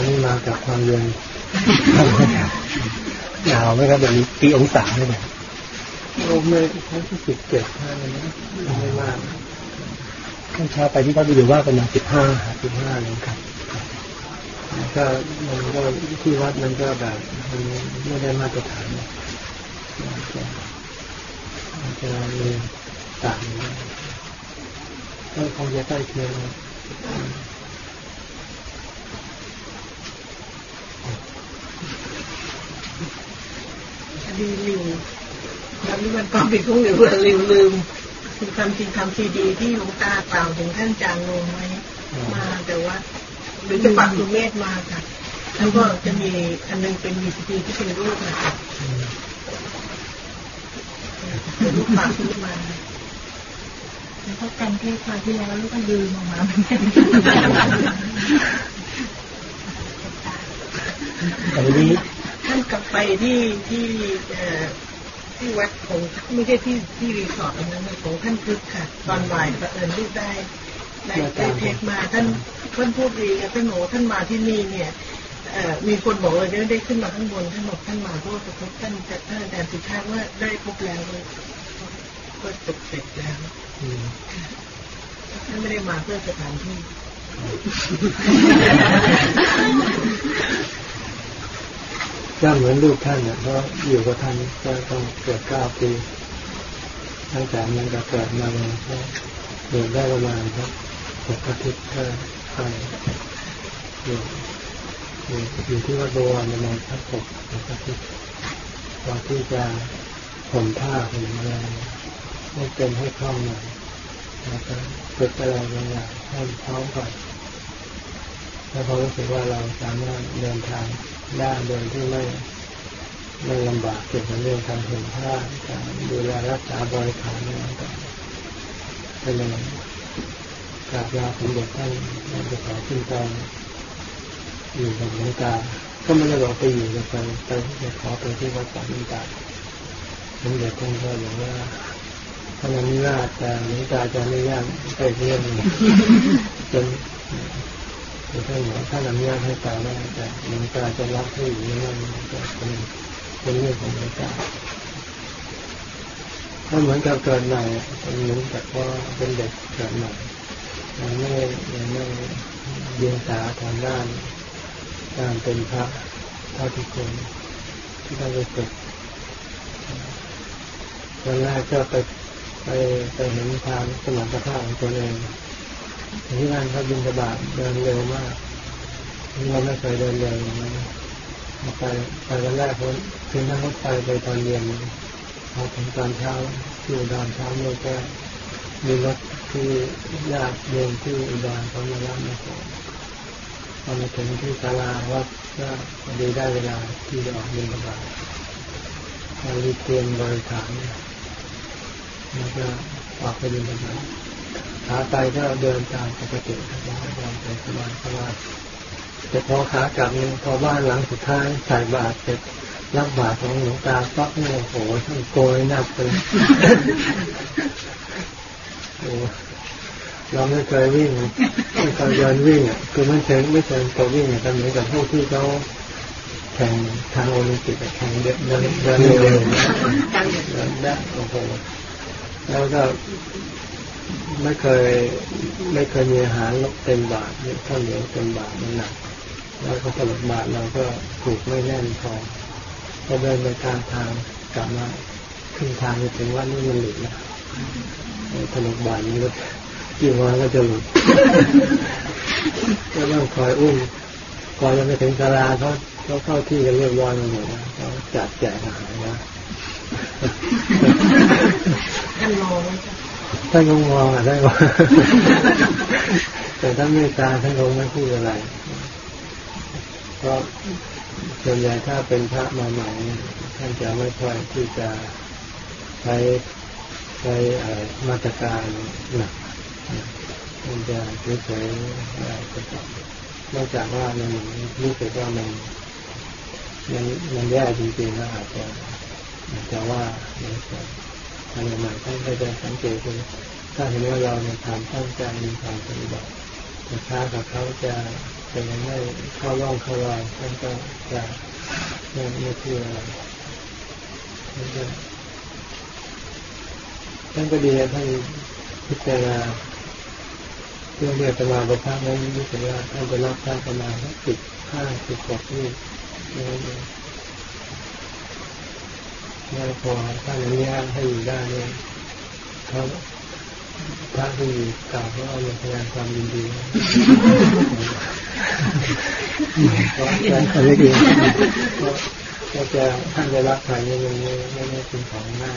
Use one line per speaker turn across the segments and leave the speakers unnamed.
อันนี้มากับความเย็นหนาวไหมครับแบบนี้ปีองศาเลยเนี่ยโอ้ไม่ทั้งที่สิบเจ็ดท่านนะไม่มากขั้นเช้าไปที่เขาดูว่าประมาณสิบห้าสิบห้าเลยครับก็มันก็ที่วัดมันก็แบบมันไม่ได้มาตรฐานมันจะมีต่างก็คงจะใกล้เคียง
ดีลิวแล้วนี่มันก็เป็นพวกเหลือลืมลืมคือคำจริงคำซีดีที่หลวงตากล่าวถึงท่านจางลงไว้มาแต่ว่าหรือจะปักสุเมธมาค่ะ แล้วก็จะมีอันนึงเป็นมีซีดีที่เป็นรูปนะคะเป็นรูปปากขึ้นมา
แล้วก็กันเทศคราวที่แล้วลูกก็ลืมออกมาเหมือนกัน
แต่นี้
ท่านกลับไปที่ที่ที่วัดของไม่ใช่ที่ที่รีสอร์ทนั้นของท่านพึกค่ะ ตอนบ่ายประเอิญลูกได้ได้ได้เทคมาท่านท่านพูดดีท่านโหท่านมาที่นี่เนี่ยมีคนบอกเลยได้ขึ้นมาข้างบนท่านบอกท่านมาเพราะว่าพบท่านท่านอาจารย์สุชาติว่าได้พบแล้วเลยก็จบเสร็จแล้วท่านไม่ได้มาเพื่อสถานที่
ก็เหมือนลูกท่านเนี่ยเพราะอยู่กับท่านก็ต้องเกิดเก้าปีตั้งแต่มันก็เกิดมาเลยก็เกิดได้ประมาณครับหกอาทิตย์ก็ไปอยู่อยู่ที่วัดบวรประมาณสักหกหกอาทิตย์พอนที่จะผมผ้าผมอะไรให้เป็นให้คล่องหน่อยแล้วก็ฝึกอะไรบางอย่างให้พร้อมก่อนแล้วพอรู้สึกว่าเราสามารถเดินทาง ได้โดยที่ไม่ไม่ลำบากเกี่ยวกับเรื่องการเห็นผ้าการดูแลรักษาบริการอะไรต่างๆก็เลยกราบลาสมเด็จท่านจะขอขึ้นไปอยู่กับหลวงตา ก็ไม่ได้บอกไปอยู่กับไปไปจะขอไปที่วัดสามตาสมเด็จท่านก็อย่างว่าท่านอนุญาตแต่หลวงตาจะไม่ยากไปเรื่องจน ท่านบอกท่านอนุญาตให้ตาได้แต่หลวงตาจะรับให้อยู่นั่นก็เป็นเป็นเรื่องของหลวงตาถ้าเหมือนกับเกิดใหม่เป็นเหมือนกับว่าเป็นเด็กเกิดใหม่ยังไม่ยังไม่เรียนสาทางด้านการเป็นพระเท่าที่ควรที่ต้องไปฝึกวันแรกก็ไปไปไปเห็นทางสมรรถภาพของตัวเอง ที่นั่นเขาบินกระบาดเดินเร็วมากเราไม่เคยเดินเร็วอย่างนั้นไปไปวันแรกคนคือนั่งรถไฟไปตอนเย็นพอถึงตอนเช้าที่อุดรเช้าเนี่ยก็มีรถที่ญาติเดินที่อุดรเขามารับมาส่งพอมาถึงที่ศาลาวัดก็ดีได้เวลาที่จะออกบินกระบาดเราเตรียมบริการแล้วก็ออกไปบินกระบาด ขาไปก็เดินตามปกติสบายสบายสบายสบายแต่พอขากลับเนี่ยพอบ้านหลังสุดท้ายใส่บาตรเสร็จรับบาตรของหลวงตาปั๊บเนี่ยโอ้โหทั้งโกยหนักเลยโอ้เราไม่เคยวิ่งไม่เคยเดินวิ่งอะคือไม่เชิงไม่เชิงตัววิ่งอะแต่เหมือนกับพวกที่เขาแข่งทางโอลิมปิกแข่งเดินเดินเดินเร็วเดินได้โอ้โหแล้วก็ ไม่เคยไม่เคยมีอาหารเต็มบาทข้าวเหนียวเต็มบาทมันหนักแล้วก็สลับบาทเราก็ถูกไม่แน่นพอพอเดินไปทางทางกลับมาขึ้นทางจะถึงว่านี่มันหลุดนะถนนบาทนี้ก็กี่วันก็จะหลุดก็ต้องคอยอุ้มก่อนจะไปถึงศาลาเขาเขาเข้าที่กันเรียบร้อยหมดนะเขาจัดแจกอาหารนะ
ท่านรอไว้จ้ะ
ท่านคงมองอะได้ว่าแต่ถ้าเมตตาท่านคงไม่พูดอะไร เพราะส่วนใหญ่ถ้าเป็นพระมาใหม่ท่านจะไม่ค่อยที่จะใช้ใช้มาตรการหนักมันจะเฉยๆอะไรก็ตามนอกจากว่ามันรู้สึกว่ามันมันมันแย่จริงๆแล้วอาจจะอาจจะว่าไม่ ทำใหม่ท่านก็จะสังเกตดูถ้าเห็นว่าเราเนี่ยทำตั้งใจมีความปฏิบัติแต่ช้ากับเขาจะแต่ยังไม่เข้าร่องเข้ารอยท่านก็จะไม่ไม่เชื่อท่านก็ท่านก็ดีท่านพิจารณาเรื่องเรียกประมาณประพาสนั้นรู้สึกว่าท่านจะรับท่านประมาณสิบห้าสิบหกนี่นั่นเอง แล้พอท่านอนุญาตให้อยู่ได้เนี่ยเขาพระที่อยู่กล่าวว่าเราพยายามความยินดีก็อะไรดีก็จะท่านจะรับใครไม่ไม่ไม่ไม่เป็นของง่าย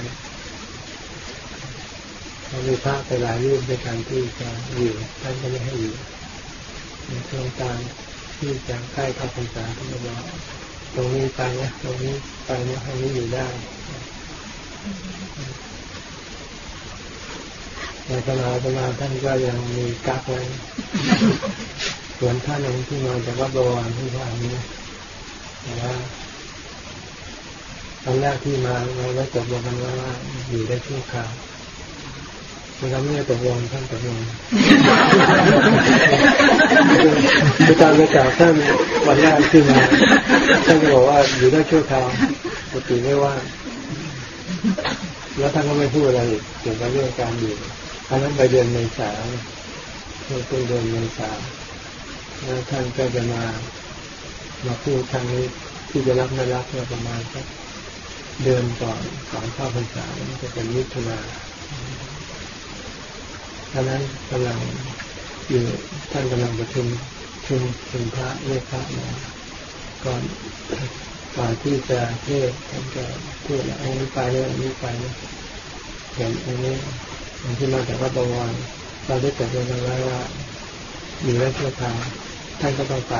เรามีพระไปหลายรูปในการที่จะอยู่ท่านก็ไม่ให้อยู่ในช่วงการที่จะใกล้เข้าพรรษาท่านบอกตรงนี้ไปนะตรงนี้ไปนะตรงนี้อยู่ได้ ในขณะประมาท่านก็ยังมีกักไว้ส่วนท่านเองที่มาจากวัดบวรที่ว่านี้แต่ว่าตอนแรกที่มาเราได้ตกลงกันว่าอยู่ได้ชั่วคราวเราไม่ได้ตกลงท่านตกลงคือตามประกาศท่านวันแรกที่มาท่านบอกว่าอยู่ได้ชั่วคราวปกติไม่ว่า แล้วท่านก็ไม่พูดอะไรเกี่ยวกับเรื่องการอยู่อันนั้นไปเดือนเมษาเป็นเดือนเมษาแล้วท่านก็จะมามาพูดทางนี้ที่จะรับไม่รับประมาณสักเดือนก่อนก่อนเข้าพรรษาจะเป็นมิถุนาท่านั้นกำลังอยู่ท่านกำลังประชุมชุมชุมพระเรียกพระมาก่อน ก่อนที่จะเทศท่านก็พูดแล้วอันนี้ไปเลยอันนี้ไปนะเห็นอันนี้อันที่มาจากวัดบวรเราได้ตกลงกันไว้ว่าอยู่ได้ชั่วคราวท่านก็ต้องไป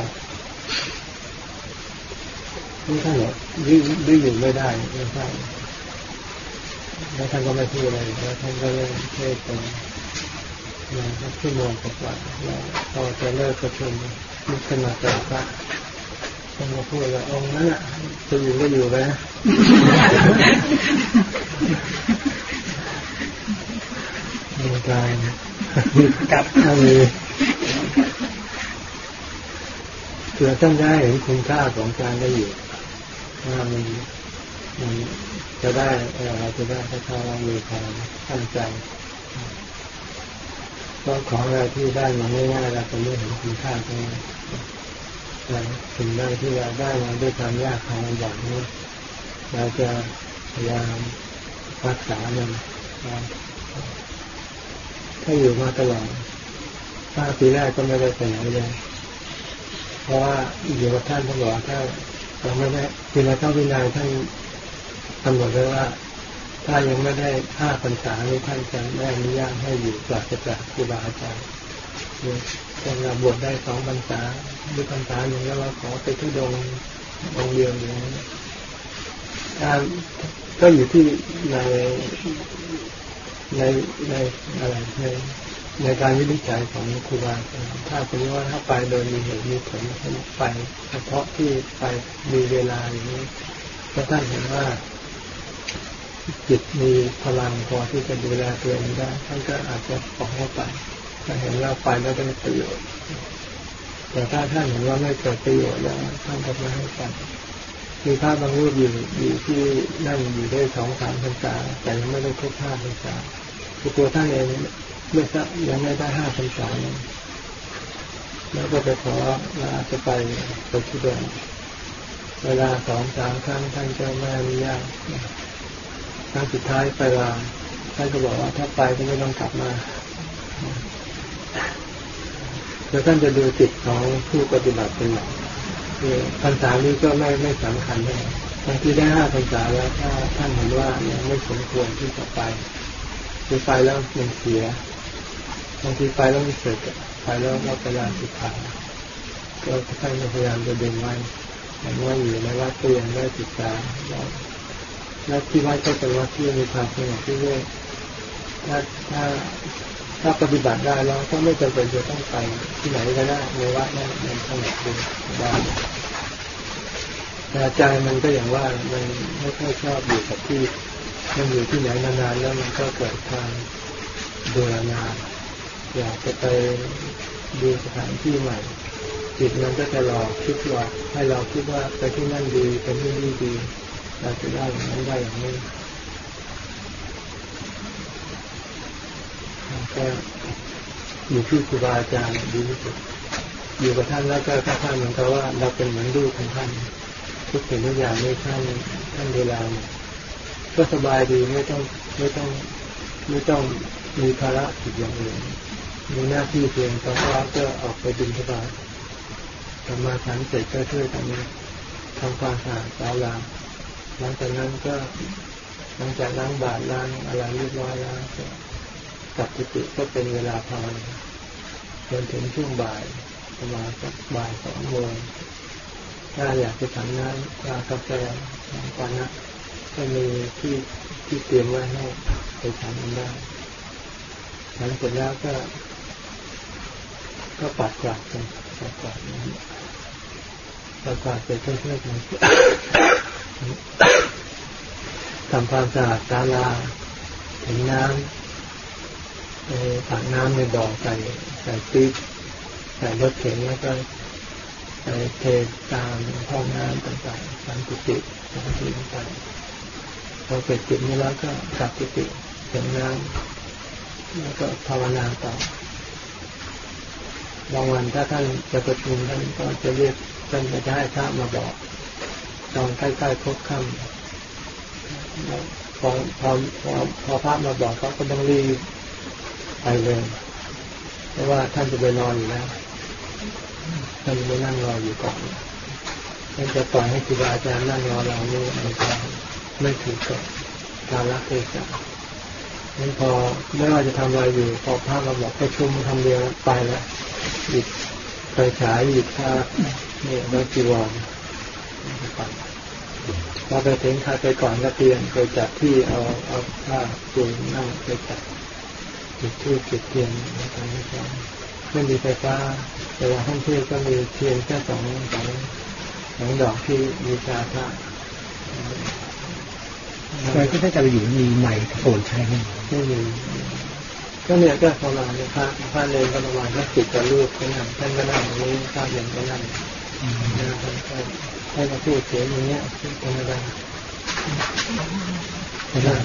นี่ท่านบอกยืดยืดอยู่ไม่ได้ไม่ใช่แล้วท่านก็ไม่พูดอะไรแล้วท่านก็เริ่มเทศน์มาสักชั่วโมงกว่าแล้วพอจะเลิกประชุมลุกขึ้นมาแต่พระ ท่านมาพูดว่าองค์นั้นอะจะอยู่ก็อยู่ไปนะมีการกัดถ้ามีเพื่อท่านได้เห็นคุณค่าของการได้อยู่ว่ามันมันจะได้เราจะได้ถ้าเรามีความตั้งใจก็ของอะไรที่ได้มาง่ายๆเราจะไม่เห็นคุณค่าตรงนั้น แต่ถึงได้ที่เราได้มาด้วยความยากความลำบากนี้เราจะพยายามรักษามันถ้าอยู่มาตลอดถ้าปีแรกก็ไม่ได้ไปไหนเลยเพราะว่าอยู่กับท่านท่านบอกถ้าเราไม่ได้คือเราต้องวินัยท่านกำหนดไว้ว่า ถ้ายังไม่ได้ห้าพรรษานี้ท่านจะไม่อนุญาตให้อยู่ปราศจากครูบาอาจารย์เช่นเราบวชได้สองพรรษา หรือพรรษาหนึ่งแล้เราขอไปทุดงองเดียวอย่างนี้ก็อยู่ที่ในในในอะไรในในการวินิจฉัยของครูบาถ้าเป็นว่าถ้าไปโดยมีเหตุมีผลไปเฉพาะที่ไปมีเวลาอย่างนี้ถ้าท่านเห็นว่าจิตมีพลังพอที่จะดูแลตัวเองได้ท่านก็อาจจะปล่อยให้ไปถ้าเห็นว่าไปแล้วเป็นประโยชน์ แต่ถ้าท่านเห็นว่าไม่เกิดประโยชน์แล้วท่านก็ไม่ให้ไปมีภาพบางรูปอยู่อยู่ที่นั่งอยู่ได้สองสามพรรษาแต่ยังไม่ได้ครบห้าพรรษาคือตัวท่านเองไม่ทราบยังไม่ได้ห้าพรรษาแล้วก็ไปขอลาจะไปไปที่เดิมเวลาสองสามครั้งท่านก็ไม่อนุญาตครั้งสุดท้ายไปลาท่านก็บอกว่าถ้าไปก็ไม่ต้องกลับมา แล้วท่านจะดูจิตของผู้ปฏิบัติเป็นหลักพรรษานี้ก็ไม่ไม่สำคัญเลยบางทีได้ห้าพรรษาแล้วถ้าท่านเห็นว่ายังไม่สมควรที่จะไปคือไปแล้วมันเสียบางทีไปแล้วม่เสร็จไปแล้วเราไปลาสุดท้ายก็ท่านพยายามจะดึงไว้เห็นว่าอยู่ในวัดก็ยังได้ศึกษาแล้วและที่วัดก็เป็นวัดที่มีความสงบที่เรื่อยถ้าถ้า ถ้าปฏิบัติได้เราก็ไม่จำเป็นจะต้องไปที่ไหนก็ได้ในวัดนั่นมันสงบดีได้แต่ใจมันก็อย่างว่ามันไม่ค่อยชอบอยู่กับที่มันอยู่ที่ไหนนานๆแล้วมันก็เกิดความเบื่อหน่ายอยากจะไปดูสถานที่ใหม่ จิตมันก็จะหลอกคิดหลอกให้เราคิดว่าไปที่นั่นดีไปที่นี่ดีเราจะได้อย่างนั้นได้อย่างนี้ ก็อยู่ที่ครูบาอาจารย์ดีที่สุดอยู่กับท่านแล้วก็ท่านเหมือนกับว่าเราเป็นเหมือนลูกของท่านทุกสิ่งทุกอย่างในท่านท่านเวลาก็สบายดีไม่ต้องไม่ต้องไม่ต้องมีภาระอีกอย่างอื่นมีหน้าที่เพียงตอนเช้าก็ออกไปบินทบาทกลับมาฉันเสร็จก็ช่วยกันทำความสะอาดศาลาหลังจากนั้นก็หลังจากล้างบาตรล้างอะไรเรียบร้อยแล้ว กับจิตก็เป็นเวลาภาวนาจนถึงช่วงบ่ายประมาณสักบ่ายสองโมงถ้าอยากจะทำน้ำชากาแฟน้ำปานะก็มีที่ที่เตรียมไว้ให้ไปทำกันได้หลังเสร็จแล้วก็ ก็ปัดกวาดกันปัดกวาดปัดกวาดเสร็จก็ช่วยกันทำความสะอาดศาลาถึงน้ำ ตักน้ำในบ่อใส่ใส่ปี๊บใส่รถเข็นแล้วก็ใส่เทตามห้องน้ำต่างๆตามกุฏิตามที่ต่างๆพอเสร็จจิตนี้แล้วก็กลับกุฏิถึงน้ำแล้วก็ภาวนาต่อบางวันถ้าท่านจะประชุมท่านก็จะเรียกท่านจะให้พระมาบอกตอนใกล้ๆครบค่ำพอพอพอพระมาบอกเขาก็ต้องรีบ ไปเลย เพราะว่าท่านจะไปนอนอยู่แล้วท่านไม่นั่งรออยู่ก่อนท่านจะปล่อยให้ครูบาอาจารย์นั่งรอเรานี่มันจะไม่ถูกกับการรักเทศะนั้นพอไม่ว่าจะทำอะไรอยู่ พอพระมาบอกประชุมทำเดียวไปแล้วหยิบไปฉายหยิบผ้าเนี่ยแล้วจีวรพอไปถึงใครไปก่อนก็เตียมไปจัดที่เอาเอาผ้าปูนั่งไปจัด จุดที่จุดเทียนนะครับไม่มีไฟฟ้าแต่ว่าห้องเทศก็มีเทียนแค่สองสองสองดอกที่มีชาพระ
ทำไมก็ได้จะไปอยู่มีใหม่โฟนใช้ไหม
ไม่มีก็เนี่ยก็ประมาณนี้พระพระเลนก็ประมาณนักจิตกับลูกก็นั่งท่านก็นั่งตรงนี้พระเย็นก็นั่งนะครับให้มาพูดเสียงอย่างเงี้ยพูดธรรมดา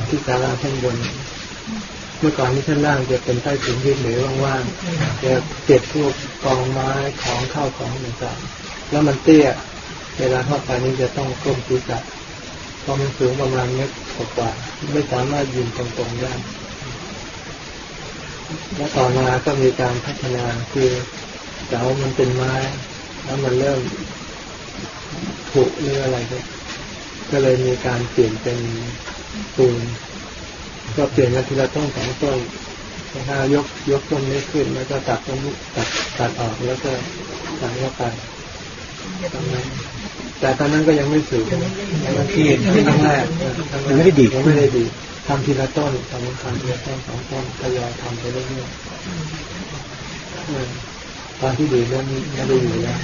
ที่ศาลาข้างบน เมื่อก่อนนี้ท่านล่างจะเป็นใต้ถุนยืดหรือว่างๆจะเก็บพวกกองไม้ของข้าวของต่างๆแล้วมันเตี้ย เวลาเข้าไปนี้จะต้องก้มศีรษะพอมันสูงประมาณเมตรกว่าไม่สามารถยืนตรงๆได้แล้วต่อมาก็มีการพัฒนาคือเสามันเป็นไม้ แล้วมันเริ่มผุหรืออะไรก็เลยมีการเปลี่ยนเป็นปูน ก็เปลี่ยนมาทีละต้นสองต้นถ้ายกยกต้นนี้ขึ้น แล้วก็ตัดต้นตัดตัดออกแล้วก็ใส่เข้าไปตรงนั้นแต่ตอนนั้นก็ยังไม่สูงยังที่ที่ครั้งแรกยังไม่ได้ดียังไม่ได้ดีทำทีละต้นทำทำทีละต้นสองต้นทยอยทำไปเรื่อยๆตอนที่ดีเริ่มไม่ได้อยู่แล้ว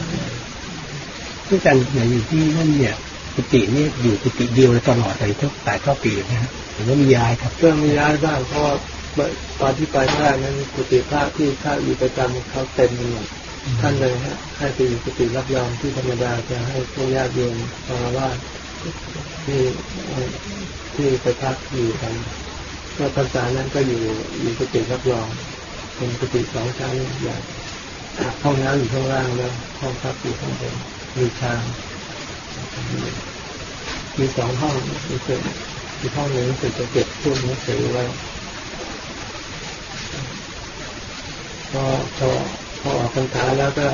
ที่การอยู่ที่นั่นเนี่ย กุฏินี่อยู่กุฏิเดียวตลอดเลยทุกแปดเก้าปีนะฮะหรือว่ามีย้ายครับ
ก็มีย้ายบ้างเพราะตอนที่ไปแรกนั้นกุฏิพระที่ข้าอยู่ประจำเขาเต็มหมดท่านเลยฮะให้ไปอยู่กุฏิรับรองที่ธรรมดาจะให้พวกญาติโยมภาวาสที่ที่ไปพักอยู่กันก็ภาษานั้นก็อยู่อยู่กุฏิรับรองเป็นกุฏิสองชั้นใหญ่ห้องน้ำอยู่ข้างล่างแล้วห้องพักอยู่ข้างบนมีชาง มีสองห้องมีเศษอีห้องหนึ่งเศษจะเก็บพุ่มหนังสือไว้พอพอพอออกพรรษาแล้วก็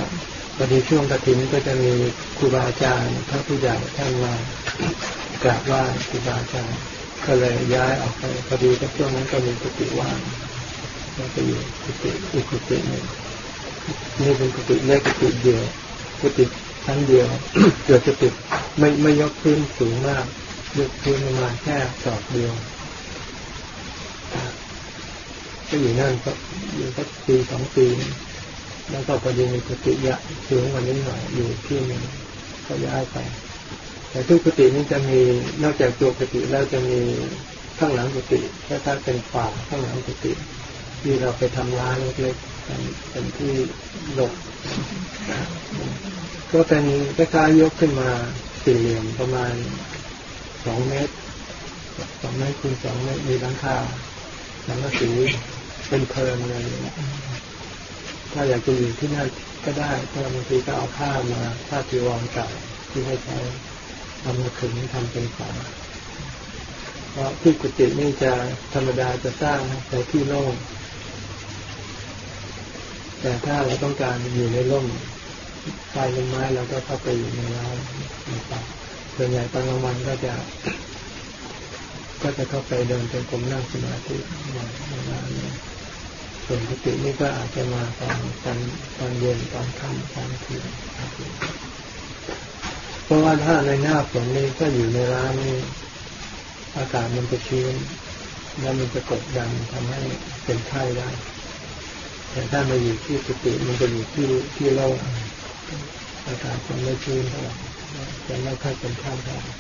พอดีช่วงกระถินก็จะมีครูบาอาจารย์พระผู้ใหญ่ท่านมากราบไหว้ครูบาอาจารย์ก็เลยย้ายออกไปพอดีก็ช่วงนั้นก็มีกุฏิว่างแล้วก็อยู่กุฏิอีกกุฏิหนึ่งนี่เป็นกุฏิเล็กกุฏิเดียวกุฏิ ชั้นเดียวเกิดจะติดไม่ไม่ยกพื้นสูงมากยกพื้นประมาณแค่ศอกเดียวก็อยู่นั่นก็อยู่สักปีสองปีแล้วก็พอดีมีกุฏิยะสูงกว่านี้หน่อยอยู่ที่หนึ่งก็ย้ายไป แต่ทุกกุฏินี้จะมีนอกจากตัวกุฏิแล้วจะมีข้างหลังกุฏิถ้าถ้าเป็นป่าข้างหลังกุฏิที่เราไปทำร้านเล็กๆเป็นที่หลบ ก็เป็นคล้ายๆยกขึ้นมาสี่เหลี่ยมประมาณสองเมตรสองเมตรคูณสองเมตรมีหลังคาหลังกะสีเป็นเพลิงเลยถ้าอยากจะอยู่ที่นั่นก็ได้ถ้าบางทีก็เอาผ้ามาผ้าจีวรเก่าที่ให้ใช้ทำมาขึงทำเป็นฝาเพราะที่กุฏินี่จะธรรมดาจะสร้างในที่โล่งแต่ถ้าเราต้องการอยู่ในร่ม ใต้ต้นไม้เราก็เข้าไปอยู่ในร้านนะครับส่วนใหญ่ตอนกลางวันก็จะ ก็จะเข้าไปเดินเป็นกรมนั่งสมาธิในร้านี้ส่วนกุฏินี่ก็อาจจะมาตอนตอนตอนเย็นตอนค่ำตอนคืนเพราะว่าถ้าในหน้าฝนนี่ก็อยู่ในร้านนี่อากาศมันจะชื้นแล้วมันจะกดดันทำให้เป็นไข้ได้ แต่ถ้ามาอยู่ที่กุฏิมันจะอยู่ที่ที่โล่ง อากาศจะไม่ชื้นเท่าไหร่จะไม่ค่อยเป็นข้เท่าไหร่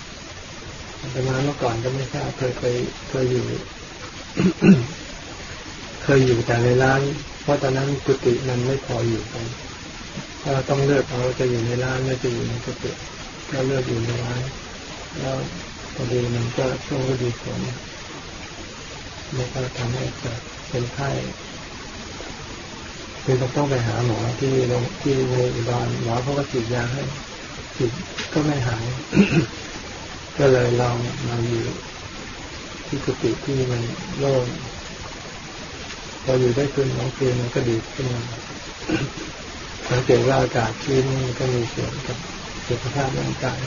แต่มาเมื่อก่อนก็ไม่ทราบเคยเคยเคยอยู่ เคยอยู่แต่ในร้าน เพราะตอนนั้นกุฏิมันไม่พออยู่กันถ้าต้องเลือกเอาจะอยู่ในร้านไม่จะอยู่ในกุฏิก็เลือกอยู่ในร้านแล้วพอดีมันก็ช่วงฤดูฝนมันก็ทำให้เกิดเป็นไข้ คือเราต้องไปหาหมอที่โรงที่ในอุดรหมอเขาก็ฉีดยาให้ฉีดก็ไม่หาย ก็เลยลองมาอยู่ที่กุฏิที่มันโล่งพออยู่ได้คืนสองคืนมันก็ดีขึ้นมาสังเกตว่าอากาศชื้นมันก็มีส่วนกับสุขภาพร่างกาย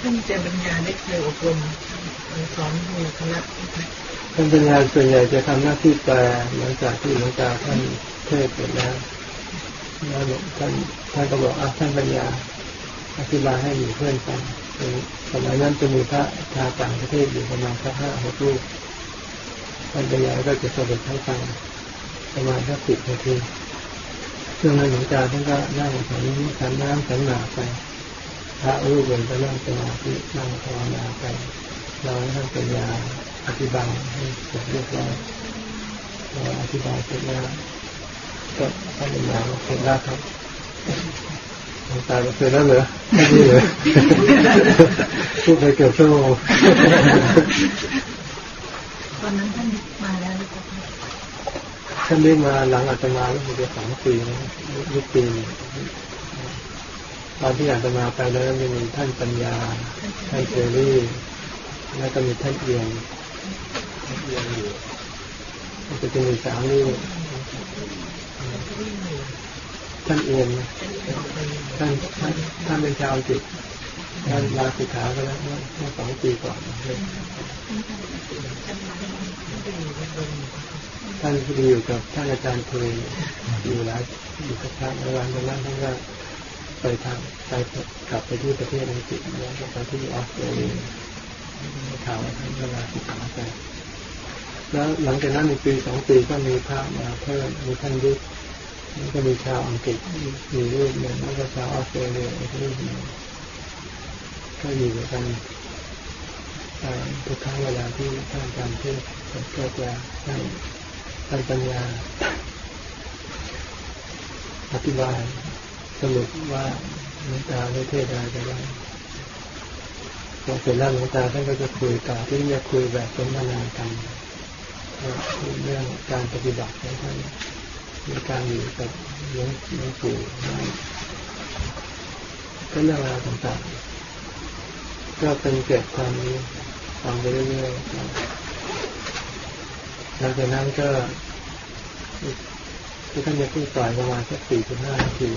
ท่านเจปัญญาได้เคยอบรมสอนหมู่คณะ
ท่านปัญญาส่วนใหญ่จะทำหน้าที่แปลหลังจากที่หลวงตาท่านเทศเสร็จแล้วแล้วท่านท่านก็บอกอะท่านปัญญาอธิบายให้หมู่เพื่อนฟังสมัยนั้นจะมีพระชาวต่างประเทศอยู่ประมาณสักห้าหกรูปท่านปัญญาก็จะสรุปให้ฟังประมาณสักสิบนาทีซึ่งในหลวงตาท่านก็นั่งฉันฉันน้ำฉันหนาไป พระรูปเดินไปนั่งสมาธินั่งภาวนาไปเราให้ท่านปัญญา อธิบายให้เสร็จเรียบร้อยเราอธิบายเสร็จแล้วก็ท่านปัญญาเสร็จแล้วครับหลวงตาเสร็จแล้วเหรอไม่ดีเลยพูดไปเกือบชั่วโมง
ตอนนั้นท่านมาแล้วหรือเปล่าคะ
ท่านได้มาหลังอาตมาแล้วมันจะสองปีนะยุคปีหนึงตอนที่อาตมาไปแล้วจะมีท่านปัญญาท่านเจอรี่แล้วก็มีท่านเอียงท่านเอี ยงอยู่มันจะมีสามรูปท่านเอียงนท่านท่านท่านเป็นชาวอังกฤษท่านลาสิกขาไปแล้วเมื่อสองปีก่อนท่านที่อยู่กับท่านอาจารย์เคยอยู่หลายอยู่กับท่านในวันนั้นท่านก็ไปทางไปกลับไปที่ประเทศอังกฤษแล้วก็ไปที่ออสเตรเลียข่าวท่านเวลาศึกษาไป แล้วหลังจากนั้นอีกปีสองปีก็มีพระมาเพิ่มมีท่านยุทธแล้วก็มีชาวอังกฤษมีรูปหนึ่งแล้วก็ชาวออสเตรเลียอีกรูปหนึ่งก็อยู่กันทุกครั้งเวลาที่ท่านอารเทศก็จะให้ท่านปัญญาอธิบายสรุปว่าหลวงตาได้เทศอะไรไปบ้างพอเสร็จแล้วหลวงตาท่านก็จะคุยต่อที่จะคุยแบบสนทนากัน เรื่องการปฏิบัติของท่านมีการอยู่กับหลวงหลวงปู่ก็เรื่องราวต่างๆ ก็เป็นเกิดความรู้ฟังไปเรื่อยๆหลังจากนั้นก็ที่ท่านจะพูดต่อยประมาณสักสี่ถึงห้านาที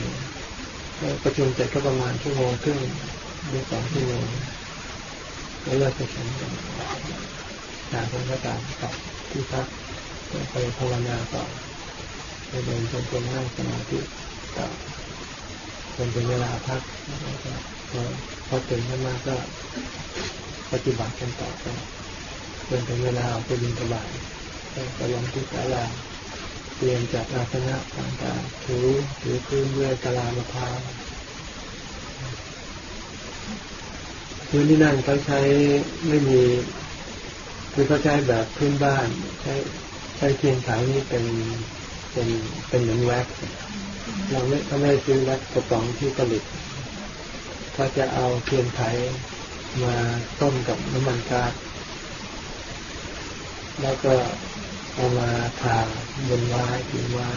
ประชุมเสร็จก็ประมาณชั่วโมงครึ่งหรือสองชั่วโมงแล้วเลิกประชุมกัน ต่างคนก็ต่างกลับที่พักไปภาวนาต่อไปเดินจนเป็นนั่งสมาธิต่อจนเป็นเวลาพักแล้วก็พอตื่นขึ้นมาก็ปฏิบัติกันต่อไปจนถึงเวลาไปบิณฑบาตก็ลงที่ศาลาเปลี่ยนจากอาสนะต่างๆถือถือพื้นด้วยกะลามะพร้าวพื้นที่นั่นเขาใช้ไม่มี คือเขาใช้แบบพื้นบ้าน ใช้ใช้เทียนไขนี่เป็นเป็นเป็นเหมือนแว็กซ์เราไม่เขาไม่ซื้อแว็กซ์กระป๋องที่ผลิตเขาจะเอาเทียนไขมาต้มกับน้ำมันก๊าซแล้วก็เอามาทาบนไม้ผิวไม้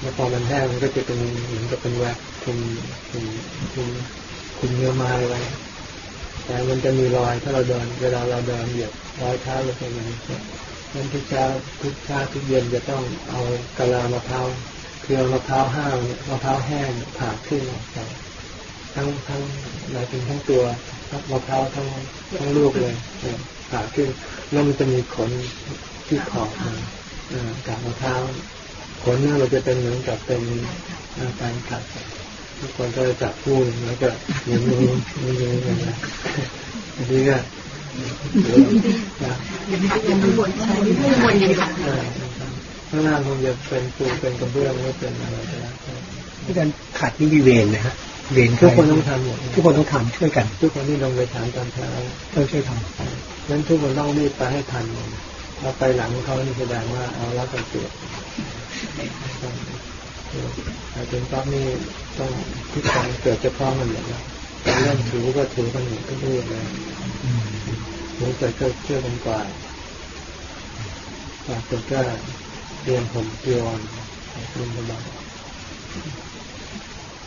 แล้วพอมันแห้งมันก็จะเป็นเหมือนกับเป็นแว็กซ์คุมคุมคุมคุมเนื้อไม้ไว้ แต่มันจะมีรอยถ้าเราเดิน เวลาเราเดินเหยียบรอยเท้าลงไปมันนั้นทุกเช้าทุกเช้าทุกเย็นจะต้องเอากะลามะพร้าวคือเอามะพร้าวห้าวมะพร้าวแห้งผ่าขึ้นออกจากทั้งทั้งหมายถึงทั้งตัวมะพร้าวทั้งทั้งลูกเลยผ่าขึ้นแล้วมันจะมีขนที่ขอบมันกับมะพร้าวขนเนี่ยเราจะเป็นเหมือนกับเป็นการขัด ทุกคนก็จะจับคู่แล้วก็ยืนยืนยืนยืนอย่างนี้อันนี้ก็ข้างล่างคงจะเป็นปูเป็นกระเบื้องไม่เป็นอะไรก็แล้ว
ที่การขัดนี่มีเวรนะฮะเวร
ทุกคนต้องทำหมด
ทุกคนต้องทำช่วยกัน
ทุกคนที่ลงไปถามตามเช้า
ต้องช่วยทำ
นั้นทุกคนต้องรีบไปให้ทันเราไปหลังเขานี่แสดงว่าเอาแล้วกันเสียแต่ ถึงตอนปั๊บนี้ต้องทุกคนเกิดจะพร้อมกันหมดแล้วเรื่องถือก็ถือกันหมดกเรื่องเลยถือเกิดก็เชื่อกันกว่าปากก็เรียนผมเรียวนคุณสบาย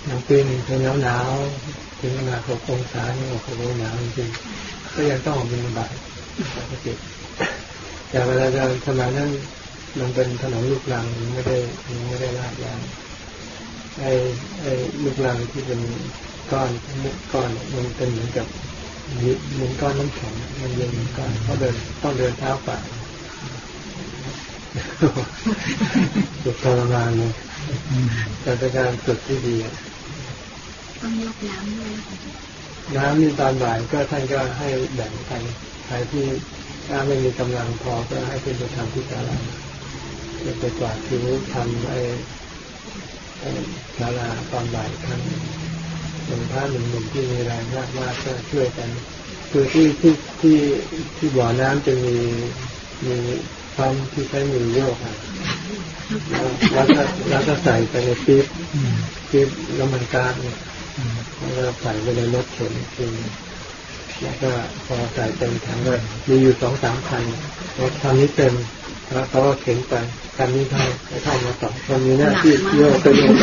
หนังปีนึงเป็นหนาวหนาวถึงขนาดหกองศานี่โอ้โหหนาวจริงก็ยังต้องออกเป็นบาตปกติแต่เวลาเดินสมัยนั้นมันเป็นถนนลูกลังไม่ได้ไม่ได้ลาดยาง ไอ้ไอ้ลูกลังที่เป็นก้อนมุกก้อนมันเป็นเหมือนกับเหมือนก้อนน้ำแข็งมันเย็นก้อนเขาเดินต้องเดินเท้าเปล่าสุดทรมานเลยแต่เป็นการฝึกที่ดี
ต้องยกน้ำด้วย
น้ำนี่ตอนบ่ายก็ท่านก็ให้แบ่งไปใครที่ถ้าไม่มีกำลังพอก็ให้เป็นไปทำที่ศาลาจะไปกวาดทิ้งทำไอ้ ศาลาตอนบ่ายครั้งหนึ่งท่านหนึ่งหนุ่มที่มีแรงมากมากก็ช่วยกัน คือที่ที่ที่ที่บ่อน้ำจะมีมีความที่ใช้มือโยกอะแล้วก็แล้วก็ใส่ไปในปี๊บปี๊บแล้วมันกาซเนี่ยแล้วก็ใส่ไปในรถเข็นคือแล้วก็พอใส่เต็มถังเลยมีอยู่สองสามคันรถคันนี้เต็มแล้วเขาก็เข็นไป คันนี้เท่าเท่ามาต่อคนนี้หน้าที่โยกไปโยก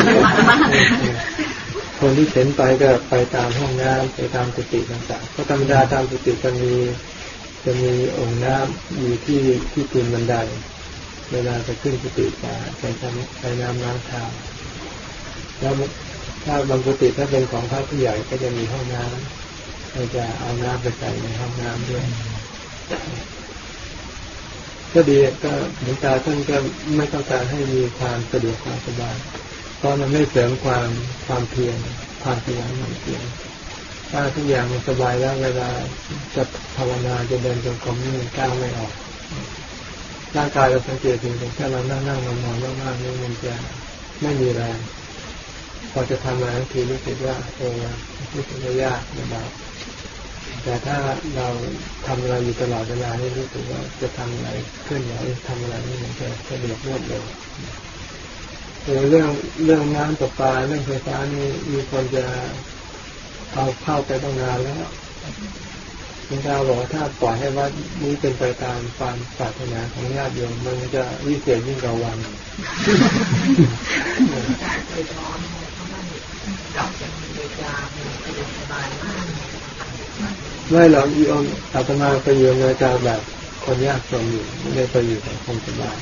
คนที่เข็นไปก็ไปตามห้องน้ำไปตามกุฏิต่างๆก็ธรรมดาตามกุฏิจะมีจะมีองค์น้ำอยู่ที่ที่ตีนบันไดเวลาจะขึ้นกุฏิจะใช้ใช้น้ำล้างเท้าแล้วถ้าบางกุฏิถ้าเป็นของพระผู้ใหญ่ก็จะมีห้องน้ำเราจะเอาน้ำไปใส่ในห้องน้ำด้วย ก็ดีก็หลวงตาท่านก็ไม่ต้องการให้มีความสะดวกความสบาย เพราะมันไม่เสริมความความเพียรความพยายามมันเพียรถ้าทุกอย่างมันสบายแล้วเวลาจะภาวนาจะเดินจงกรมนี่มันก้าวไม่ออกร่างกายเราสังเกตถึงแค่เรานั่งนั่งนอนนอนมากๆนี่มันจะไม่มีแรงพอจะทำอะไรทีรู้สึกว่าโอ้รู้สึกว่ายากลำบาก แต่ถ้าเราทำอะไรอยู่ตลอดเวลานี่รู้สึกว่าจะทำอะไรเคลื่อนไหวทำอะไรนี่มันจะสะดวกรวดเร็วเรื่องเรื่องน้ำประปาเรื่องไฟฟ้านี่มีคนจะเอาเข้าไปตั้งนานแล้วคุณตาบอกว่าถ้าปล่อยให้วัดนี้เป็นไปตามความปรารถนาของญาติโยมมันจะวิเศษยิ่งกว่าวัน ไม่หรอกอีอมอาตมาไปอยู่ในการแบบคนยากจนอยู่ไม่ได้ไปอยู่แบบคงสบาย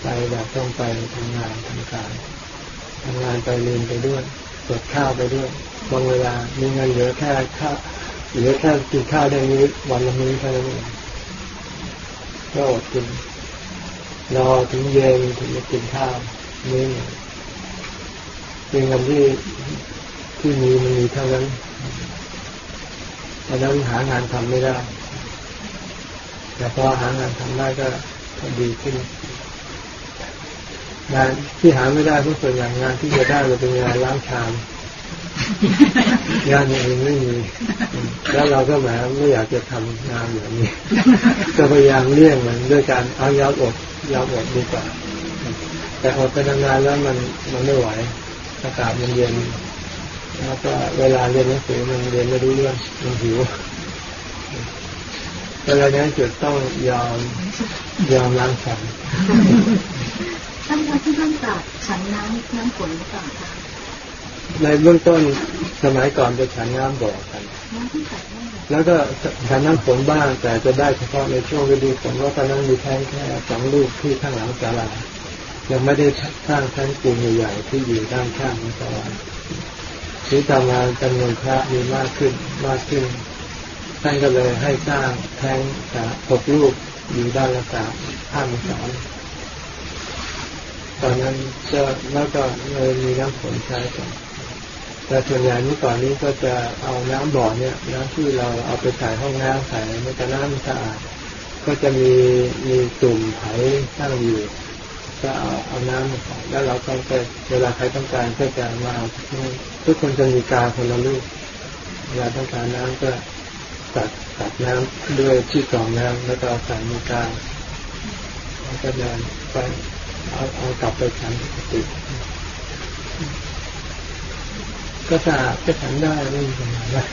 ไปแบบต้องไปทำงานทำการทำงานไปเรียนไปด้วยตรวจข้าวไปด้วยบางเวลามีเงินเหลือแค่ข้าวเหลือแค่กินข้าวได้นี้วันละมื้อแค่นั้นเองก็อดกินรอถึงเย็นถึงจะกินข้าวมื้อหนึ่งเป็นเงินที่ที่มีมันมีเท่านั้น ตอนนั้นหางานทำไม่ได้ แต่พอหางานทำได้ก็ดีขึ้น งานที่หาไม่ได้เพราะส่วนใหญ่งานที่จะได้จะเป็นงานล้างชามงานอย่างอื่นไม่มี แล้วเราก็แหมไม่อยากจะทำงานอย่างนี้ ก็พยายามเลี่ยงมันด้วยการเอายาอดยาอดดีกว่า แต่อดไปนานๆแล้วมันมันไม่ไหวอากาศมันเย็น แล้วก็เวลาเรียนหนังสือมันเรียนไม่รู้เรื่องมันหิวเวลานี้จุดต้องยอมยอมล้างฉัน
ท่านคะที่ท่านตรัสฉันน้ำน้ำฝนหรือเปล่าคะ
ในเบื้องต้นสมัยก่อนจะฉันน้ำบ่อกัน
น้ำที่ตัดว่า
แล้วก็ฉันน้ำฝนบ้าง แต่จะได้เฉพาะในช่วงฤดูฝนเพราะตอนนั้นมีแท่งแค่สองลูกที่ข้างหลังศาลายังไม่ได้สร้างแท่งปูนใหญ่ๆที่อยู่ด้านข้างของศาลา ที่ทำงานจำนวนพระมีมากขึ้นมากขึ้นท่านก็เลยให้สร้างแท่งสาหกลูกอยู่ด้านละสามห้าองศาตอนนั้นก็แล้วก็เลยมีน้ำฝนใช้กันแต่ส่วนใหญ่เมื่อก่อนนี้ก็จะเอาน้ำบ่อเนี่ยน้ำที่เราเอาไปใส่ห้องน้ำใส่มันจะน้ำสะอาดก็จะมีมีตุ่มไถตั้งอยู่ ก็เอาเอาน้ำมาใส่แล้วเราก็ไปเวลาใครต้องการก็จะมาเอาทุกคนจะมีกาคนละลูกเวลาต้องการน้ำก็ตัดตัดน้ำด้วยที่กรองน้ำแล้วก็เอาใส่ในกาแล้วก็เดินไปเอาเอากลับไปฉันปกติก็สะอาดก็ฉันได้ไม่มีปัญหาอะ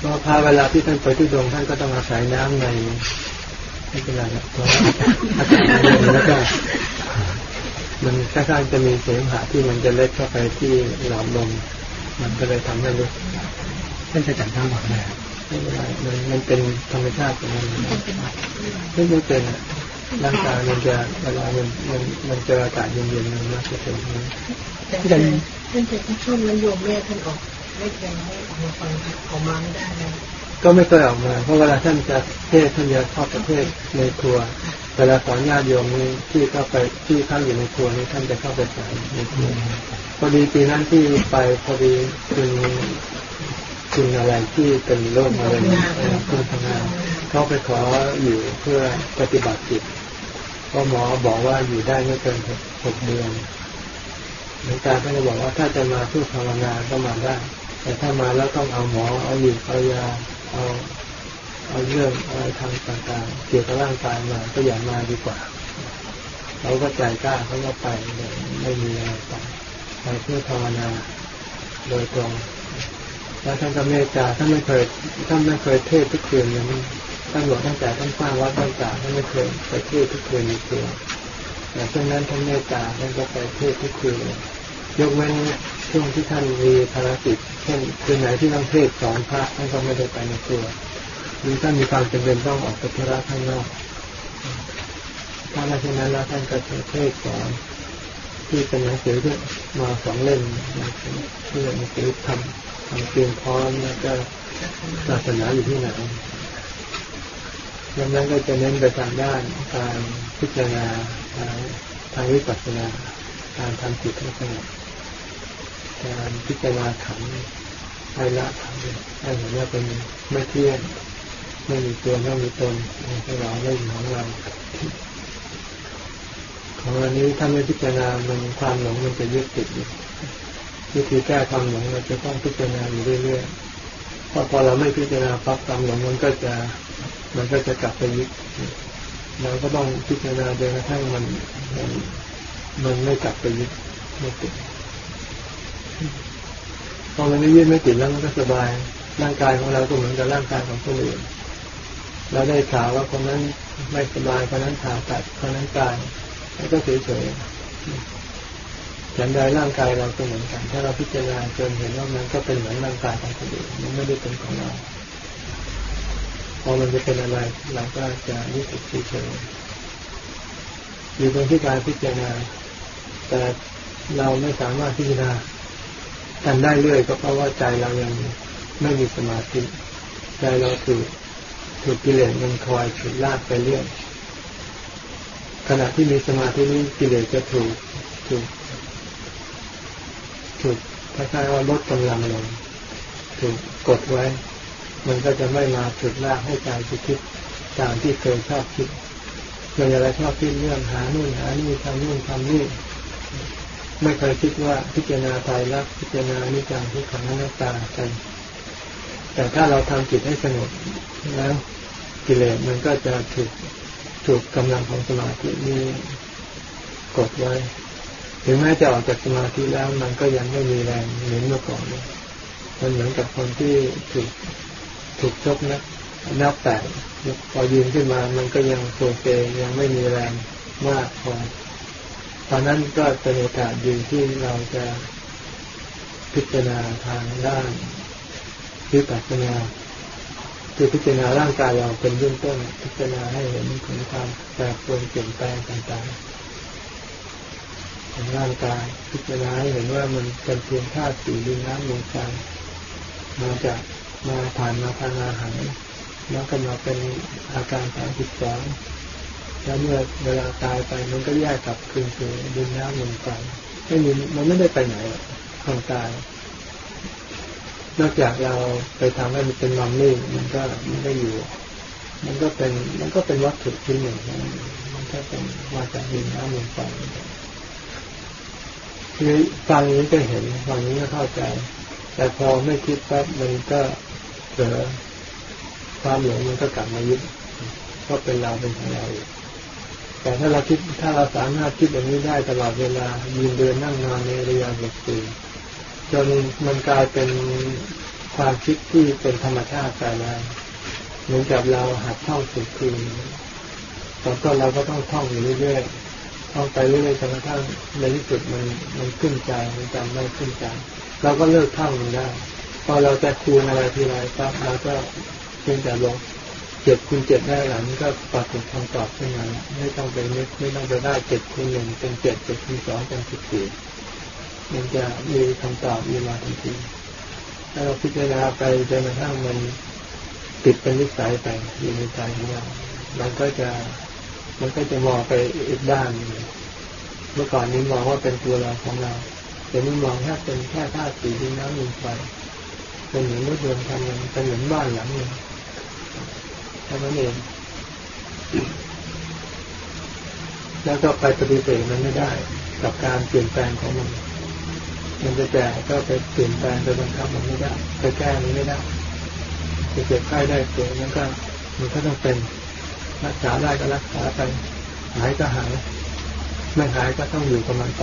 พราะพาเวลาที่ท่านไปที่ดงท่านก็ต้องอาศัยน้ำใน ไม่เป็นไรนะเพราะอากาศมันเย็นแล้วก็มันค่อนข้างจะมีเสมหะที่มันจะเล็ดเข้าไปที่หลอดลมมันก็เลยทำให้รู้
ท่านจะจัดน้ำบ่อได้
ไม่เป็นไรมันมันเป็นธรรมชาติของมันไม่ไม่เป็นร่างกายมันจะเวลามันมันมันเจออากาศเย็นๆมันมักจะเป็น
แต่ท่านท่านจะช่วงนโยมแม่ท่านออกไม่ยังไม่ออกมาฟังออกมาไม่ได้
ก็ไม่เคยออกมาเพราะเวลาท่านจะเทศท่านจะเข้าประเทศในครัวเวลาสอนญาติโยมนี่ที่เข้าไปที่ข้าอยู่ในครัวนี่ท่านจะเข้าไปสอนในครัวพอดีปีนั้นที่ไปพอดีคุณคุณอะไรที่เป็นโรคมะเร็งเอ่อคุณทำงานเขาไปขออยู่เพื่อปฏิบัติจิตเพราะหมอบอกว่าอยู่ได้ไม่เกินหกหกเดือนหลวงตาท่านก็บอกว่าถ้าจะมาเพื่อภาวนาก็มาได้ แต่ถ้ามาแล้วต้องเอาหมอเอาอยู่เอายา เอาเอาเรื่องอะไรทางต่างๆ เกี่ยวกับร่างกายมาก็อย่ามาดีกว่าเขาก็ใจกล้าเขาก็ไปไม่มีอะไรไปไปเพื่อภาวนาโดยตรงแล้วท่านก็เมตตาท่านไม่เคยท่านไม่เคยเทศทุกคืนอย่างนี้ท่านบอกตั้งแต่ท่านสร้างวัดต่างๆท่านไม่เคยไปเทศทุกคืนในตัวแต่ช่วงนั้นท่านเมตตาท่านก็ไปเทศทุกคืนยกเว้น ช่วงที่ท่านมีภารกิจเช่นคืนไหนที่ต้องเทศสอนพระท่านก็ไม่ได้ไปในตัวหรือท่านมีความจำเป็นต้องออกไปธุระข้างนอกถ้าไม่เช่นนั้นแล้วท่านก็จะเทศสอนที่เป็นหนังสือที่มาสองเล่มที่เป็นหนังสือทำทำเตรียมพร้อมแล้วก็ศาสนาอยู่ที่ไหนดังนั้นก็จะเน้นไปทางด้านการพิจารณาทางทางวิปัสสนาการทำจิตให้สงบ การพิจารณาขันธ์ให้ละขันธ์ให้เห็นว่าเป็นไม่เที่ยงไม่มีตัวไม่มีตนไม่เราไม่มีของเราของอันนี้ถ้าไม่พิจารณามันความหลงมันจะยึดติดอยู่วิธีแก้ความหลงเราจะต้องพิจารณาอยู่เรื่อยๆเพราะพอเราไม่พิจารณาปั๊บความหลงมันก็จะ มันก็จะกลับไปยึดเราก็ต้องพิจารณาจนกระทั่งมันมันมันไม่กลับไปยึดไม่ติด พอมันไม่ยึดไม่ติดแล้วมันก็สบาย ร่างกายของเราก็เหมือนกับร่างกายของคนอื่น เราได้ข่าวว่าคนนั้นไม่สบายคนนั้นผ่าตัดคนนั้นตายแล้วก็เฉยๆฉันใดร่างกายเราก็เหมือนกัน ถ้าเราพิจารณาจนเห็นว่ามันก็เป็นเหมือนร่างกายของคนอื่นมันไม่ได้เป็นของเรา พอมันจะเป็นอะไร เราก็จะรู้สึกเฉยๆอยู่ตรงที่การพิจารณา แต่เราไม่สามารถพิจารณา กันได้เรื่อยก็เพราะว่าใจเรายังไม่มีสมาธิใจเราถูกถูกกิเลสมันคอยฉุดลากไปเรื่อยขณะที่มีสมาธินี้กิเลสจะถูกถูกถูกคล้ายๆว่าลดกำลังลงถูกกดไว้ มันก็จะไม่มาฉุดลากให้ใจไปคิดตามที่เคยชอบคิดเมื่ออะไรชอบคิดเรื่องหานู่นหานี่ทำนู่นทำนี่ ไม่เคยคิดว่าพิจารณาตายรักพิจารณานิจังทุกขังอนัตตากัน แต่ถ้าเราทำจิตให้สงบแล้วกิเลสมันก็จะถูกถูกกำลังของสมาธินี้กดไว้ ถึงแม้จะออกจากสมาธิแล้วมันก็ยังไม่มีแรงเหมือนเมื่อก่อนมันเหมือนกับคนที่ถูกถูกชกนะนับแตกพอยืนขึ้นมามันก็ยังโซเซยังไม่มีแรงมากพอ ตอนนั้นก็เป็นโอกาสดีที่เราจะพิจารณาทางด้านวิปัสสนาคือพิจารณาร่างกายเราเป็นเบื้องต้น พิจารณาให้เห็นถึงความแปรปรวนเปลี่ยนแปลงต่างๆของร่างกายพิจารณาให้เห็นว่ามันเป็นเพียงธาตุสี่ดินน้ำลมไฟมาจากมาผ่านมาทางอาหารแล้วก็มาเป็นอาการสามสิบสอง แล้วเมื่อเวลาตายไปมันก็แยกกลับคืนสู่ดินน้ำลมไฟไม่มีมันไม่ได้ไปไหนความตาย นอกจากเราไปทำให้มันเป็นมัมมี่มันก็มันก็อยู่ มันก็เป็น มันก็เป็นวัตถุชิ้นหนึ่งมันก็เป็นมาจากดินน้ำลมไฟคือฟังนี้ก็เห็นฟังนี้ก็เข้าใจ แต่พอไม่คิดปั๊บมันก็เกิดความหลงมันก็กลับมายึดก็เป็นเราเป็นของเราอยู่ แต่ถ้าเราคิดถ้าเราสามารถคิดอย่างนี้ได้ตลอดเวลายืนเดินนั่งนอนในระยะบทสี่จนมันกลายเป็นความคิดที่เป็นธรรมชาติไปแล้วเหมือนกับเราหัดท่องสุดคืนตอนต้นเราก็ต้องท่องอยู่เรื่อยๆท่องไปเรื่อยๆจนกระทั่งในที่สุดมันมันขึ้นใจมันจำไม่ขึ้นใจเราก็เลิกท่องมันได้ พอเราจะคูณอะไรทีไรปั๊บเราก็เพียงแต่ลง เจ็ดคูณเจ็ดได้หลังก็ปรากฏคำตอบขึ้นมาไม่ต้องไปนึกไม่ต้องไปได้เจ็ดคูณหนึ่งเป็นเจ็ดเจ็ดคูณสองเป็นสิบสี่มันจะมีคำตอบมีมาทันทีถ้าเราพิจารณาไปจนกระทั่งมันติดเป็นนิสัยไปอยู่ในใจของเรามันก็จะมันก็จะมองไปอีกด้านนึงเมื่อก่อนนี้มองว่าเป็นตัวเราของเราแต่นี่มองแค่เป็นแค่ธาตุสีดินน้ำลมไฟเป็นเหมือนรถยนต์คันนึงเป็นเหมือนบ้านหลังหนึ่ง ท่านั้นเอง แล้วก็ไปปฏิเสธมันไม่ได้ กับการเปลี่ยนแปลงของมัน มันจะแก่ก็ไปเปลี่ยนแปลงไปบังคับมันไม่ได้ไปแก้มันไม่ได้จะเจ็บไข้ได้ป่วยมันก็มันก็ต้องเป็นรักษาได้ก็รักษาไปหายก็หายไม่หายก็ต้องอยู่กับมันไป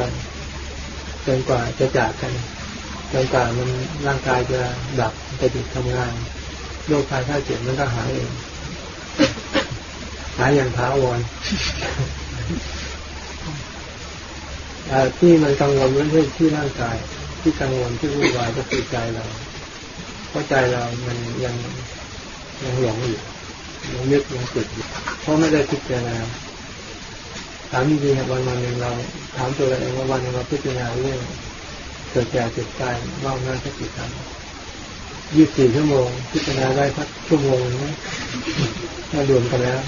จนกว่าจะจากกันจนกว่ามันร่างกายจะดับจะหยุดทำงานโรคภัยไข้เจ็บมันก็หายเอง หายอย่างท้าวรที่มันกังวลไม่ใช่ที่ร่างกาย ที่กังวลที่วุ่นวายก็คือใจเราเพราะใจเรามันยังยังหลงอยู่ยังนึกยังติดอยู่เพราะไม่ได้พิจารณาถามจริงๆวันวันหนึ่งเราถามตัวเราเองว่าวันหนึ่งเราพิจารณาเรื่องเกิดแก่เจ็บตายว่างหน้าสักกี่ครั้ง ยี่สิบสี่ชั่วโมง พิจารณาได้สักชั่วโมงนะถ้ารวมกันแล้ว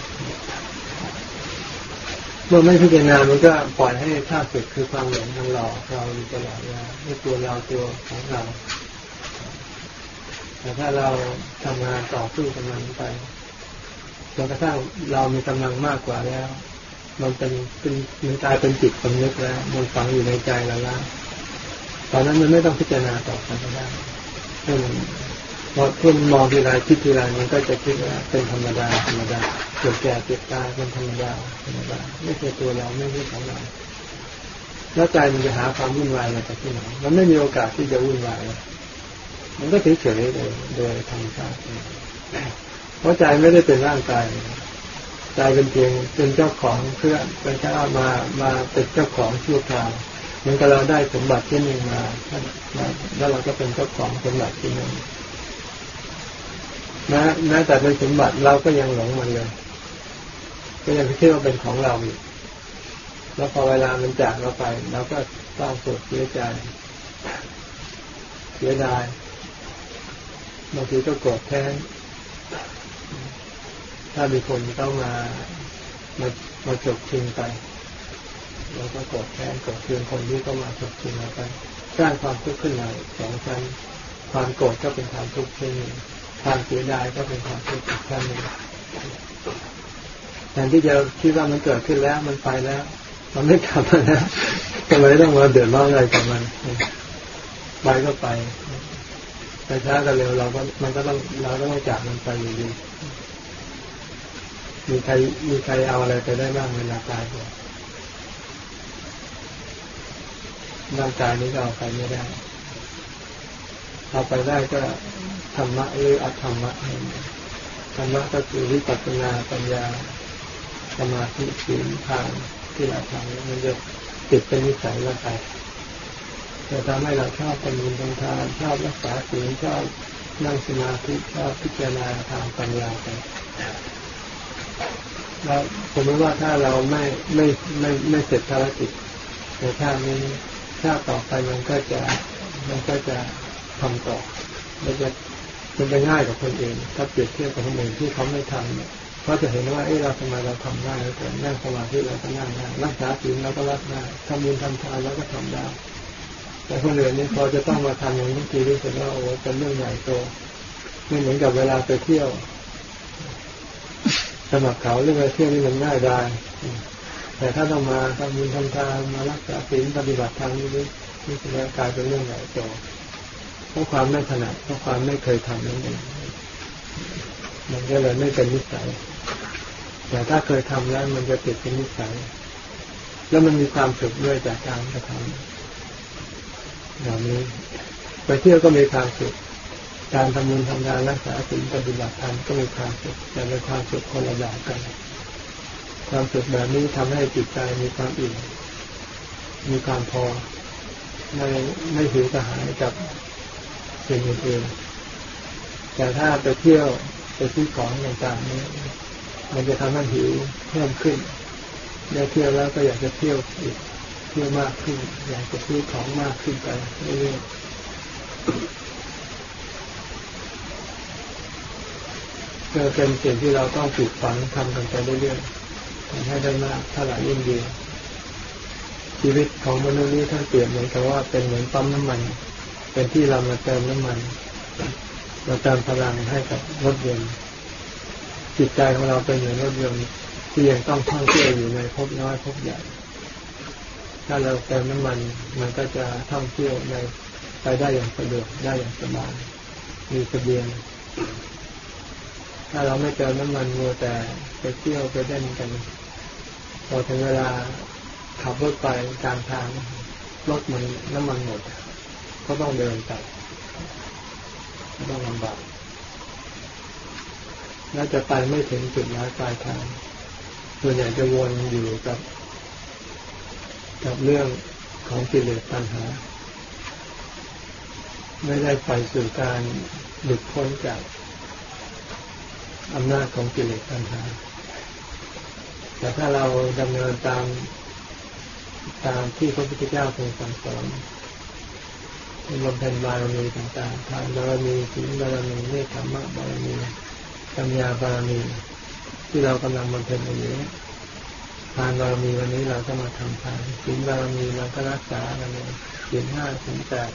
เมื่อไม่พิจารณามันก็ปล่อยให้ท่าสึกคือความหลงมันหลอกเราอยู่ตลอดเวลาให้ตัวเราตัวของเรา แต่ถ้าเราทำงานต่อสู้กับมันไปจนกระทั่งเรามีกำลังมากกว่าแล้ว มันเป็นเป็นมันกลายเป็นจิตสำนึกแล้ว มันฝังอยู่ในใจเราแล้วตอนนั้นมันไม่ต้องพิจารณาต่อไปก็ได้ให้มัน พอเพื่อนมองทีไรคิดทีไรมันก็จะคิดว่าเป็นธรรมดาธรรมดาเกิดแก่เจ็บตายเป็นธรรมดาธรรมดาไม่ใช่ตัวเราไม่ใช่ของเราแล้วใจมันจะหาความวุ่นวายมาจากที่ไหนมันไม่มีโอกาสที่จะวุ่นวายมันก็เฉยเฉยโดยโดยธรรมชาติเพราะใจไม่ได้เป็นร่างกายใจเป็นเพียงเป็นเจ้าของเพื่อเป็นแค่มามาเป็นเจ้าของชั่วคราวเหมือนกับเราได้สมบัติที่หนึ่งมาแล้วเราก็เป็นเจ้าของสมบัติที่หนึ่ง แม้แม้แต่เป็นสมบัติเราก็ยังหลงมันเลย ก็ยังคิดว่าเป็นของเราอยู่แล้วพอเวลามันจากเราไปเราก็ต้องโศกเสียใจเสียดายบางทีก็โกรธแค้นถ้ามีคนต้องมามามาจบชิงไปเราก็โกรธแค้นโกรธเคืองคนที่ก็มาจบชิงเราไปสร้างความทุกข์ขึ้นมาสองชั้นความโกรธก็เป็นความทุกข์เช่นนี้ ความเสียดายก็เป็นความทุกข์อีกขั้นหนึ่งแทนที่จะคิดว่ามันเกิดขึ้นแล้วมันไปแล้ว มันไม่กลับมาแล้วทำไมต้องมาเดือดร้อนอะไรกับมันไปก็ไปไปช้ากันเร็วเราก็มันก็ต้องเราก็ต้องจากมันไปอยู่ดีมีใครมีใครเอาอะไรไปได้บ้างเวลาตายร่างกายนี้ก็เอาไปไม่ได้ เอาไปได้ก็ธรรมะหรืออธรรมะธรรมะก็คือวิปัสสนาปัญญาสมาธิศีลทางที่เราทำมันจะติดเป็นนิสัยเราไปจะทำให้เราชอบเป็นบุญทางทานชอบรักษาศีลชอบนั่งสมาธิชอบพิจารณาทางปัญญาไปแล้วผมว่าถ้าเราไม่ไม่ไม่ไม่เสร็จภารกิจในชาตินี้ชาติต่อไปมันก็จะมันก็จะ ทำต่อมันจะมันจะง่ายกับคนอื่นถ้าเปรียบเทียบกับคนอื่นที่เขาไม่ทำเนี่ยเขาจะเห็นว่าเออเราทำไมเราทำได้แต่นั่งสมาธิเราก็นั่งได้รักษาศีลเราก็รักได้ทำบุญทำทานเราก็ทำได้ แต่คนอื่นนี่พอจะต้องมาทำอย่างนี้ทีรู้สึกว่าโอ้เป็นเรื่องใหญ่โตไม่เหมือนกับเวลาไปเที่ยวสมัครเขาเรื่องไปเที่ยวนี่มันง่ายได้แต่ถ้าต้องมาทำบุญทำทานมารักษาศีลปฏิบัติธรรมนี่นี่จะกลายเป็นเรื่องใหญ่โต เพราะความไม่ถนัดเพราะความไม่เคยทำนั่นเองมันก็เลยไม่เป็นนิสัย แต่ถ้าเคยทำแล้วมันจะติดเป็นนิสัย แล้วมันมีความสุขด้วยจากการกระทำอย่างนี้ ไปเที่ยวก็มีความสุข การทำบุญทำงานรักษาศีลปฏิบัติธรรมก็มีความสุขแต่เป็นความสุขคนละแบบกัน ความสุขแบบนี้ทำให้จิตใจมีความอิ่ม มีความพอ ไม่ไม่หิวกระหายกับ สิ่งอื่นๆแต่ถ้าไปเที่ยวไปซื้อของต่างๆนี้ มันจะทำให้หิวเพิ่มขึ้นได้เที่ยวแล้วก็อยากจะเที่ยวอีกเที่ยวมากขึ้น อยากจะซื้อของมากขึ้นไปเรื่อยๆก็เป็นสิ่งที่เราต้องฝึกฝังทำกันไปเรื่อยๆทำให้ได้มากเท่าไหร่ยิ่งดีชีวิตของมนุษย์นี้ท่านเปรียบเหมือนกับว่าเป็นเหมือนปั๊มน้ำมัน เป็นที่เรามาเติมน้ำมันเราเติมพลังให้กับรถยนต์จิตใจของเราเป็นเหมือนรถยนต์ที่ยังต้องท่องเที่ยวอยู่ในภพน้อยภพใหญ่ ถ้าเราเติมน้ำมัน มันก็จะท่องเที่ยวในไปได้อย่างสะดวกได้อย่างสบายมีเสบียงถ้าเราไม่เติมน้ำมันมัวแต่ไปเที่ยวไปเล่นกันพอถึงเวลาขับรถไปกลางทางรถมันน้ำมันหมด ก็ต้องเดินไปก็ต้องลำบากน่าจะไปไม่ถึงจุดหมายปลายทางส่วนใหญ่จะวนอยู่กับ กับเรื่องของกิเลสปัญหา ไม่ได้ไปสู่การหลุดพ้นจากอำนาจของกิเลสปัญหา แต่ถ้าเราดำเนินตามตามที่พระพุทธเจ้าทรงสั่งสอน บำเพ็ญบารมีต่างๆทานบารมีศีลบารมีเนคขมะบารมีปัญญาบารมี ที่เรากำลังบำเพ็ญอยู่นี้ทานบารมีวันนี้เราก็มาทำทานศีลบารมีเราก็รักษากันเลยศีลห้าศีลแปด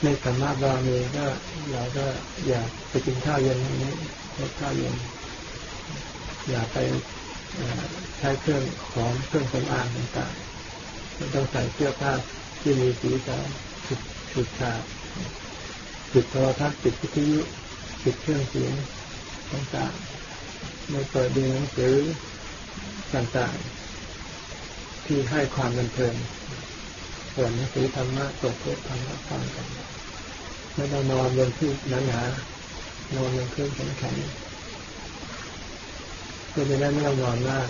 เนคขมะบารมีก็เราก็อยากไปกินข้าวเย็นวันนี้ลดข้าวเย็นอย่าไปใช้เครื่องของเครื่องสำอางต่างๆไม่ต้องใส่เสื้อผ้า ที่มีสีสันฉุดฉุดฉาดปิดโทรทัศน์ปิดวิทยุปิดเครื่องเสียงต่างๆไม่เปิดดูหนังสือต่างๆ ที่ให้ความบันเทิงส่วนหนังสือธรรมะเปิดเทศธรรมะฟังกันไม่ต้องนอนบนที่หนาหนานอนบนเครื่องแข็งๆก็จะได้ไม่ต้องนอนมาก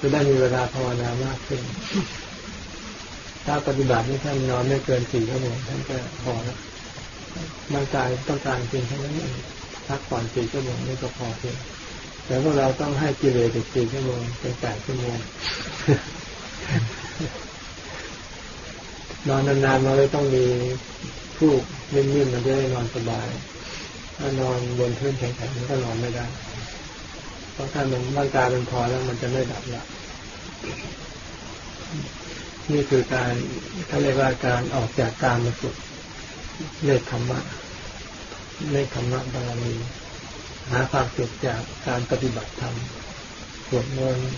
จะได้มีเวลาภาวนามากขึ้น ถ้าปฏิบัตินี่ท่านนอนไม่เกินสี่ชั่วโมงท่านก็พอแล้วร่างกายต้องการเพียงแค่นั้นเองพักผ่อนสี่ชั่วโมงนี่ก็พอเพียงแต่พวกเราต้องให้กิเลสอีกสี่ชั่วโมงเป็นแปดชั่วโมงนอนนานๆเราเลยต้องมีผู้นิ่มๆมันจะได้นอนสบาย ถ้านอนบนพื้นแข็งๆมันก็นอนไม่ได้ เพราะถ้ามันร่างกายมันพอแล้วมันจะไม่ดับละ นี่คือการเขาเรียกว่าการออกจากการมาสุดเลขธรรมะเลขธรรมะบารมีหาความสุขจากการปฏิบัติธรรมสวดมนต์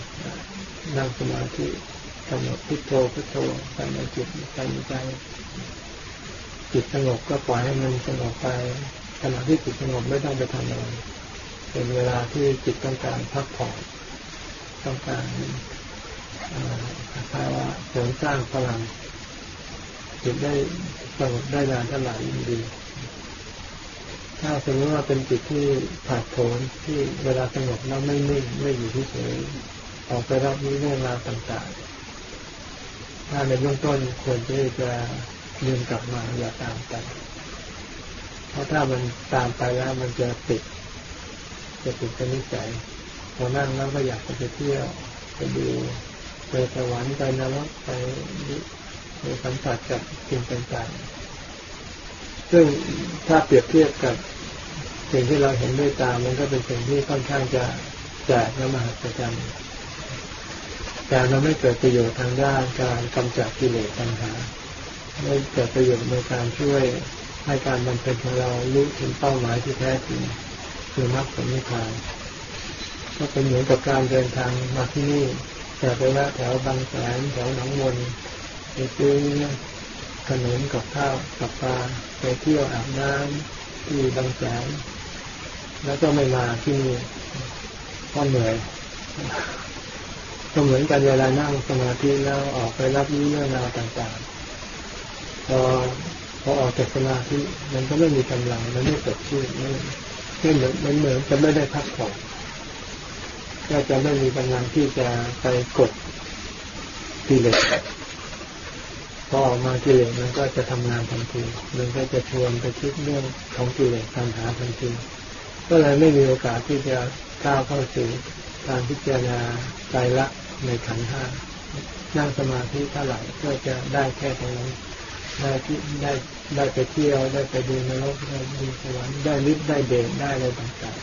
นั่งสมาธิกำหนดพุทโธพุทโธไปในจิตไปในใจจิตสงบก็ปล่อยให้มันสงบไปขณะที่จิตสงบไม่ต้องไปทำอะไรเป็นเวลาที่จิตต้องการพักผ่อนต้องการ ภาวะเสริมสร้างพลังจิตได้สงบได้นานเท่าไหร่ดี ถ้าสมมติว่าเป็นจิตที่ผ่าโผนที่เวลาสงบแล้วไม่นิ่งไม่อยู่ที่เฉยออกไปรับรู้เรื่องราวต่างๆ ถ้าในเบื้องต้นควรที่จะยืนกลับมาอย่าตามไป เพราะถ้ามันตามไปแล้วมันจะติด จะติดเป็นนิสัยพอนั่งแล้วก็อยากจะไปเที่ยวไปดู ไปสวรรค์ไปนรกไปไปสัมผัสกับสิ่งต่างๆ ซึ่งถ้าเปรียบเทียบกับสิ่งที่เราเห็นด้วยตา มันก็เป็นสิ่งที่ค่อนข้างจะแจกและมหัศจรรย์แต่เราไม่เกิดประโยชน์ทางด้านการกำจัดกิเลสปัญหา ไม่เกิดประโยชน์ในการช่วยให้การบำเพ็ญของเรารู้ถึงเป้าหมายที่แท้จริงคือมรรคผลนิพพานก็เป็นเหมือนกับการเดินทางมาที่นี่ แต่ไปละแถวบางแสนแถวหนองมนไปซื้อขนมกับข้าวกับปลาไปเที่ยวอาบน้ำที่บางแสนแล้วก็ไม่มาที่นี่ก็เหนื่อยก็เหมือนกันเวลานั่งสมาธิแล้วออกไปรับรู้เรื่องราวต่างๆพอพอออกจากสมาธิมันก็ไม่มีกำลังมันไม่สดชื่นไม่ไม่เหมือนมันเหมือนจะไม่ได้พักผ่อน ก็จะไม่มีกำลังที่จะไปกดกิเลสพอออกมากิเลสมันก็จะทำงานทันทีมันก็จะชวนไปคิดเรื่องของกิเลสปัญหาทันทีก็เลยไม่มีโอกาสที่จะก้าวเข้าสู่การพิจารณาใจละในขันห้านั่งสมาธิเท่าไหร่ก็จะได้แค่ตรงนั้นได้ที่ได้ได้ไปเที่ยวได้ไปดูนรกได้ดูสวรรค์ได้ฤทธิ์ได้เดชได้อะไรต่าง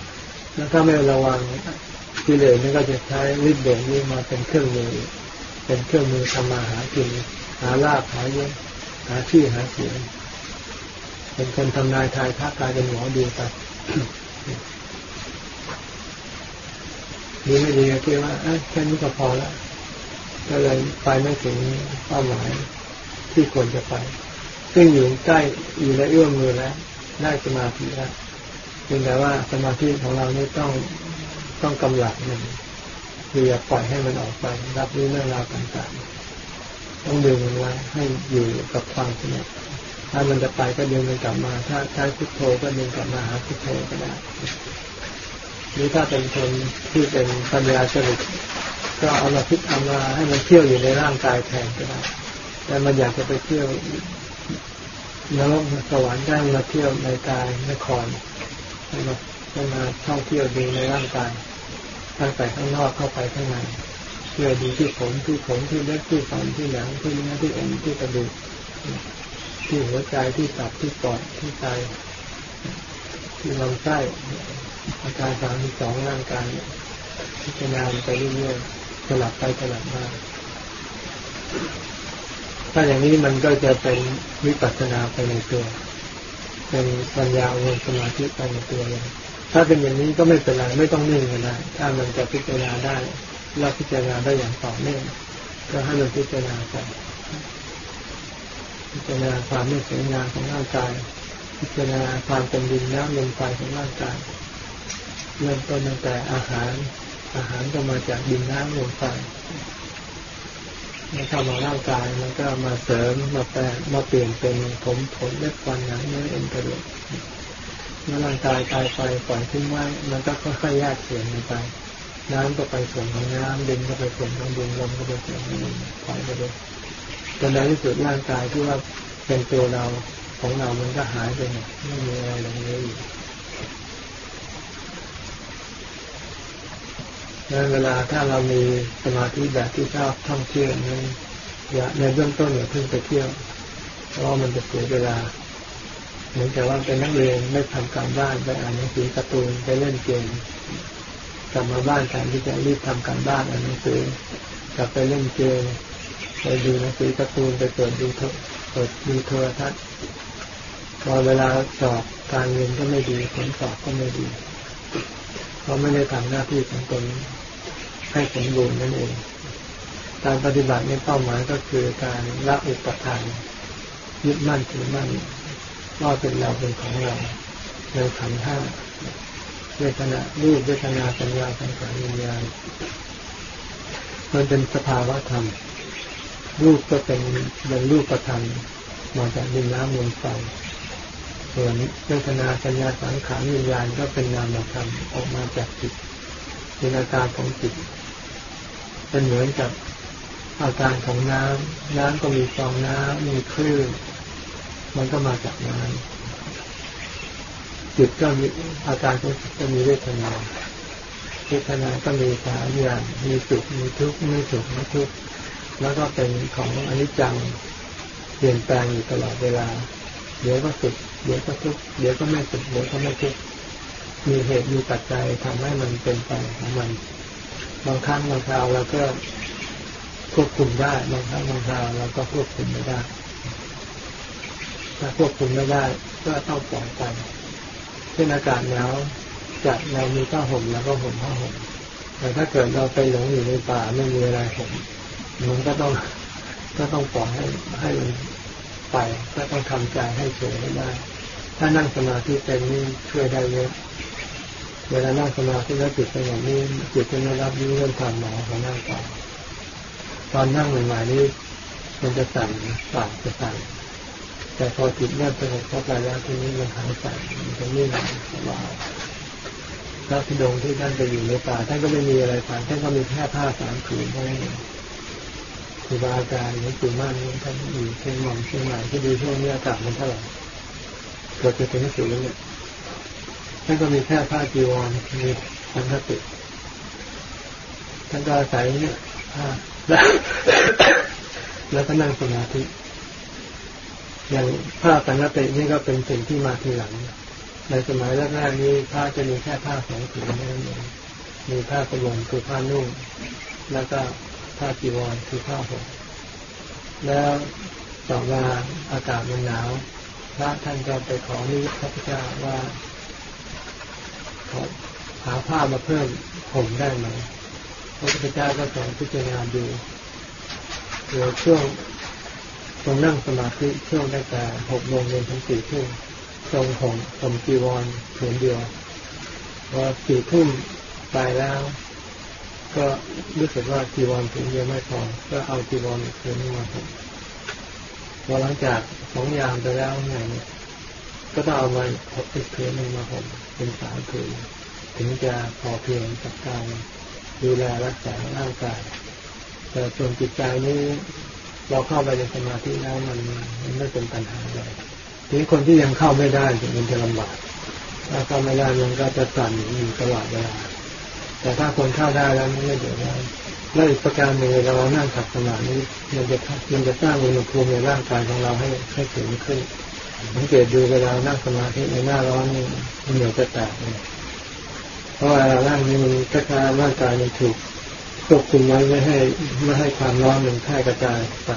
ๆแล้วถ้าไม่ระวัง กิเลสนี่ก็จะใช้ฤทธิ์เดชนี้มาเป็นเครื่องมือ เป็นเครื่องมือทำมาหากิน หาลาภหาเยอะหาชื่อหาเสียงเป็นคนทำนายทายทักกายเป็นหมอดูไปดีไม่ดีก็คิดว่าแค่นี้ก็พอแล้วก็เลยไปไม่ถึงเป้าหมายที่ควรจะไป ซึ่งอยู่ใกล้อยู่ในเอื้อมมือแล้ว ได้สมาธิแล้วเพียงแต่ว่าสมาธิของเรานี่ต้อง ต้องกำลังหนึ่งคืออย่าปล่อยให้มันออกไป รับรู้เรื่องราวต่างๆ ต้องดึงมันไว้ให้อยู่กับความสงบถ้ามันจะไปก็ดึงมันกลับมา ถ้าใช้พุทโธก็ดึงกลับมาหาพุทโธก็ได้หรือถ้าเป็นคนที่เป็นปัญญาสรุปก็เอามาพิจเอามาให้มันเที่ยวอยู่ในร่างกายแทนก็ได้แต่มันอยากจะไปเที่ยวนรกสวรรค์ได้มาเที่ยวในกายนครมา ให้มาท่องเที่ยวดูในร่างกายตั้งแต่ข้างนอกเข้าไปข้างในเพื่อดูที่ผมที่ผมที่เล็บที่ฟันที่หนังที่เนื้อที่เอ็นที่กระดูกที่หัวใจที่ตับที่ปอดที่ไตที่ลำไส้อาการสามที่สองร่างกายพิจารณาไปเรื่อยๆสลับไปสลับมาถ้าอย่างนี้มันก็จะเป็นวิปัสสนาไปในตัว เป็นปัญญาเงินสมาธิไปในตัวเลย ถ้าเป็นอย่างนี้ก็ไม่เป็นไรไม่ต้องนิ่งกันได้ถ้ามันจะพิจารณาได้เราพิจารณาได้อย่างต่อเนื่องก็ให้มันพิจารณาไปพิจารณาความไม่สวยงามของร่างกาย พิจารณาความเป็นดินน้ำลมไฟของร่างกายเริ่มต้นตั้งแต่อาหาร อาหารก็มาจากดินน้ำลมไฟมันเข้ามาร่างกายมันก็มาเสริมมาแปลมาเปลี่ยนเป็นผมขนเล็บฟันหนังเนื้อเอ็นกระดูก เมื่อร่างกายตายไปปล่อยทิ้งไว้มันก็ค่อยๆแยกส่วนไป น้ำก็ไปส่วนของน้ำดินก็ไปส่วนของดินลมก็ไปส่วนของลมปล่อยไปเลยจนในที่สุดร่างกายที่ว่าเป็นตัวเราของเรามันก็หายไปหมดไม่มีอะไรเหลืออยู่ดังเวลาถ้าเรามีสมาธิแบบที่ชอบท่องเที่ยวนั้นอย่าในเบื้องต้นอย่าเพิ่งไปเที่ยว เพราะมันจะเสียเวลา มือนกับว่าเป็นนักเรียนไม่ทำการบ้านไปอ่านหนังสือการ์ตูนไปเล่นเกมกลับมาบ้านแทนที่จะรีบทำการบ้านอ่านหนังสือกลับไปเล่นเกมไปดูหนังสือการ์ตูนไปเปิดดูเปิดดูโทรทัศน์พอเวลาสอบการเรียนก็ไม่ดีผลสอบก็ไม่ดีเพราะไม่ได้ทำหน้าที่ของตนให้สมบูรณ์นั่นเองการปฏิบัติในเป้าหมายก็คือการละอุปทานยึดมั่นถือมั่น ว่าเป็นเราเป็นของเราในขันธ์ห้าเวทนารูปเวทนาสัญญาสังขารวิญญาณมันเป็นสภาวะธรรม รูปก็เป็นเป็นรูปประธรรมมาจากดินน้ำลมไฟส่วนเวทนาสัญญาสังขารวิญญาณก็เป็นนามธรรมออกมาจากจิตเป็นอาการของจิตเป็นเหมือนกับอาการของน้ำน้ำก็มีฟองน้ำมีคลื่น มันก็มาจากน้ำจิตก็มีอาการของจิตก็มีเวทนาเวทนาก็มีสามอย่างมีสุขมีทุกข์ไม่สุขไม่ทุกข์แล้วก็เป็นของอนิจจังเปลี่ยนแปลงอยู่ตลอดเวลา เดี๋ยวก็สุขเดี๋ยวก็ทุกข์เดี๋ยวก็ไม่สุขเดี๋ยวก็ไม่ทุกข์มีเหตุมีปัจจัยทำให้มันเป็นไปของมัน บางครั้งบางคราวเราก็ควบคุมได้บางครั้งบางคราวเราก็ควบคุมไม่ได้ ถ้าควบคุมไม่ได้ก็ต้องปล่อยไปเช่นอากาศหนาวจัดเรามีผ้าห่มแล้วก็ห่มผ้าห่มแต่ถ้าเกิดเราไปหลงอยู่ในป่าไม่มีอะไรห่มมันก็ต้องก็ต้องปล่อยให้ให้มันไปก็ต้องทำใจให้เฉยให้ได้ ถ้านั่งสมาธิเป็นนี่ช่วยได้เยอะเวลานั่งสมาธิแล้วจิตสงบนี่จิตจะไม่รับรู้เรื่องความหนาวของร่างกาตอนนั่งใหม่ๆนี่มันจะสั่นปากจะสั่น แต่พอจิตเริ่มสงบเข้าไปแล้วทีนี้มันหายสั่นมันจะนิ่งสบายพระพิดงที่ท่านไปอยู่ในป่าท่านก็ไม่มีอะไรผ่านท่านก็มีแค่ผ้าสามผืนเท่านั้นเองครูบาอาจารย์หลวงปู่มั่นท่านอยู่เชียงใหม่เชียงใหม่ที่ดีช่วงนี้อากาศมันเท่าไหร่เกิดจะเป็นสูงเนี่ยท่านก็มีแค่ผ้าจีวรมีสังฆติท่านก็อาศัยเนี่ยผ้าแล้วแล้วก็นั่งสมาธิ อย่างผ้าสังฆตินี่ก็เป็นสิ่งที่มาทีหลัง ในสมัยแรกๆนี้ผ้าจะมีแค่ผ้าสองผืนเท่นั้นเองมีผ้าสบงคือผ้านุ่งแล้วก็ผ้าจีวรคือผ้าห่มแล้วต่อมาอากาศมันหนาวพระท่านก็ไปขอนิพระพุทธเจ้าว่าขอหาผ้ามาเพิ่มห่มได้ไหมพระพุทธเจ้าก็สอนพิจารณาดูเดี๋ยวช่วง ตรงนั่งสมาธิช่วงตั้งแต่หกโมงเย็นถึงสี่ทุ่มทรงห่มห่มจีวรผืนเดียวพอสี่ทุ่มไปแล้ว ก็รู้สึกว่าจีวรผืนเดียวไม่พอ ก็เอาจีวรอีกผืนมาห่มพอหลังจากสองยามไปแล้วไงก็ต้องเอามาหกอีกผืนหนึ่งมาห่มเป็นสามผืนถึงจะพอเพียงกับการดูแลรักษาร่างกายแต่ส่วนจิตใจนี้ เราเข้าไปในสมาธิแล้วมันมันไม่เป็นปัญหาเลยทีนี้คนที่ยังเข้าไม่ได้มันจะลำบากถ้าเข้าไม่ได้มันก็จะสั่นอยู่ตลอดเวลาแต่ถ้าคนเข้าได้แล้วมันไม่เดือดร้อนแล้วอีกประการหนึ่งเรานั่งขัดสมาธิมันจะมันจะสร้างอุณหภูมิในร่างกายของเราให้ให้สูงขึ้นสังเกตดูเวลานั่งสมาธิในหน้าร้อนนี่มันเหนียวจะแตกเลยเพราะเวลานั่งนี่มันกระจาร่างกายมันถูก ควบคุมไว้ไม่ให้ไม่ให้ความร้อนมันแพร่กระจายไป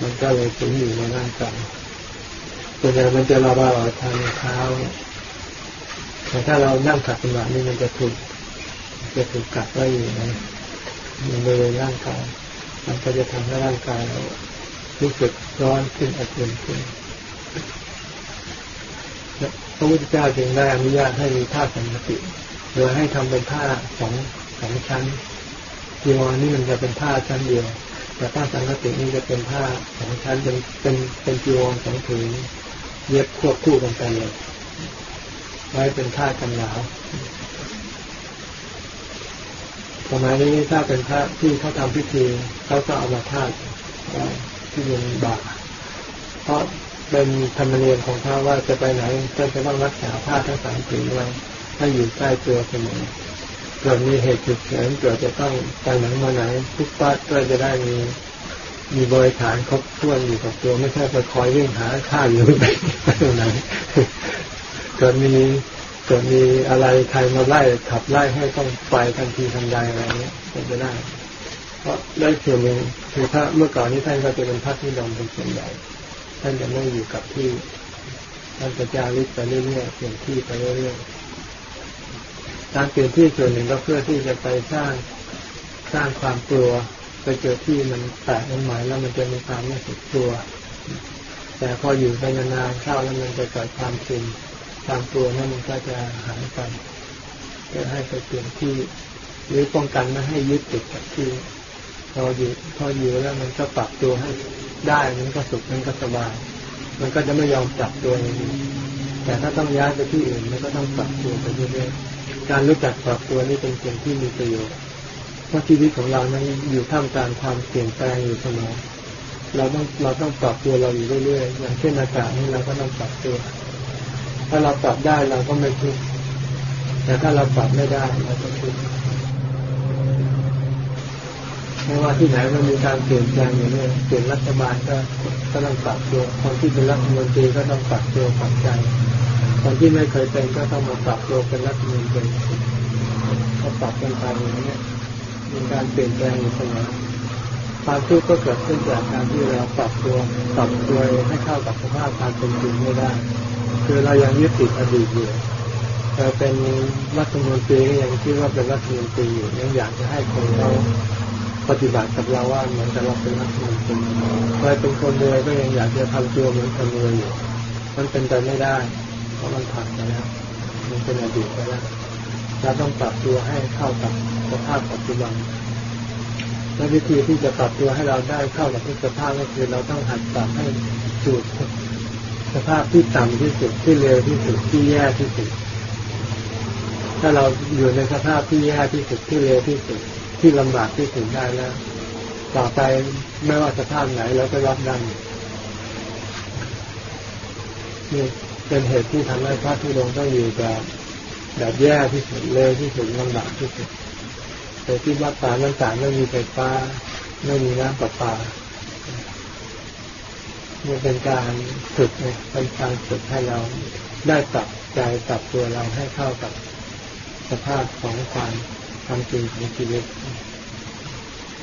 มันก็เลยถึงอยู่ในร่างกายส่วนใหญ่มันจะระบายออกทางเท้าแต่ถ้าเรานั่งขัดสมาธินี่มันจะถูกจะถูกกัดไว้อยู่ในบริเวณร่างกาย มันก็จะทำให้ร่างกายเรารู้สึกร้อนขึ้นอัดเย็นขึ้นพระพุทธเจ้าจึงได้อนุญาตให้มีผ้าสังฆติโดยให้ทำเป็นผ้าสองสองชั้น จีวรนี่มันจะเป็นผ้าชั้นเดียว แต่ผ้าสังฆตินี่จะเป็นผ้าสองชั้นเป็นเป็นเป็นจีวรสองผืนเย็บควบคู่กันไปเลยไว้เป็นผ้ากันหนาวสมัยนี้ถ้าเป็นพระที่เขาทำพิธีเขาก็เอามาทาดที่ยังบาเพราะเป็นธรรมเนียมของพระว่าจะไปไหนก็จะต้องรักษาผ้าทั้งสามผืนไว้ให้อยู่ใกล้ตัวเสมอ เกิดมีเหตุฉุกเฉินเกิดจะต้องไปไหนมาไหนทุกป้าก็จะได้มีมีบริฐานครบถ้วนอยู่กับตัวไม่ใช่ไปคอยวิ่งหาข้าอยู่ไปไหนเกิดมีเกิดมีอะไรใครมาไล่ขับไล่ให้ต้องไปทันทีทันใดอะไรเนี้ยก็จะได้ เพราะได้ส่วนหนึ่งคือพระเมื่อก่อนนี้ท่านก็จะเป็นพระที่ดำเป็นส่วนใหญ่ท่านจะไม่อยู่กับที่ท่านจะจาริกไปเรื่อยๆเปลี่ยนที่ไปเรื่อยๆ การเปลี่ยนที่ส่วนหนึ่งก็เพื่อที่จะไปสร้างสร้างความกลัวไปเจอที่มันแปลกมันใหม่แล้วมันจะมีความไม่สุดตัว แต่พออยู่ไปนานๆเข้าแล้วมันจะเกิดความชินความกลัวนั่นมันก็จะหายไปเพื่อให้ไปเปลี่ยนที่ หรือป้องกันไม่ให้ยึดติดกับที่พออยู่พออยู่แล้วมันก็ปรับตัวให้ได้มันก็สุขมันก็สบายมันก็จะไม่ยอมปรับตัวเองแต่ถ้าต้องย้ายไปที่อื่นมันก็ต้องปรับตัวไปเรื่อยๆ การรู้จักปรับตัวนี่เป็นสิ่งที่มีประโยชน์ เพราะชีวิตของเรานั้นอยู่ท่ามกลางความเปลี่ยนแปลงอยู่เสมอ เราต้องเราต้องปรับตัวเราอยู่เรื่อยๆ อย่างเช่นอากาศนี่เราก็ต้องปรับตัว ถ้าเราปรับได้เราก็ไม่ทุกข์ แต่ถ้าเราปรับไม่ได้เราก็ทุกข์ไม่ว่าที่ไหนมันมีการเปลี่ยนแปลงอย่างนี้เปลี่ยนรัฐบาลก็ก็ต้องปรับตัว คนที่เป็นรัฐมนตรีก็ต้องปรับตัวปรับใจ คนที่ไม่เคยเป็นก็ต้องมาปรับตัวเป็นรัฐมนตรีก็ปรับกันไปอย่างนี้มีการเปลี่ยนแปลงอยู่เสมอความทุกข์ก็เกิดขึ้นจากการที่เราปรับตัวปรับตัวให้เข้ากับสภาพการเป็นจริงไม่ได้ คือเรายังยึดติดอดีตอยู่เราเป็นรัฐมนตรีก็ยังคิดว่าเป็นรัฐมนตรีอยู่ยังอยากจะให้คนเขาปฏิบัติกับเราว่าเหมือนกับเราเป็นรัฐมนตรีใครเป็นคนรวยก็ยังอยากจะทำตัวเหมือนคนรวยอยู่มันเป็นไปไม่ได้ ราะมันผ่านไปแล้ว มันเป็นอดีตไปแล้วเราต้องปรับตัวให้เข้ากับสภาพปัจจุบันและวิธีที่จะปรับตัวให้เราได้เข้ากับทุกสภาพก็คือเราต้องหัดปรับให้สูตรสภาพที่ต่ำที่สุดที่เร็วที่สุดที่แย่ที่สุด ถ้าเราอยู่ในสภาพที่แย่ที่สุดที่เร็วที่สุด ที่ลำบากที่สุดได้แล้ว ต่อไปไม่ว่าสภาพไหนเราก็รับได้นี่ เป็นเหตุที่ทำให้พระทุดงต้องอยู่แบบแบบแย่ที่สุดเร็วที่สุดลำบากที่สุดแต่ที่วัดป่านั้นต่างไม่มีไฟฟ้า ไม่มีน้ำประปานี่เป็นการฝึกเนี่ยเป็นการฝึกให้เราได้ปรับใจปรับตัวเราให้เข้ากับสภาพของความความจริงของชีวิต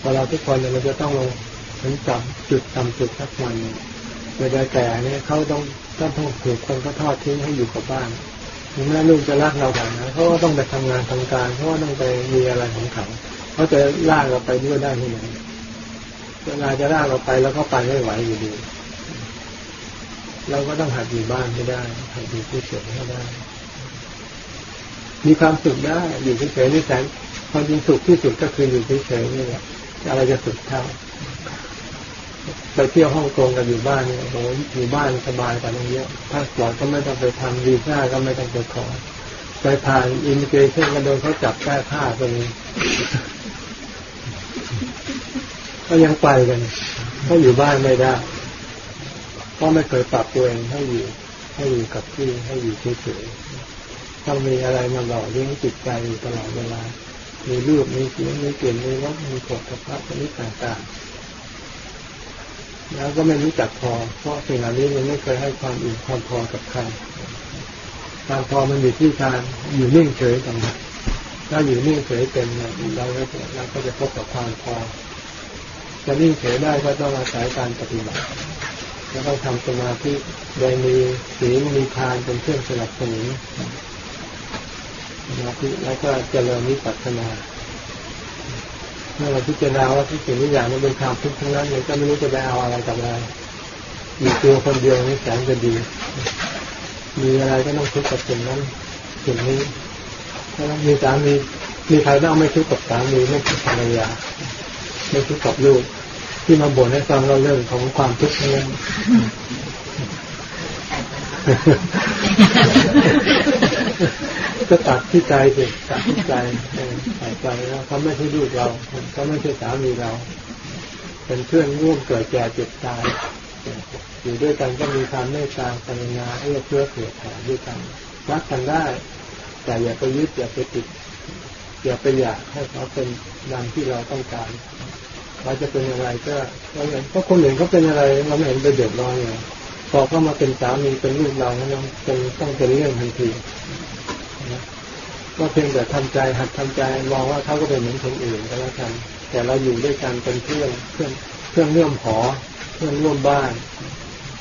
พอเราทุกคนเนี่ยเราจะต้องลงถึงจับจุดต่ำจุดสักวัน เวลาแก่เนี่ยเขาต้องต้องต้องถูกคนเขาทอดทิ้งให้อยู่กับบ้านถึงแม้ลูกจะรักเราแต่นะเขาก็ต้องไปทำงานทำการเขาก็ต้องไปมีอะไรของเขาเขาจะลากเราไปด้วยได้ที่ไหนเวลาจะลากเราไปแล้วเขาไปไม่ไหวอยู่ดีเราก็ต้องหัดอยู่บ้านให้ได้หัดอยู่ที่เฉยให้ได้ มีความสุขได้อยู่เฉยๆนี่แสนความจริงสุขที่สุดก็คืออยู่เฉยๆนี่แหละอะไรจะสุขเท่า ไปเที่ยวฮ่องกงกับอยู่บ้านเนี่ยโอ้อยู่บ้านสบายกว่าเยอะพาสปอร์ตก็ไม่ต้องไปทำวีซ่าก็ไม่ต้องไปขอ ไปผ่าน immigration ก็โดนเขาจับแก้ผ้าตรงนี้ก็ยังไปกันก็อยู่บ้านไม่ได้ก็ไม่เคยปรับตัวเองให้อยู่ให้อยู่กับที่ให้อยู่เฉยๆต้องมีอะไรมาหล่อเลี้ยงจิตใจอยู่ตลอดเวลา มีรูปมีเสียงมีกลิ่นมีรสมีกฎกับพระชนิดต่างๆ แล้วก็ไม่รู้จักพอ เพราะสิ่งเหล่านี้มันไม่เคยให้ความอิ่มความพอกับใครความพอมันอยู่ที่การอยู่นิ่งเฉยต่างหากถ้าอยู่นิ่งเฉยเป็นเนี่ยเราก็จะเราก็จะพบกับความพอ จะนิ่งเฉยได้ก็ต้องอาศัยการปฏิบัติแล้วต้องทำสมาธิโดยมีศีลมีทานเป็นเครื่องสนับสนุนสมาธิแล้วก็เจริญวิปัสสนา เมื่อเราพิจารณาว่าทุกสิ่งทุกอย่างมันเป็นความทุกข์ทั้งนั้นเลยก็ไม่รู้จะไปเอาอะไรกับอะไรอยู่ตัวคนเดียวนี่แสนจะดี มีอะไรก็ต้องทุกข์กับสิ่งนั้นสิ่งนี้ถ้ามีสามีมีใครต้องไม่ทุกข์กับสามีไม่ทุกข์กับภรรยาไม่ทุกข์กับลูกที่มาบ่นให้ฟังเราเรื่องของความทุกข์นั้น ก็ตัดที่ใจสิตัดที่ใจใส่ใจแล้วเขาไม่ใช่ลูกเราเขาไม่ใช่สามีเรา เป็นเพื่อนร่วมเกิดแก่เจ็บตายอยู่ด้วยกันก็มีความเมตตาปัญญาเอื้อเพื่อเผื่อแผ่ด้วยกันรักกันได้ แต่อย่าไปยึดอย่าไปติดอย่าไปอยากให้เขาเป็นดังที่เราต้องการเราจะเป็นอะไรก็เราเห็นเพราะคนอื่นเขาเป็นอะไรเราไม่เห็นไปเดือดร้อนเลย พอเข้ามาเป็นสามีเป็นลูกเราเนี่ยเป็นต้องเป็นเรื่องทันทีก็เพียงแต่ทำใจหัดทำใจมองว่าเขาก็เป็นเหมือนคนอื่นก็แล้วกันแต่เราอยู่ด้วยกันเป็นเพื่อนเพื่อนเพื่อนร่วมหอเพื่อนร่วมบ้าน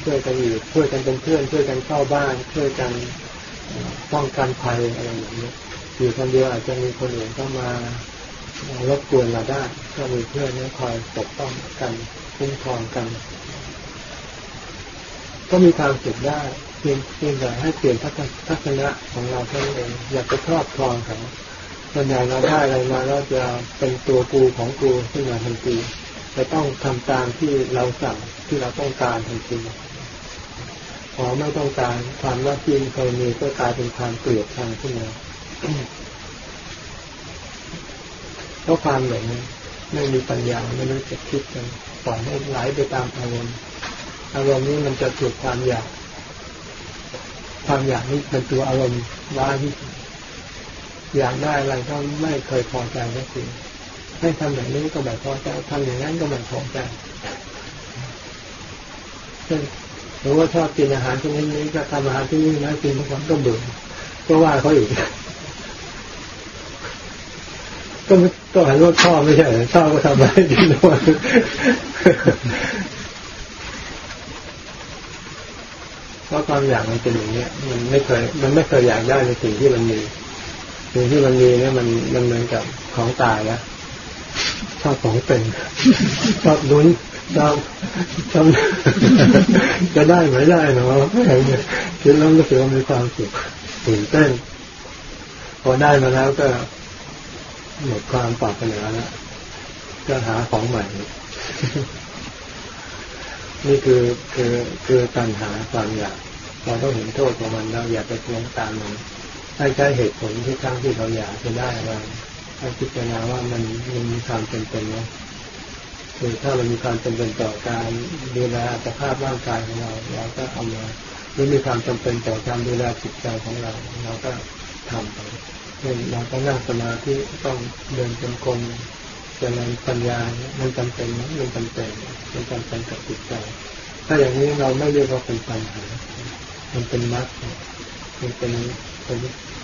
ช่วยกันอยู่ช่วยกันเป็นเพื่อนช่วยกันเข้าบ้านช่วยกันป้องกันภัยอะไรอย่างนี้อยู่คนเดียวอาจจะมีคนอื่นเข้ามารบกวนเราได้ก็มีเพื่อนเนี่คอยปกป้องกันคุ้มครองกัน ก็มีความสุขได้เพียงเพียงแต่ให้เปลี่ยนทัศนะของเราเท่านั้นเองอย่าไปครอบครองเขาส่วนใหญ่เราได้อะไรมาเราจะเป็นตัวกูของกูขึ้นมาทันทีจะต้องทำตามที่เราสั่งที่เราต้องการทันทีพอไม่ต้องการความว่าที่เคยมีก็กลายเป็นความเกลียดชังขึ้นมาเพราะความหลงไม่มีปัญญาไม่รู้จะคิดกันปล่อยให้ไหลไปตามอารมณ์ อารมณ์นี้มันจะถูกความอยาก ความอยากนี้เป็นตัวอารมณ์ร้ายที่อยากได้อะไรก็ไม่เคยพอใจสักทีให้ทำอย่างนี้ก็แบบพอใจทำอย่างนั้นก็ไม่พอใจเช่นหรือว่าชอบกินอาหารชนิดนี้ก็ทำอาหารที่นี่นะกินทุกวันก็เบื่อก็ว่าเขาอีกก็ก็เห็นว่าชอบไม่ใช่หรือชอบก็ทำอะไรกินทุกวัน เพราะความอยากมันเป็นอย่างนี้มันไม่เคย มันไม่เคยอยากได้ในสิ่งที่มันมีสิ่งที่มันมีเนี่ยมันมันเหมือนกับของตายแล้วชอบของเป็นชอบลุ้นชอบชอบจะได้ไหมได้เนาะอะไรเนี่ยคิดแล้วก็รู้สึกว่ามีความสุขตื่นเต้นพอได้มาแล้วก็หมดความปรารถนาแล้วก็หาของใหม่ นี่คือคือคือปัญหาความอยาก เราต้องเห็นโทษของมันเราอย่าไปทวงตามมันให้ใช้เหตุผลที่ทั้งที่เราอยากจะได้อะไรให้พิจารณาว่ามันมันมีความเป็นเป็นนะคือถ้ามันมีความจำเป็นต่อการดูแลสภาพร่างกายของเราเราก็เอามาหรือมีความจำเป็นต่อการดูแลจิตใจของเราเราก็ทำไปเช่นเราต้องนั่งสมาธิต้องเดินจงกรม เจริญปัญญาเนี่ยมันจำเป็นมันจำเป็นมันจำเป็นกับจิตใจ ถ้าอย่างนี้เราไม่เรียกว่าเป็นปัญหา มันเป็นมรรคมันเป็นเป็น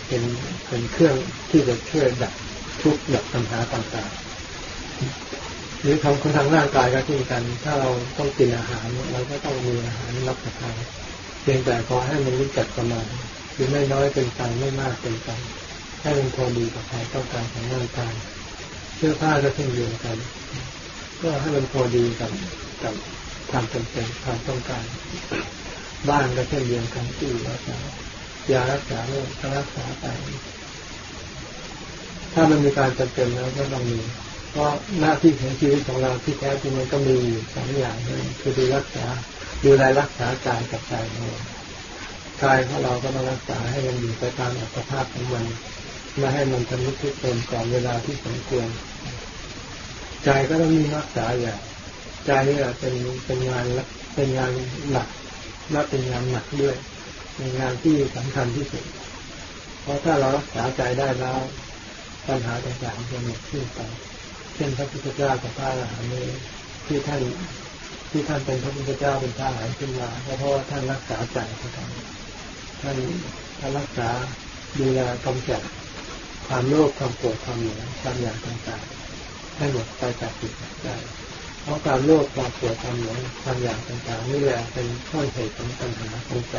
เป็นเป็นเครื่องที่จะช่วยดับทุกข์ดับปัญหาต่างๆหรือทำทางร่างกายก็เช่นกัน ถ้าเราต้องกินอาหารเราก็ต้องมีอาหารรับประทานเพียงแต่ขอให้มันรู้จักประมาณคือไม่น้อยเป็นไปไม่มากเป็นไปให้มันพอดีกับความต้องการของร่างกาย เสื้อผ้าก็เช่นเดียวกัน ก็ให้มันพอดีกับกับความจำเป็นความต้องการ บ้านก็เช่นเดียวกันที่รักษายารักษาโรคก็รักษาไปถ้ามันมีการจำเป็นแล้วก็ต้องมีเพราะหน้าที่ของชีวิตของเราที่แท้จริงมันก็มีสองอย่างนึงคือดูรักษาดูแลรักษากายกับใจของเรากายของเราก็ต้องรักษาให้มันอยู่ไปตามอัตภาพของมัน ไม่ให้มันทำนุทุกตนก่อนเวลาที่สมควรใจก็ต้องมีรักษาอย่างใจนี่แหละเป็นเป็นงานเป็นงานหนักและเป็นงานหนักด้วยเป็นงานที่สำคัญที่สุด เพราะถ้าเรารักษาใจได้แล้วปัญหาต่างๆจะหมดสิ้นไปเช่นพระพุทธเจ้ากับพระอรหันต์ที่ท่านที่ท่านเป็นพระพุทธเจ้าเป็นพระอรหันต์ขึ้นมาเพราะว่าท่านรักษาใจท่านท่านรักษาดูแลกำจัด ความโลภความโกรธความหลงความอยากต่างๆให้หมดไปจากจิตใจเพราะความโลภความโกรธความหลงความอยากต่างๆนี่แหละเป็นข้อเหตุของปัญหาของใจ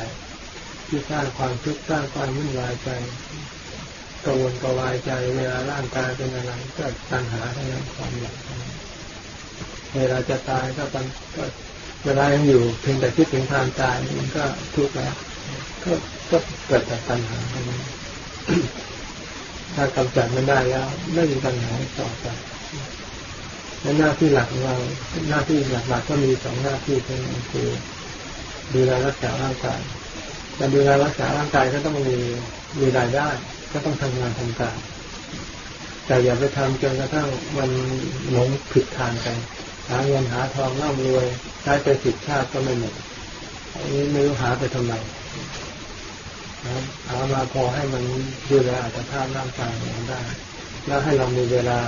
ที่สร้างความทุกข์สร้างความวุ่นวายใจกังวลกวายใจเวลาร่างกายเป็นอะไรก็ปัญหาทั้งนั้นความอยากเวลาจะตายก็ปัญก็เวลายังอยู่เพียงแต่คิดถึงความตายมันก็ทุกข์แล้วก็ก็เกิดจากปัญหาทั้งนั้น ถ้ากำจัดมันได้แล้วไม่มีปัญหาต่อไปและหน้าที่หลักของเราหน้าที่หลักๆก็มีสองหน้าที่เป็นคือดูแลรักษาร่างกายการดูแลรักษาร่างกายก็ต้องมีมีรายได้ ก็ต้องทำงานทำการแต่อย่าไปทำจนกระทั่งมันหลงผิดทางไปหาเงินหาทองร่ำรวยใช้ไปสิบชาติก็ไม่หมดอันนี้ไม่รู้หาไปทำไม หามาพอให้มันดูแลอัตภาพร่างกายของได้ แล้วให้เรามีเวลา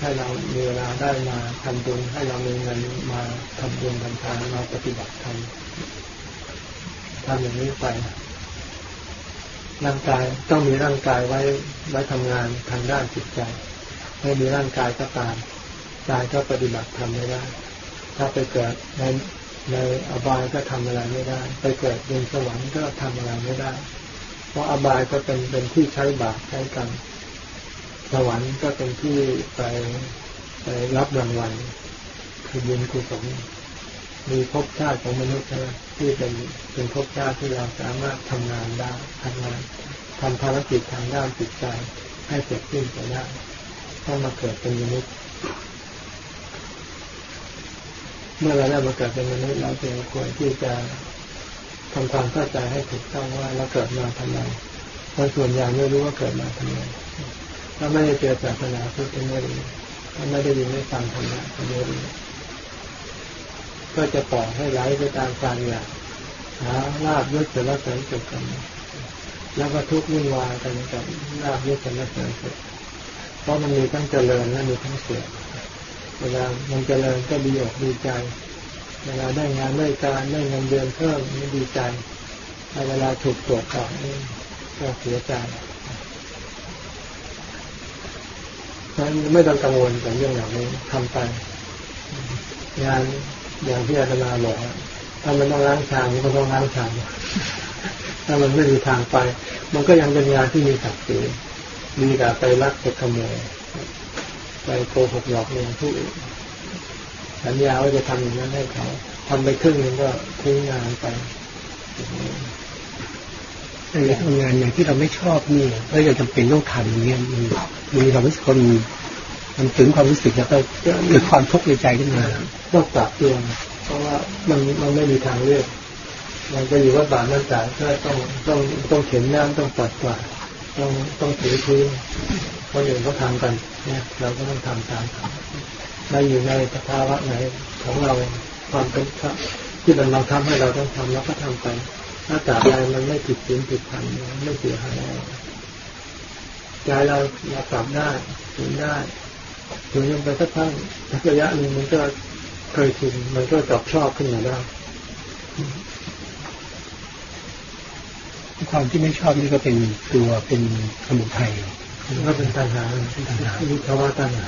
ให้เรามีเวลาได้มาทำบุญให้เรามีเงินมาทำบุญทำทานมาปฏิบัติธรรมทำอย่างนี้ไปร่างกายต้องมีร่างกายไว้ไว้ทำงานทางด้านจิตใจไม่มีร่างกายก็ตามใจก็ปฏิบัติทำไม่ได้ ถ้าไปเกิดในในอบายก็ทำอะไรไม่ได้ ไปเกิดบนสวรรค์ก็ทำอะไรไม่ได้ เพราะอบายก็เป็นเป็นที่ใช้บาปใช้กรรมสวรรค์ก็เป็นที่ไปไปรับรางวัลคือบุญกุศลมีภพชาติของมนุษย์นะที่เป็นเป็นภพชาติที่เราสามารถทำงานได้ทำงานทำภารกิจทางด้านจิตใจให้เสร็จสิ้นไปได้ต้องมาเกิดเป็นมนุษย์ เมื่อเราได้มาเกิดเป็นมนุษย์เราจึงควรที่จะ ทำความเข้าใจให้ถูกต้องว่าเราเกิดมาทำไมคนส่วนใหญ่ไม่รู้ว่าเกิดมาทำไมถ้าไม่ได้เจอศาสนาพุทธไม่รู้ถ้าไม่ได้ยินไม่ฟังธรรมะไม่รู้ก็จะปล่อยให้ไหลไปตามการอยากหาลาบยศเสริญเสริญสุขกันแล้วก็ทุกข์วุ่นวายกันกับลาบยศเสริญเสริญสุขเพราะมันมีทั้งเจริญและมีทั้งเสื่อมเวลามันเจริญก็ดีอกดีใจ เวลาได้งานได้การได้เงินเดือนเพิ่มนี่ดีใจแต่เวลาถูกตรวจสอบนี่ก็เสียใจนั้นไม่ต้องกังวลกับเรื่องอย่านี้ทำไป งานอย่างที่อาจารย์บอกถ้ามันต้องล้างชามมันก็ต้องล้างชามถ้ามันไม่มีทางไป มันก็ยังเป็นงานที่มีศักดิ์ศรีดีกว่าไปรักไปขโมยไปโกหกหลอกลวงผู้อื่น สัญญาว่าจะทำอย่างนั้นให้เขาทำไปครึ่งนึงก็ทิ้งงานไป
แต่ในทำงานอย่างที่เราไม่ชอบนี่ก็ยังจำเป็นต้องทำอย่างเงี้ยมันมีความรู้สึกคนมันถึงความรู้สึกแล้วก็เกิดความทุกข์ในใจขึ้นมา
ต้องปรับตัวเพราะว่ามันมันไม่มีทางเลือกมันจะอยู่ว่าบาทนั่นจ่ก็ต้องต้องต้องเข็นน้ำต้องปัดกวาดต้องต้องถือพื้นคนอื่นเขาทำกันเนี่ยเราก็ต้องทำตามเขา เราอยู่ในสภาวะไหนของเราความเป็นที่มันเราทำให้เราต้องทำแล้วก็ทำไป ถ้าจากอะไรมันไม่ผิดศีลผิดธรรมไม่เสียหายใจเราเราปรับได้ถึงได้ถึงยังไปสักพักระยะหนึ่งมันก็เคยชินมันก็จับชอบขึ้นมาได้
ความที่ไม่ชอบนี่ก็เป็นตัวเป็นสมุทัย
ก็เป็นตัณหาวิภาวะตัณหา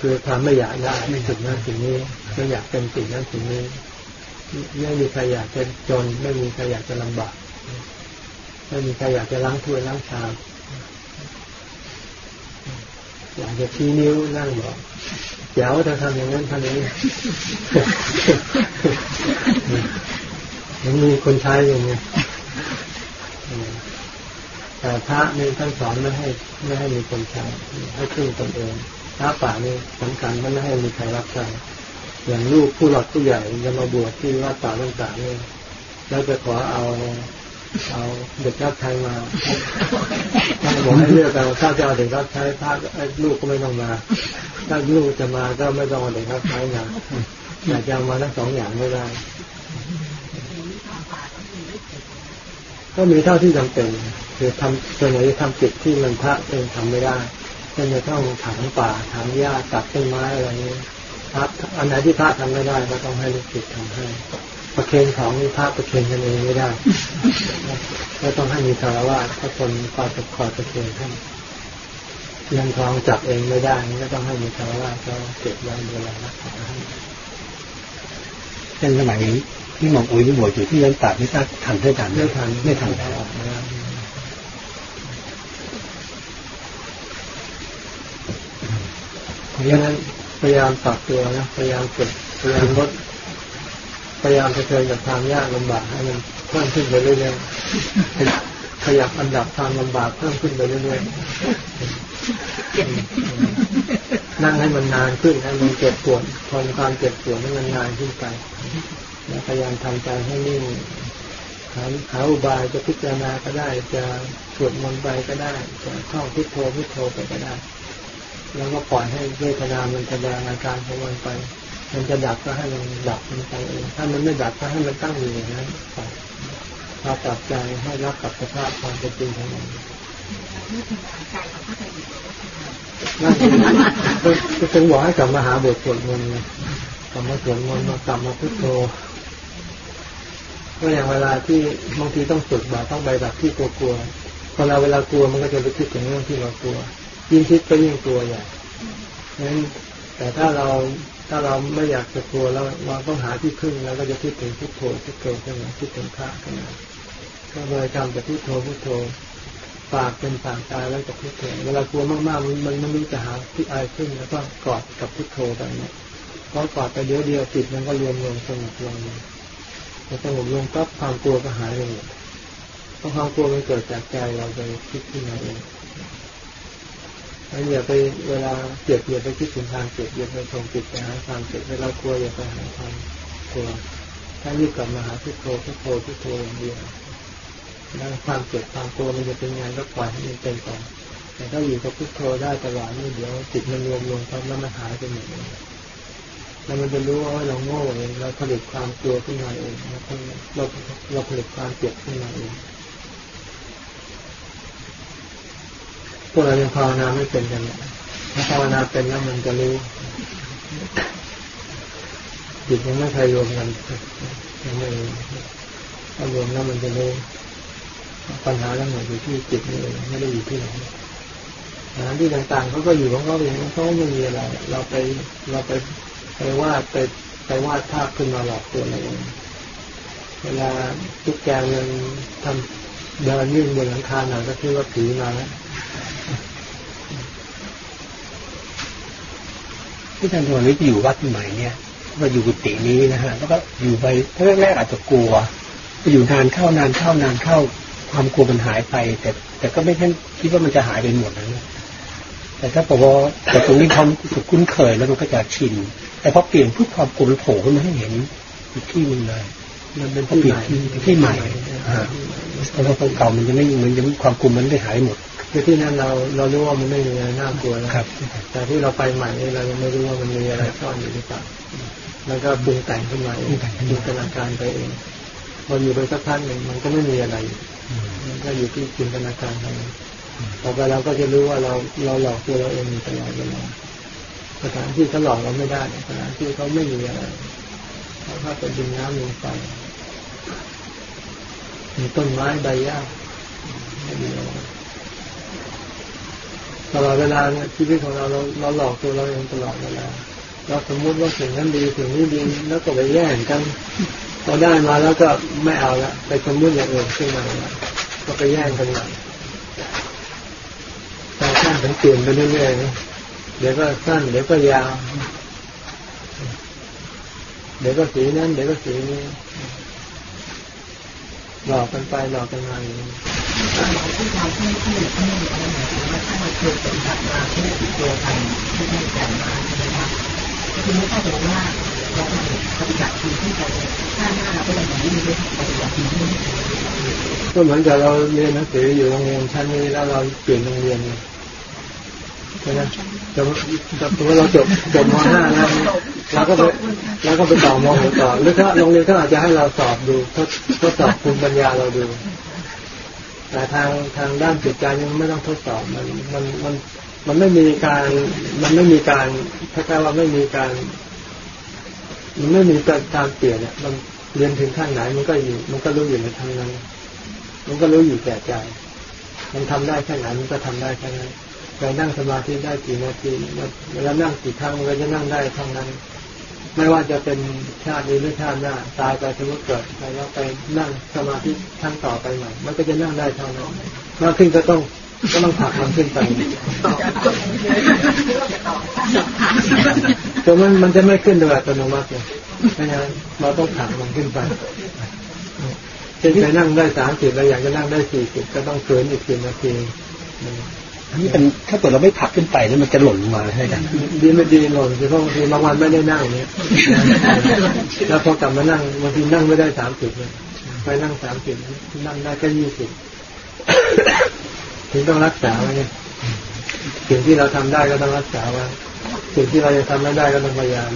คือความไม่อยากได้ไม่งนั้นสิ่งนี้ไม่อยากเป็นสิ่งนั้นสิ่งนี้ไม่มีใครอยากจะจน ไม่มีใครอยากจะลำบากไม่มีใครอยากจะล้างถ้วยล้างชามอยากจะชี้นิ้วนั่งบอกเดี๋ยวจะทำอย่างนั้นทำอย่างนี้มันมีคนใช้อย่างนี้ แต่พระนี่ท่านสอนไม่ให้ไม่ให้มีคนใช้ให้ขึ้นตนเองพระป่านี่สำคัญไม่ให้มีใครรับใช้อย่างลูกผู้หลักผู้ใหญ่จะมาบวชที่วัดป่าต่างๆนี่แล้วจะขอเอาเอาเด็กรับใช้มาท่านบอกให้เลือกเอาถ้าจะเอาเด็กรับใช้พระลูกก็ไม่ต้องมา ถ้าลูกจะมาก็ไม่ต้องเอาเด็กรับใช้มาอยากจะมาทั้งสองอย่างไม่ได้ก็มีเท่าที่จำเป็น คือทำส่วนใหญ่จะทำจิตที่มันพระเองทำไม่ได้เช่นจะต้องถางป่าถางหญ้าตัดต้นไม้อะไรนี้พระอันไหนที่พระทำไม่ได้ก็ต้องให้ลูกศิษย์ทำให้ประเคนของนี่พระประเคนกันเองไม่ได้ก็ต้องให้มีคารวะถ้าคนคอยจะคอยประเคนให้ยังทองจับเองไม่ได้ก็ต้องให้มีคารวะก็เก็บไว้ดูแลรักษาให้
เช่นสมัยที่หมออุ๋ยที่บวชอยู่ที่ยันตาไม่ทราบทันได้ทัน
ไม่ทัน
ไม่ทัน
ออกมา เพราะฉะนั้นพยายามปรับตัวนะพยายามฝึกพยายามลดพยายามเผชิญกับความยากลำบากให้มันเพิ่มขึ้นไปเรื่อยๆขยับอันดับความลำบากเพิ่มขึ้นไปเรื่อยๆนั่งให้มันนานขึ้นให้มันเจ็บปวดทนความเจ็บปวดให้มันนานขึ้นไปแล้วพยายามทำใจให้นิ่งหาหาอุบายจะพิจารณาก็ได้ จะสวดมนต์ไปก็ได้จะท่องพุทโธพุทโธไปก็ได้ แล้วก็ปล่อยให้เวทนามันแสดงอาการของมันไป มันจะดับก็ให้มันดับมันไปเอง ถ้ามันไม่ดับก็ให้มันตั้งอยู่อย่างนั้นไปเราปรับใจให้รับกับสภาพความเป็นจริงของมันนั่นคือถึงบอกให้กลับมาหาบทสวดมนต์ไงกลับมาสวดมนต์มากลับมาพุทโธก็อย่างเวลาที่บางทีต้องฝึกแบบต้องไปแบบที่กลัวๆพอเราเวลากลัวมันก็จะไปคิดถึงเรื่องที่เรากลัว ยิ่งคิดก็ยิ่งกลัวใหญ่นั้นแต่ถ้าเราถ้าเราไม่อยากจะกลัวแล้วเราต้องหาที่พึ่งแล้วก็จะคิดถึงพุทโธพุทโธขึ้นมาคิดถึงพระขึ้นมาก็เลยจำแต่พุทโธพุทโธฝากเป็นฝากตายไว้วกับพุทโธเวลากลัวมากๆมันมันไม่รู้จะหาที่อะไรขึ้นแล้วก็กอดกับพุทโธไปเนี่ยพอกอดไปเดียวเดียวจิตมันก็รวมลงสงบลงพอสงบลงก็ความกลัวก็หายไปหมดเพราะความกลัวมันเกิดจากใจเราไปคิดขึ้นมาเอง แล้วอย่าไปเวลาเจ็บอย่าไปคิดถึงทางเจ็บอย่าไปทงจิตไปหาความเจ็บเวลากลัวอย่าไปหาความกลัวถ้ารีบกลับมาหาพุทโธพุทโธพุทโธอย่างเดียวแล้วความเจ็บความกลัวมันจะเป็นไงก็ปล่อยให้มันเป็นก่อแต่ถ้าอยู่กับพุทโธได้ตลอดนี่เดี๋ยวจิตมันรวมลงแล้วมันหายไปหมดเลยแล้วมันจะรู้ว่าเราโง่เองเราผลิตความกลัวขึ้นมาเองเราเราผลิตความเจ็บขึ้นมาเอง พวกเรายังภาวนาไม่เป็นกันถ้าภาวนาเป็นแล้วมันจะรู้จิตยังไม่เคยรวมกันยังไม่ถ้ารวมแล้วมันจะรู้ปัญหาทั้งหมดอยู่ที่จิตนี่เองไม่ได้อยู่ที่ไหนสถานที่ต่างๆเขาก็อยู่ของเขาเองเขาไม่มีอะไร เราไปเราไปไปวาดไปไปวาดภาพขึ้นมาหลอกตัวเราเองเวลาทุกแกมันทำเดินยื่นบนหลังคาหน่อยก็คิดว่าผีมาแล้ว
ที่ท่านทวนนี้อยู่วัดใหม่เนี่ยมาอยู่กุฏินี้นะฮะแล้วก็อยู่ไปแรกๆอาจจะกลัวไปอยู่นานเข้านานเข้านานเข้าความกลัวมันหายไป แต่แต่ก็ไม่ใช่คิดว่ามันจะหายไปหมดนะแต่ถ้าบอกว่าแต่ตรงนี้ความสุขคุ้นเคยแล้วมันก็จะชิน แต่พอเปลี่ยนพุทความกลัวมันโผล่ขึ้นมาให้เห็นอีกที่หนึงเลย
มันเป็น
พอ
ที่
เปลี่ย
ให
น
ม่
ที่ที่ใหม่ อ่าเพราะว่าตรงเก่ามันจะไม่เหมือนจะความกลัวมันไม่หายหมด
คือที่นั่นเราเรารู้ว่ามันไม่มีอะไรน่ากลัวแล้ว
ครับ
แต่ที่เราไปใหม่นี่เรายังไม่รู้ว่ามันมีอะไรซ่อนอยู่หรือเปล่าแล้วก็ปรุงแต่งขึ้นมาเองจินตนาการไปเองพออยู่ไปสักพักหนึ่งมันก็ไม่มีอะไรมันก็อยู่ที่จินตนาการไปต่อไปเราก็จะรู้ว่าเราเราหลอกตัวเราเองอยู่ตลอดเวลาสถานที่เขาหลอกเราไม่ได้สถานที่เขาไม่มีอะไรเขาถ้าเป็นดินน้ำลมไฟ มีต้นไม้ใบหญ้าไม่มีตลอดเวลาเนี่ยชีวิตของเราเราเราหลอกตัวเราเองตลอดเวลาเราสมมุติว่าสิ่งนั้นดีสิ่งนี้ดีแล้วก็ไปแย่งกันพอได้มาแล้วก็ไม่เอาละไปสมมุติอย่างอื่นขึ้นมาละก็ไปแย่งกันมาแฟชั่นมันเปลี่ยนไปเรื่อยๆเดี๋ยวก็สั้นเดี๋ยวก็ยาว เดี๋ยวก็สีนั้นเดี๋ยวก็สีนี้ หลอกกันไปหลอกกันมาอย่างนี้
ที่เราที่ที่ที่อะไรหมายถึงว่าถ้าเราเคยปฏิบัติมาที่ตัวกันที่ได้ใจมาใช่ไหมครับทีนี้ถ้าเกิดว่าเราปฏิบัติทีที่จะถ้าหน้าเราก็ยังไม่ได้ปฏิบัติทีที่
ก็เหมือนกับเราเรียนหนังสืออยู่โรงเรียนชั้นนี้แล้วเราเปลี่ยนโรงเรียนไงใช่ไหม แต่ว่าแต่ว่าเราจบจบม .5 แล้วเราก็ไปเราก็ไปต่อม .6 ต่อหรือถ้าโรงเรียนเขาอาจจะให้เราสอบดูทดทดสอบภูมิปัญญาเราดู แต่ทางทางด้านจิตใจยังไม่ต้องทดสอบมันมันมันมันไม่มีการมันไม่มีการถ้าเราไม่มีการ มันไม่มีการการเปลี่ยนเนี่ยมันเรียนถึงขั้นไหนมันก็อยู่ มันก็รู้อยู่ในทางนั้น มันก็รู้อยู่แก่ใจ มันทำได้แค่ไหนมันก็ทำได้แค่นั้น เรานั่งสมาธิได้กี่นาทีเวลานั่งกี่ครั้งมันก็จะนั่งได้เท่านั้น ไม่ว่าจะเป็นชาตินี้หรือชาติหน้า ตายไปสมมติเกิดไปแล้วไปนั่งสมาธิขั้นต่อไปใหม่มันก็จะนั่งได้เท่านั้นมากขึ้นก็ต้องก็ต้องผลักมันขึ้นไปแต่มันมันจะไม่ขึ้นโดยอัตโนมัติเลยเพราะฉะนั้นเราต้องผลักมันขึ้นไปเช่นไปนั่งได้สามสิบเราอยากจะนั่งได้สี่สิบก็ต้องเกินอีกสิบนาที
อั นนี้เป็นถ้าเกิดเราไม่ผลักขึ้นไปแล้วมันจะหล่นลงมาใช่ไหม
ดีไม่ดีหล่นคือเพราะบางทีบางวันไม่ได้นั่งเนี้ยแล้วพอกลับมานั่งบางทีนั่งไม่ได้สามสิบเลยไปนั่งสามสิบนั่งได้แค่ยี่สิบถึงต้องรักษาไว้เนี่ยสิ่งที่เราทำได้ก็ต้องรักษาไว้สิ่งที่เราจะทำไม่ได้ก็ต้องพยายาม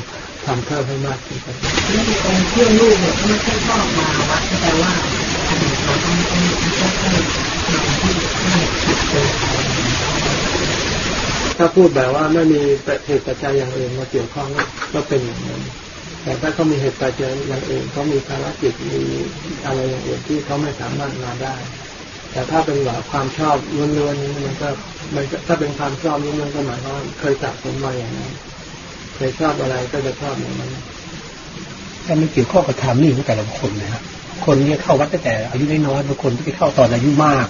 ทำเพิ่มให้มากขึ้นไป
นี่คือตรงเที่ยวลูกเนี่ยก็ไม่ใช่ชอบมาวัดแต่ว่าเราต้องต้องต้องต้อง
ถ้าพูดแบบว่าไม่มีเหตุปัจจัยอย่างอื่นมาเกี่ยวข้องก็เป็นอย่างนั้น แต่ถ้าเขามีเหตุปัจจัยอย่างอื่นเขามีภารกิจมีอะไรอย่างอื่นที่เขาไม่สามารถมาได้ แต่ถ้าเป็นแบบความชอบล้วนๆนี้มันก็มันถ้าเป็นความชอบนี้มันก็หมายว่าเคยสะสมมาอย่างนั้นเคยชอบอะไรก็จะชอบอย่างนั้น
แต่มันเกี่ยวข้องกับ timing ของแต่ละคนนะครับคนเนี่ยเข้าวัดตั้งแต่อายุน้อยบางคนก็ไปเข้าตอนอายุมาก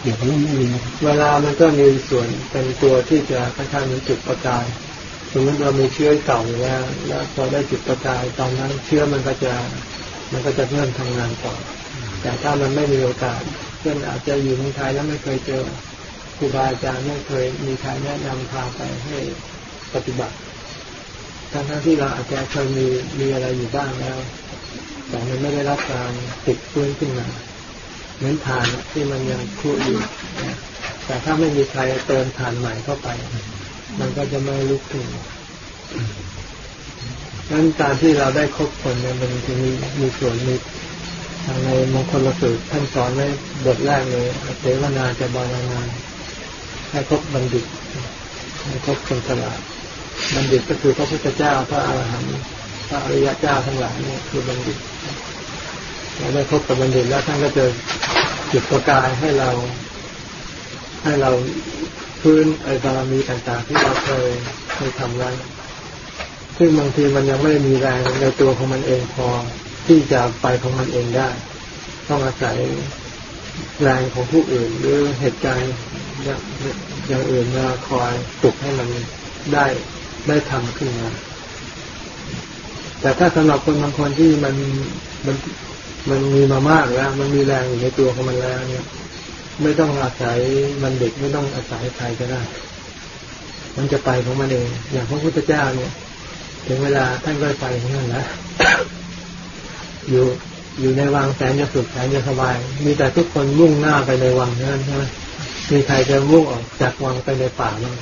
เกี่ยวกับเรื่องนี้นะครับ
เวลามันก็มีส่วนเป็นตัวที่จะค่อนข้างมีจุดประกายสมมติเรามีเชื้อเก่าอยู่แล้ว แล้วพอได้จุดประกายตอนนั้นเชื้อมันก็จะมันก็จะเริ่มทำงานต่อ แต่ถ้ามันไม่มีโอกาสเช่นอาจจะอยู่ในไทยแล้วไม่เคยเจอครูบาอาจารย์ไม่เคยมีใครแนะนำพาไปให้ปฏิบัติทั้งทั้งที่เราอาจจะเคยมีมีอะไรอยู่บ้างแล้ว แต่มันไม่ได้รับการติดฟื้นขึ้นมา เหมือนฐานที่มันยังคุอยู่ แต่ถ้าไม่มีใครเติมฐานใหม่เข้าไป มันก็จะไม่ลุกขึ้นนั้นการที่เราได้คบคนเนี่ยมันจะมีมีส่วนมีทางในมงคลสูตรท่านสอนไว้บทแรกเลยเสวนาจะบาลนาให้คบบัณฑิตให้คบคนฉลาดบัณฑิตก็คือพระพุทธเจ้าพระอรหันต์พระอริยเจ้าทั้งหลายเนี่ยคือบัณฑิต ได้คบกับบัณฑิตแล้วท่านก็จะจุดประกายให้เรา ให้เราพื้นไอ้บารมีต่างๆ ที่เราเคยเคยทำไว้ซึ่งบางทีมันยังไม่มีแรงในตัวของมันเองพอที่จะไปของมันเองได้ ต้องอาศัยแรงของผู้อื่นหรือเหตุการณ์อย่างอื่นมาคอยปลุกให้มันได้ได้ทำขึ้นมาแต่ถ้าสำหรับคนบางคนที่มันมัน มันมีมามากแล้ว มันมีแรงอยู่ในตัวของมันแล้ว เนี่ย ไม่ต้องอาศัยมันเด็กไม่ต้องอาศัยใครก็ได้ มันจะไปของมันเอง อย่างพระพุทธเจ้าเนี่ย ถึงเวลาท่านก็ไปของท่านแล้วอยู่อยู่ในวังแสนจะสุขแสนจะสบาย มีแต่ทุกคนมุ่งหน้าไปในวังนั้นใช่ไหมมีใครจะมุ่งออกจากวังไปในป่าบ้าง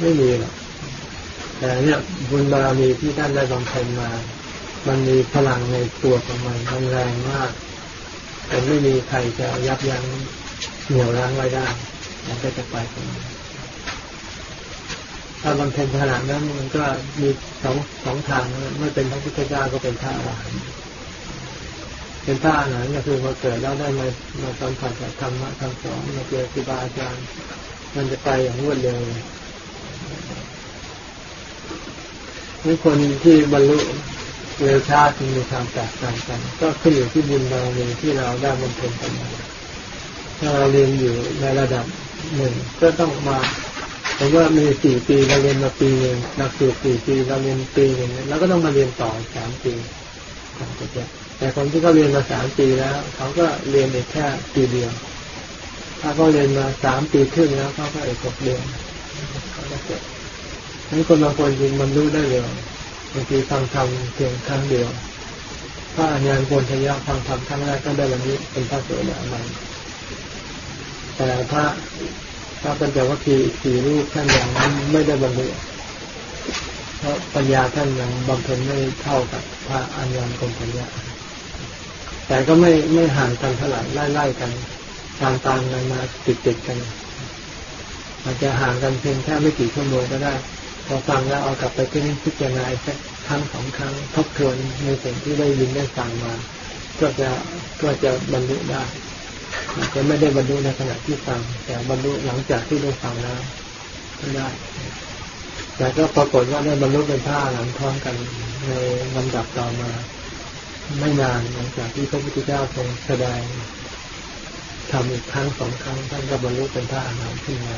ไม่มีหรอกแต่เนี่ยบุญบารมีที่ท่านได้บำเพ็ญมา มันมีพลังในตัวของมันมันแรงมากแต่ไม่มีใครจะยับยั้งเหนี่ยวรั้งไว้ได้มันก็จะไปของมันถ้าบำเพ็ญขนาดนั้นมันก็มีสองสองทางเมื่อเป็นพระพุทธเจ้าก็เป็นพระอรหันต์เป็นพระอรหันต์ก็คือมาเกิดแล้วได้มามาสัมผัสกับธรรมะคำสอนมาเจอครูบาอาจารย์มันจะไปอย่างรวดเร็วนี่คนที่บรรลุ เร็วช้าจึงมีความแตกต่างกัน ก็ขึ้นอยู่ที่บุญบารมีที่เราได้บำเพ็ญกันมาถ้าเราเรียนอยู่ในระดับหนึ่งก็ต้องมาผมว่ามีสี่ปีเราเรียนมาปีหนึ่งหลักสูตรสี่ปีเราเรียนปีหนึ่งแล้วก็ต้องมาเรียนต่อสามปีแต่คนที่เขาเรียนมาสามปีแล้วเขาก็เรียนแค่ปีเดียว ถ้าเขาเรียนมาสามปีครึ่งแล้วเขาก็เอกหกเดือนเขาก็เสร็จนั้นคนบางคนจริงมันรู้ได้เร็ว บางทีฟังธรรมเพียงครั้งเดียว ถ้าญาณโกนทยะฟังธรรมครั้งแรกก็ได้วันนี้เป็นพระโสดาบันแต่พระพระปัญจวัคคีย์สี่รูปท่านยังไม่ได้บรรลุเพราะปัญญาท่านยังบำเพ็ญไม่เท่ากับพระอัญญาณโกนทยะแต่ก็ไม่ไม่ห่างกันเท่าไหร่ไล่ๆกันตามตามกันมาติดติดกัน อาจจะห่างกันเพียงแค่ไม่กี่ชั่วโมงก็ได้ พอฟังแล้วเอากลับไปที่นี่พิจารณาสักครั้งสองครั้งทบทวนในสิ่งที่ได้ยินได้ฟังมา ก็จะก็จะบรรลุได้อาจจะไม่ได้บรรลุในขณะที่ฟัง แต่บรรลุหลังจากที่ได้ฟังแล้วก็ได้ แต่ก็ปรากฏว่าได้บรรลุเป็นท่าหลังพร้อมกันในลำดับต่อมา ไม่นานหลังจากที่พระพุทธเจ้าทรงแสดงทำอีกครั้งสองครั้งท่านก็บรรลุเป็นท่าหลังขึ้นมา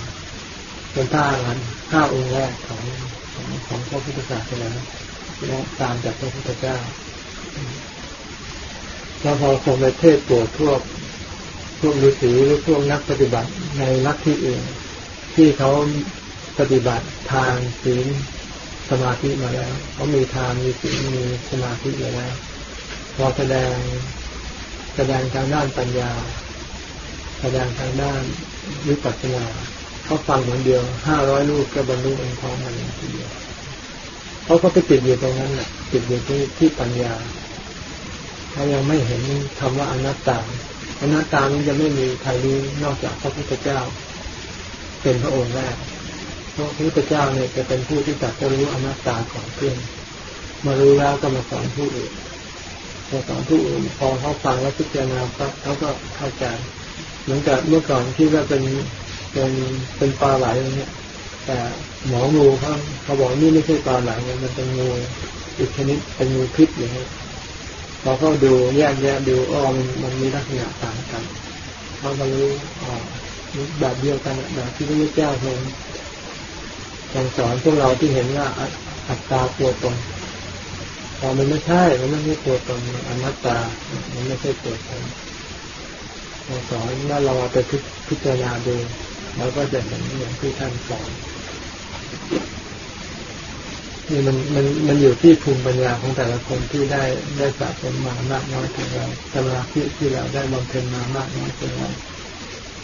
เป็นท่าหลังห้าองค์แรกของของของพระพุทธศาสนาและตามจากพระพุทธเจ้าแล้วพอทรงไปเทศโปรดพวกพวกฤาษีหรือพวกนักปฏิบัติในลัทธิอื่นที่เขาปฏิบัติทางศีลสมาธิมาแล้วเขามีทางมีศีลมีสมาธิมาแล้ว พอแสดงแสดงทางด้านปัญญา แสดงทางด้านวิปัสสนา เขาฟังเหมือนเดียวห้าร้อยลูกก็บรรลุเองพร้อมกันทีเดียวเขาก็ไปติดอยู่ตรงนั้นแหละติดอยู่ที่ที่ปัญญาเขายังไม่เห็นคำว่าอนัตตาอนัตตานี้จะไม่มีใครรู้นอกจากพระพุทธเจ้า เป็นพระองค์แรกพระพุทธเจ้าเนี่ยจะเป็นผู้ที่จัดจะรู้อนัตตาของเพื่อนมารู้แล้วก็มาสอนผู้อื่นพอสอนผู้อื่นพอเขาฟังแล้วพิจารณาปั๊บเขาก็เข้าใจเหมือนกับเมื่อก่อนที่ว่าเป็น เป็นเป็นปลาไหลอย่างเงี้ย แต่หมองูเขาเขาบอกนี่ไม่ใช่ปลาไหลมันเป็นงูอีกชนิดเป็นงูพิษอย่างเงี้ยพอเขาดูแยกแยะดูอ้อมันมันมีลักษณะต่างกันเขาบรรลุแบบเดียวกันแบบที่พระเจ้าทรงทรงสอนพวกเราที่เห็นว่าอัตตาตัวตนพอมันไม่ใช่ มันไม่ใช่ตัวตนอนัตตา มันไม่ใช่ตัวตนเราสอนว่าเราไปพิจารณาดู เราก็จะเห็นอย่างที่ท่านสอนนี่มันมันมันอยู่ที่ภูมิปัญญาของแต่ละคนที่ได้ได้สะสมมามากน้อยเท่าไรสมาธิที่เราได้บำเพ็ญมามากน้อยเท่าไร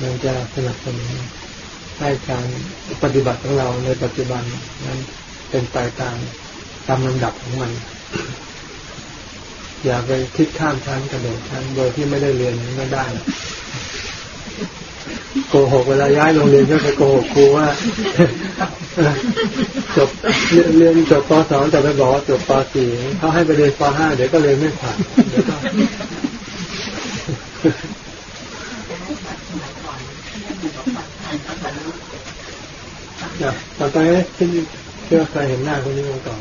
มันจะสนับสนุนให้การปฏิบัติของเราในปัจจุบันนั้นเป็นไปตามตามลำดับของมัน อย่าไปคิดข้ามชั้นกระโดดชั้นโดยที่ไม่ได้เรียนไม่ได้ โกหกเวลาย้ายโรงเรียนก็ไปโกหกครูว่าจบเรียนจบปสองแต่ไปบอกว่าจบปสี่เขาให้ไปเรียนปห้าเดี๋ยวก็เรียนไม่ผ่านเดี๋ยวก็ต่อไปที่เชื่อเคยเห็นหน้าคนนี้มาก่อน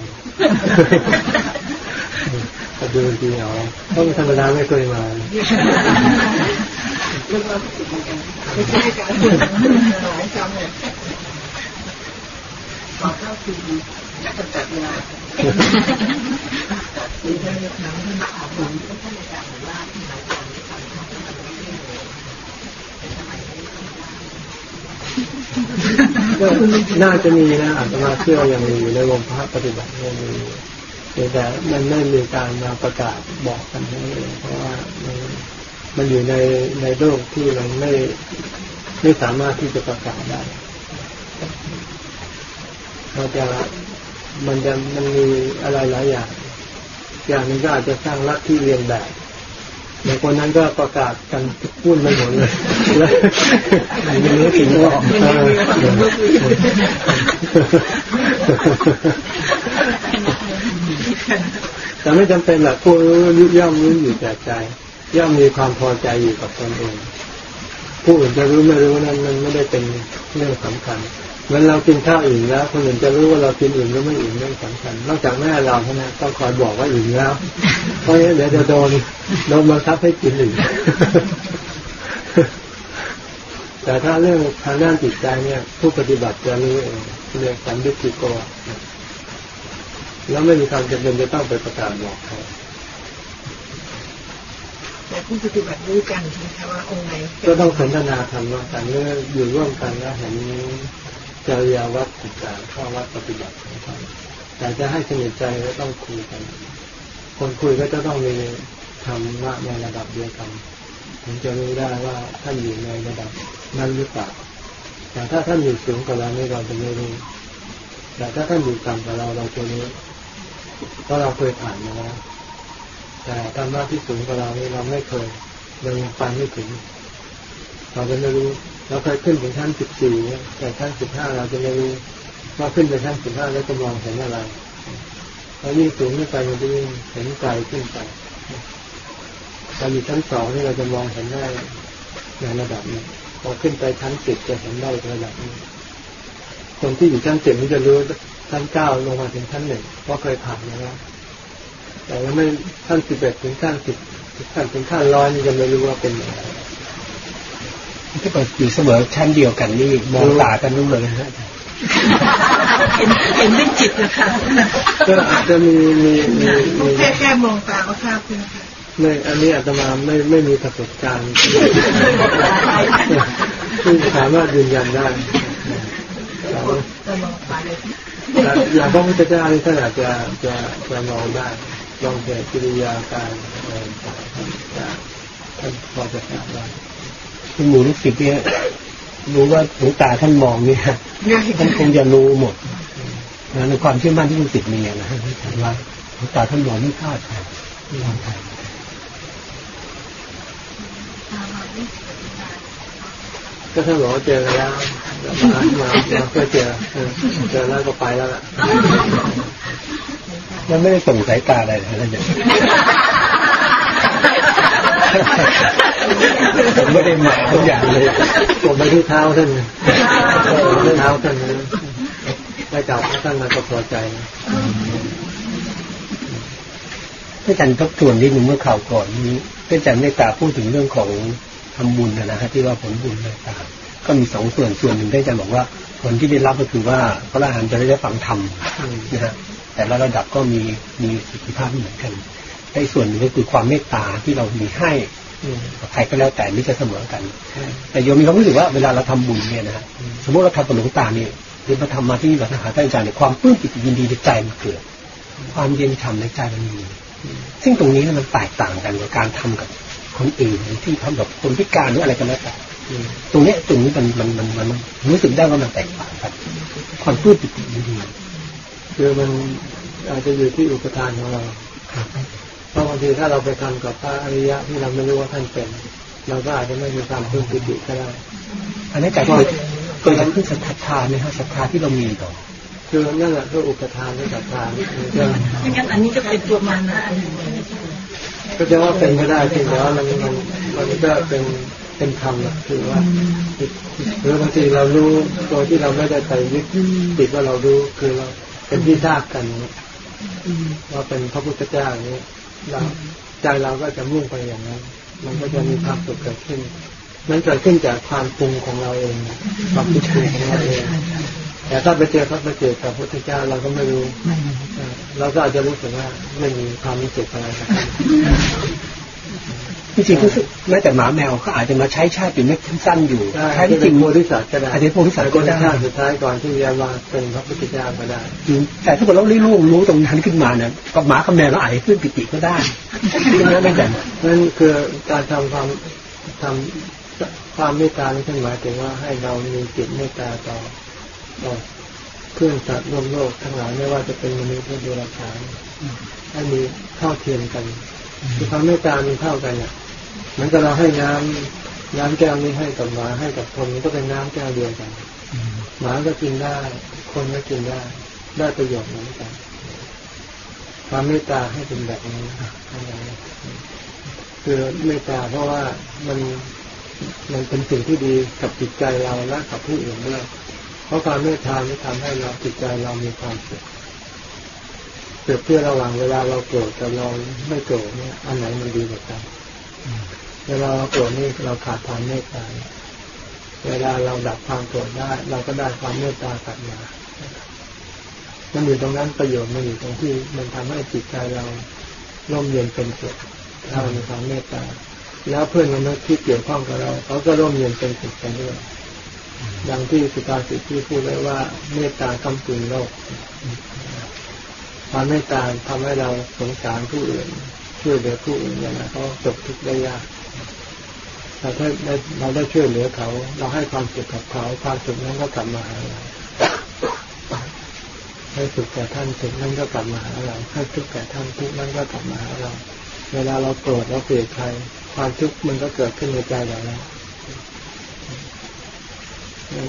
ก็ดูดีเอาเพราะธรรมดาไม่เคยมา
ไม่ใช่การหลายจำเลยขอเข้าคือนักจัดงานมีท่านยกน้ำท่านถามผมท่านอาจารย์บอกว่าที่หมู่บ้านที่ทำให้ท่านไม่ได้
ก็ น่าจะมีนะอาตมาเชื่อยังมีในวงพระปฏิบัติยังมีแต่มันไม่มีการมาประกาศบอกกันนั่นเองเพราะว่ามันมันอยู่ในในโลกที่มันไม่ไม่สามารถที่จะประกาศได้เราจะมันจะมันมีอะไรหลายอย่าง อย่างนึงก็อาจจะสร้างรัฐที่เรียนแบบ ในคนนั้นก็ประกาศกันพูดไม่หมดเลยแล้วมีเนื้อสิ่งบอกแต่ไม่จำเป็นหรอกผู้รู้ย่อมรู้อยู่แต่ใจ ย่อมมีความพอใจอยู่กับตนเองผู้อื่นจะรู้ไม่รู้นั้นมันไม่ได้เป็นเรื่องสำคัญ เหมือนเรากินข้าวอิ่มแล้วคนอื่นจะรู้ว่าเรากินอิ่มหรือไม่อิ่มเรื่องสำคัญนอกจากแม่เราเท่านั้นต้องคอยบอกว่าอิ่มแล้ว เพราะงั้นเดี๋ยวจะโดนโดนบังคับให้กินอิ่มแต่ถ้าเรื่องทางด้านจิตใจเนี่ย ผู้ปฏิบัติจะรู้เองเรียกสัมดุกิโกแล้วไม่มีความจำเป็นจะต้องไปประกาศบอกใคร
แต่ผู้ปฏิบัติรู้กันใช่ไหมคะว่าองค์ไหน
ก็ต้องสนทนาธรรมกันเมื่ออยู่ร่วมกันแล้วเห็น จริยวัตรต่างข้อวัดปฏิบัติของท่านแต่จะให้สนิทใจก็ต้องคุยกัน คนคุยก็จะต้องมีธรรมะในระดับเดียวกันถึงจะรู้ได้ว่าท่านอยู่ในระดับนั้นหรือเปล่าแต่ถ้าท่านอยู่สูงกว่าเราไม่เราจะไม่รู้แต่ถ้าท่านอยู่ต่ำกว่าเราเราจะรู้เพราะเราเคยผ่านมาแล้วแต่ธรรมะที่สูงกว่าเรานี่เราไม่เคยเรายังไปไม่ถึงเราจะไม่รู้ เราเคยขึ้นถึงชั้นสิบสี่แต่ชั้นสิบห้าเราจะไม่รู้ว่าขึ้นไปชั้นสิบห้าแล้วจะมองเห็นอะไรเรายิ่งสูงขึ้นไปมันจะยิ่งเห็นไกลขึ้นไปตอนอยู่ชั้นสองนี่เราจะมองเห็นได้ในระดับนี้พอขึ้นไปชั้นสิบจะเห็นได้ระดับนี้คนที่อยู่ชั้นเจ็ดนี่จะรู้ชั้นเก้าลงมาถึงชั้นหนึ่งเพราะเคยผ่านมาแล้วแต่ยังไม่ขั้นสิบเอ็ดถึงขั้นสิบขั้นถึงขั้นร้อยนี่ยังไม่รู้ว่าเป็นอย่างไร
ถ้าเกิดอยู่เสมอชั้นเดียวกันนี่มองตากันรู้เลยนะฮะ
เห็นเห็นด้วยจิตนะคะ
ก็อาจจะมีมีมี
แค่แค่มองตาก็ทราบเลยค่ะ
ไม่อันนี้อาจจะมาไม่ไม่มีประสบการณ์ที่สามารถยืนยันได้อย่างพระพุทธเจ้านี่ท่านอาจจะจะจะมองได้ลองแต่กิริยาการอะไรต่างๆท่านพอจะทราบได้
คุณหมูลูกศิษย์เนี่ยรู้ว่าหลวงตาท่านมองเนี่ยท่านคงจะรู้หมดนะในความเชื่อมั่นที่ลูกศิษย์มีนะฮะว่าหลวงตาท่านมองไม่พลาดใครไม่พลาดใคร
ก็ท่านบอกว่าเจอแล้วมามามาเพื่อเจอเจอแล้วก็ไปแล้วล่ะ
มันไม่ได้ส่งสายตาอะไรเลยนะเนี่ย ผมไม่ได้มาทุกอย่างเลย
ผมไปที่เท้าท่านที่เท้าท่านได้กล่าวท่านมาก็พอใจ
ท่านจันทบทวนนิดหนึ่งเมื่อข่าวก่อนนี้ท่านจันไม่ตาพูดถึงเรื่องของทำบุญนะฮะที่ว่าผลบุญต่างก็มีสองส่วนส่วนหนึ่งได้จะบอกว่าผลที่ได้รับก็คือว่าพระอรหันต์จะได้ฟังธรรมนะฮะแต่ละระดับก็มีมีสิทธิภาพไม่เหมือนกัน ในส่วนหนึ่งก็คือความเมตตาที่เรามีให้ใครก็แล้วแต่ไม่จะเสมอกัน แต่โยมมีความรู้สึกว่าเวลาเราทำบุญเนี่ยนะฮะสมมติเราทำกับหลวงตาเนี่ยหรือมาทำมาที่นี่เราหาท่านอาจารย์เนี่ยความปลื้มปิติยินดีในใจมันเกิด ความเย็นฉ่ำในใจมันมี ซึ่งตรงนี้มันแตกต่างกันกับการทำกับคนอื่นที่ทำกับคนพิการหรืออะไรก็แล้วแต่ตรงนี้ตรงนี้มันมันมันมันรู้สึกได้ว่ามันแตกต่างกัน ความปลื้มปิติยินดี
คือมันอาจจะอยู่ที่อุปทานของเรา
ครับ
เพราะบางทีถ้าเราไปทำกับพระอริยะที่เราไม่รู้ว่าท่านเป็น เราก็อาจจะไม่มีความปลื้มปิติก็ได้
อันนี้แต่เคยเคยทำขึ้นศรัทธาไหมฮะศรัทธาที่เรามีต่อ
คือนั่นแหละคืออุปทานและศรัทธานี่คือจะ
ไม่งั้นอันนี้จะเป็นตัวมานะอันนี้
ก็จะว่าเป็นไม่ได้จริงแต่ว่ามันมันมันก็เป็นเป็นธรรมนะคือว่าหรือบางทีเรารู้ตัวที่เราไม่ได้ไปยึดติดว่าเรารู้คือเราเป็นที่ทราบกันว่าเป็นพระพุทธเจ้าอย่างนี้ เราใจเราก็จะมุ่งไปอย่างนั้น มันก็จะมีความสุขเกิดขึ้น มันเกิดขึ้นจากความปรุงของเราเองความคิดปรุงของเราเอง แต่ถ้าไปเจอพระประเจอกับพระพุทธเจ้าเราก็ไม่รู้ เราก็อาจจะรู้สึกว่าไม่มีความรู้สึกอะไรกับท่า
จริงๆก็คือแม้แต่หมาแมวเขาอาจจะมาใช้ชาติเป็นเม็ดสั้นๆอยู่
ใช่
แท้
ที่
ที่
จ
จ
ริ
ริ
ง
ง
โพธิสัตว์ก็ได้
อาจจะเป็นโพธิสัตว์ก็ได้
ชาติสุดท้ายก่อนที่จะมาเป็นพระพุทธเจ้าก็ได้
แต่ถ้าเกิดเราได้รู้รู้ตรงนั้นขึ้นมาเนี่ยกับหมากับแมวเราอาจจะขึ้นปิติก็ได้ใช่ไหมแม่จัน
นั่นคือการทำความทำความเมตตานี่ท่านหมายถึงว่าให้เรามีจิตเมตตาต่อต่อเพื่อนสัตว์ร่วมโลกทั้งหลายไม่ว่าจะเป็นมนุษย์หรือเดรัจฉานให้มีเท่าเทียมกัน คือความเมตตามีเท่ากันเนี่ยเหมือนกับเราให้น้ำน้ำแก้วนี้ให้กับหมาให้กับคนก็เป็นน้ำแก้วเดียวกันหมาก็กินได้ คนก็กินได้ ได้ประโยชน์เหมือนกันความเมตตาให้เป็นแบบนี้นะคือเมตตาเพราะว่ามันมันเป็นสิ่งที่ดีกับจิตใจเราและกับผู้อื่นด้วยเพราะความเมตตานี่ทำให้เราจิตใจเรามีความสุข เปรียบเทียบระหว่างเวลาเราโกรธกับเราไม่โกรธเนี่ยอันไหนมันดีกว่ากันเวลาเราโกรธนี่เราขาดความเมตตาเวลาเราดับความโกรธได้ เราก็ได้ความเมตตากลับมามันอยู่ตรงนั้นประโยชน์มันอยู่ตรงที่มันทำให้จิตใจเราร่มเย็นเป็นสุขถ้าเรามีความเมตตา แล้วเพื่อนมนุษย์ที่เกี่ยวข้องกับเราเขาก็ร่มเย็นเป็นสุขกันด้วยดังที่สุภาษิตที่พูดไว้ว่าเมตตากำจุนโลก ความเมตตาทำให้เราสงสารผู้อื่น ช่วยเหลือผู้อื่นอย่างนั้นเขาตกทุกข์ได้ยากแต่ถ้าได้เราได้ช่วยเหลือเขา เราให้ความสุขกับเขา ความสุขนั้นก็กลับมาหาเราให้สุขแก่ท่านสุขนั้นก็กลับมาหาเราให้ทุกข์แก่ท่านทุกข์นั้นก็กลับมาหาเรา เวลาเราโกรธเราเกลียดใคร ความทุกข์มันก็เกิดขึ้นในใจเราแล้ว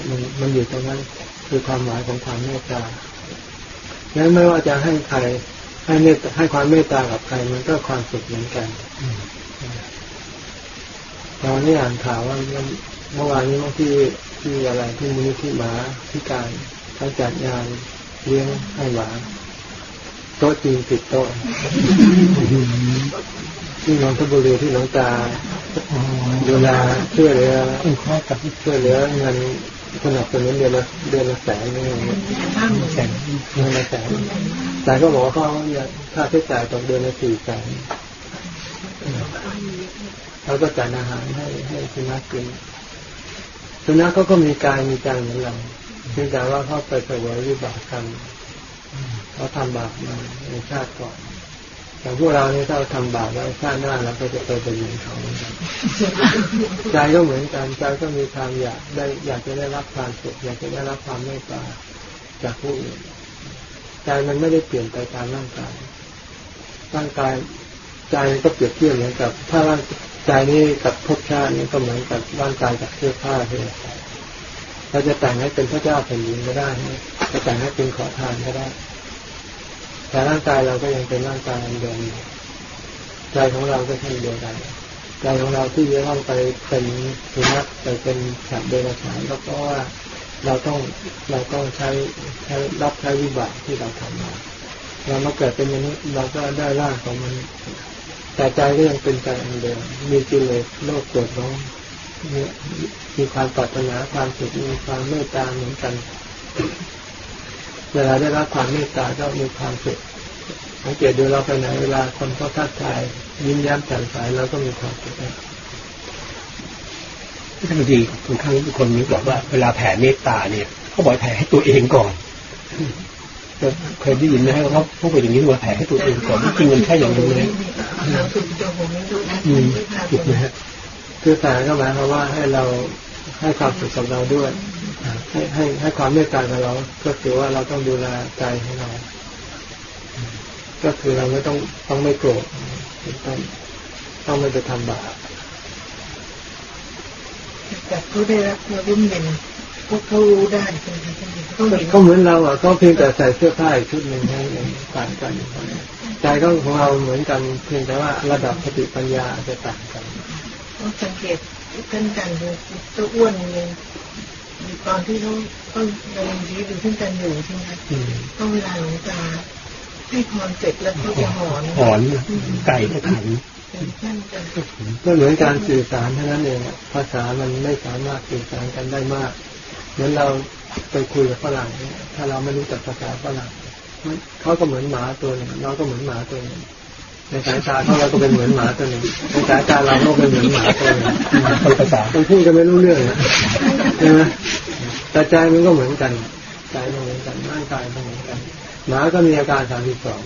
มันมันอยู่ตรงนั้นคือความหมายของความเมตตา นั้นไม่ว่าจะให้ใครให้เมตให้ความเมตตากับใครมันก็ความสุขเหมือนกันตอนนี้อ่านข่าวว่าเมื่อวานนี้เมื่อที่ที่อะไรที่มูลนิธิหมาพิการเขาจัดงานเลี้ยงให้หมาโต๊ะจีนติดโต๊ะ ที่นนทบุรีที่หลวงตาดูแลช่วยเหลือ
ต้องข้อกับ
ช่วยเหลือเงินสนับสนุนเดือนละเดือนละแสนนี่
ตั้ง
แสง
เดือนละแสนแต่ก็บอกว่าเขาเนี่ยค่าใช้จ่ายตกเดือนละสี่แสนเขาก็จัดอาหารให้ให้สุนัขกินสุนัขเขาก็มีกายมีใจเหมือนเราเพียงแต่ว่าเขาไปเสวยวิบากกรรมเขาทำบาปมาในชาติก่อน แต่พวกเราเนี่ยถ้าเราทำบาปแล้วชาติหน้าเราก็จะไปไปยิงเขาเหมือนกันใจก็เหมือนกันใจก็มีความอยากได้อยากจะได้รับความสุขอยากจะได้รับความเมตตาจากผู้อื่นใจมันไม่ได้เปลี่ยนไปตามร่างกาย ร่างกายใจก็เปรียบเทียบเหมือนกับ ถ้าร่างใจนี้กับภพชาตินี้ก็เหมือนกับร่างกายกับเสื้อผ้าที่เราใส่เราจะแต่งให้เป็นพระเจ้าแผ่นดินก็ได้จะแต่งให้เป็นขอทานก็ได้ แต่ร่างกายเราก็ยังเป็นร่างกายอันเดิมใจของเราก็เช่นเดียวกันใจของเราที่จะต้องไปเป็นสุนัขไปเป็นสัตว์เดรัจฉานก็เพราะว่าเราต้องเราต้องใช้ใช้รับใช้วิบากที่เราทำมาเรามาเกิดเป็นมนุษย์เราก็ได้ร่างของมันแต่ใจก็ยังเป็นใจอันเดิมมีกิเลสโลภโกรธร้อนมีมีความปรารถนาความสุขมีความเมตตาเหมือนกัน เวลาได้รับความเมตตาก็มีความสุขสังเกตดูเราไปไหนเวลาคนเขาทักทายยิ้มแย้มแจ่มใสเราก็มีความสุข
บางทีบางครั้งคนนี้บอกว่าเวลาแผ่เมตตาเนี่ยเขาบอกแผ่ให้ตัวเองก่อนเคยได้ยินไหมเขาพูดไปอย่างนี้ว่าแผ่ให้ตัวเองก่อนจริงมันแค่อย่างนี้เลย
เราถูกจะผมไม่รู้นะ
อืมถูกไหมฮะ
คือแต่ก็หมายความว่าให้เราให้ความสุขกับเราด้วย ให้ให้ให้ความเมตตากับเรา ก็คือว่าเราต้องดูแลใจของเรา ก็คือเราไม่ต้องต้องไม่โกรธต้องต้องไม่ไปทำบาป
แต่เขาได้รับความร่มเย็นพวกเขารู้ได้ใช่ไหมต้องเห็น
ก็เหมือนเราอะก็เพียงแต่ใส่เสื้อผ้าอีกชุดหนึ่งให้เองต่างกันใจก็ของเราเหมือนกัน เพียงแต่ว่าระดับสติปัญญาจะต่างกัน
ต้องสังเกตท่านกันดูตัวอ้วนเลย ตอนที่เขาต้องเดินยืดดูท่านกันอยู่ใช่ไหม
อืม
ต้องเวลาหลวงตาให้พรเสร็จแล้วเขาจะหอน
หอนไก่ก็ขัน
ท่านกัน
ก็เหมือนการสื่อสารเท่านั้นเองอะภาษามันไม่สามารถสื่อสารกันได้มากเหมือนเราไปคุยกับฝรั่งเนี่ยถ้าเราไม่รู้จักภาษาฝรั่งมันเขาก็เหมือนหมาตัวหนึ่งเราก็เหมือนหมาตัวหนึ่ง ในสายตาเขาเราก็เป็นเหมือนหมาตัวหนึ่งในสายตาเราก็เป็นเหมือนหมาตัวหนึ่ง
คนภาษา
มันพูดกันไม่รู้เรื่องนะใช่ไหมแต่ใจมันก็เหมือนกันใจมันเหมือนกันร่างกายมันเหมือนกันหมาก็มีอาการสามสิบสอง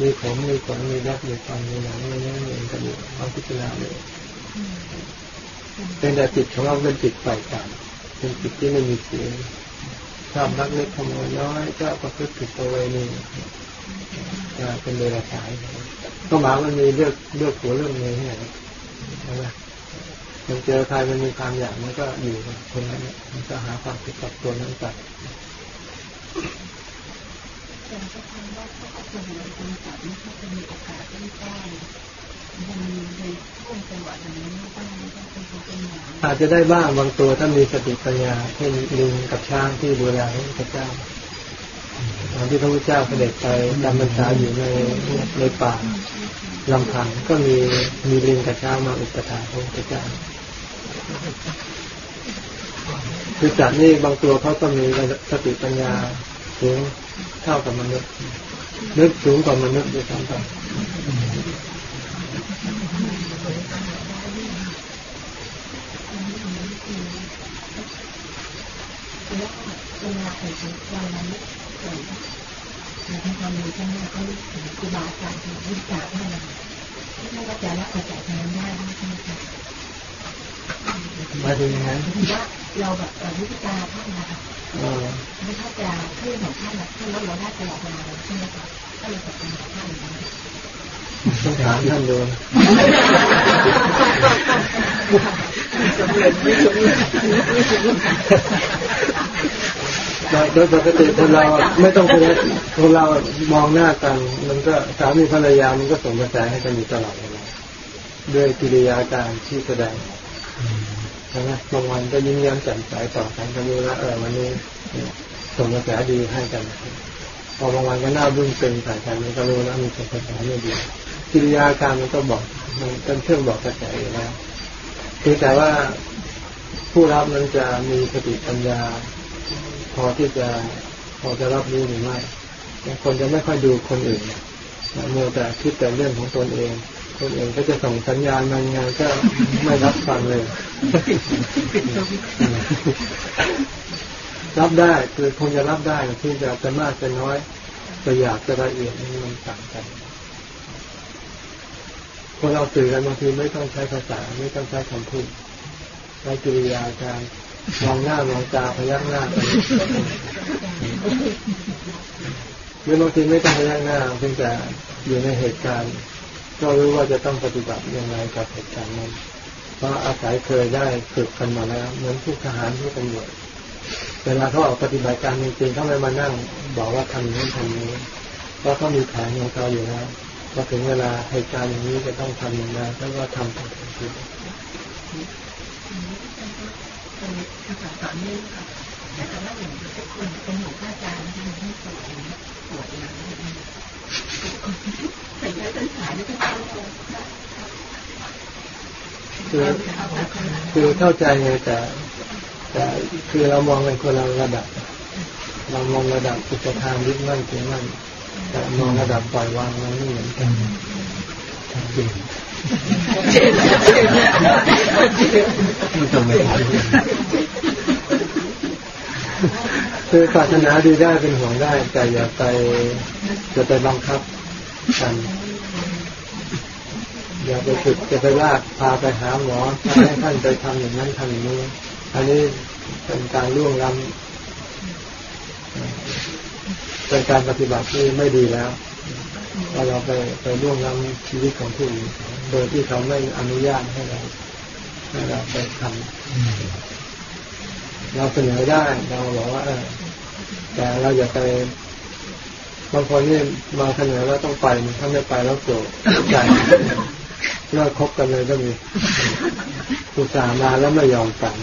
มีขนมีขนมีแรบมีฟันมีหนังมีเนื้อมีกระดูกเอาพิจารณาเลยเป็นแต่จิตของเราเป็นจิตฝ่ายต่ำเป็นจิตที่ไม่มีเสียงชอบรักเล็กขโมยน้อยก็ประพฤติผิดประเวณีจะเป็นเดรัจฉาน ก็หมามันมีเลือกเลือกหัวเรื่องเมียให้ไหนใช่ไหมมันเจอใครมันมีความอยากมันก็อยู่คนนั้นมันก็หาความสุขกับตัวนั้น
ตัดอา
จจะได้บ้างบางตัวถ้ามีสติปัญญาเช่นลิงกับช้างที่ดูแลพระเจ้า ตอนที่พระพุทธเจ้าเสด็จไปจำพรรษาอยู่ในในป่าลำพังก็มีมีลิงกับช้ามาอุปถัมภ์พระพุทธเจ้าคือจัดนี่บางตัวเขาก็มีสติปัญญาสูงเท่ากับมนุษย์นึกสูงกว่ามนุษย์ด้วยซ้ำไป
แล้วเวลาไปถึงวันนั้น เกิดในทางความรู้ท่านก็ถึงครูบาอาจารย์ที่วิจารณ์ให้เราไม่ว่าจะละออกจากนั้นได้ใช่ไหมคะ
หมายถึงยังไง
ถือว่าเราแบบวิจารณ์ท่านนะคะ
เออ
ไม่ถ้าจะขึ้นของท่านนะท่านลดเราได้ตลอดเวลาเลยใช่ไหมคะก็เลยจัดการกับท่านอย่างนี้
ต้องถามท่านดู
สำเร็จไม่สำเร็จไม่สำเร็จ
โดยปกติคนเราไม่ต้องคนคนเรามองหน้ากัน มันก็สามีภรรยามันก็ส่งกระแสให้กันอยู่ตลอดเวลาด้วยกิริยาการที่แสดงใช่ไหมบางวันก็ยิ้มแย้มแจ่มใสต่อกันก็รู้แล้วเออวันนี้ส่งกระแสดีให้กันพอบางวันก็หน้าบึ้งตึงใส่กันมันก็รู้แล้วมีส่งกระแสไม่ดีกิริยาการมันก็บอกมันเป็นเครื่องบอกกระแสอยู่แล้วเพียงแต่ว่าผู้รับมันจะมีสติปัญญา พอที่จะพอจะรับรู้หรือไม่คนจะไม่ค่อยดูคนอื่นนะมัวแต่คิดแต่เรื่องของตนเอง คนอื่นก็จะส่งสัญญาณมายังไงก็ไม่รับฟังเลย รับได้คือคงจะรับได้ที่จะจะมากจะน้อยจะอยากจะละเอียดนี่มันต่างกันคนเราสื่อกันบางทีไม่ต้องใช้ภาษาไม่ต้องใช้คำพูดใช้กิริยาการ มองหน้ามองตาพยักหน้าหรือบางทีไม่ต้องพยักหน้าเพียงแต่อยู่ในเหตุการณ์ ก็รู้ว่าจะต้องปฏิบัติยังไงกับเหตุการณ์นั้นเพราะอาศัยเคยได้ฝึกกันมาแล้วเหมือนผู้ทหารผู้ตำรวจเวลาเขาออกปฏิบัติการจริงๆเขาไม่มานั่ง บอกว่าทำนี้ทำนี้เพราะเขามีแผนของเขาอยู่แล้วพอถึงเวลาเหตุการณ์อย่างนี้จะต้องทำอย่างไรแล้วก็ทำตามที่
เป็นภาษาต่อเนื่องค่ะแต่แต่ว่าอย่างทุกคนเป็นหมู่พระอาจารย์ที่มันให้สอนปวดหลังใส่ยาต้นสายไม่ต้องเข้า
คือคือเข้าใจไงแต่แต่คือเรามองเป็นคนละระดับ เรามองระดับอุปทานยึดมั่นถือมั่นแต่มองระดับปล่อยวางมันไม่เหมือนกันจริง
เจ็บเจ็บเจ็บ
มันต้อไม่ได้
คือปรารถนาดีได้เป็นห่วงได้ แต่อย่าไปจะไปบังคับกันอย่าไปฝึกจะไปลากพาไปหาหมอให้ท่านไปทำอย่างนั้นทำอย่างนี้ อันนี้เป็นการล่วงล้ำเป็นการปฏิบัติที่ไม่ดีแล้ว ว่าเราไปไปล่วงล้ำชีวิตของผู้อื่นโดยที่เขาไม่อนุญาตให้เราให้เราไปทำเราเสนอได้เราบอกว่าเออแต่เราอย่าไปบางคนนี่มาเสนอแล้วต้องไปถ้าไม่ไปแล้วโกรธใจเลิกคบกันเลยก็มีอุตส่าห์มาแล้วไม่ยอมกัน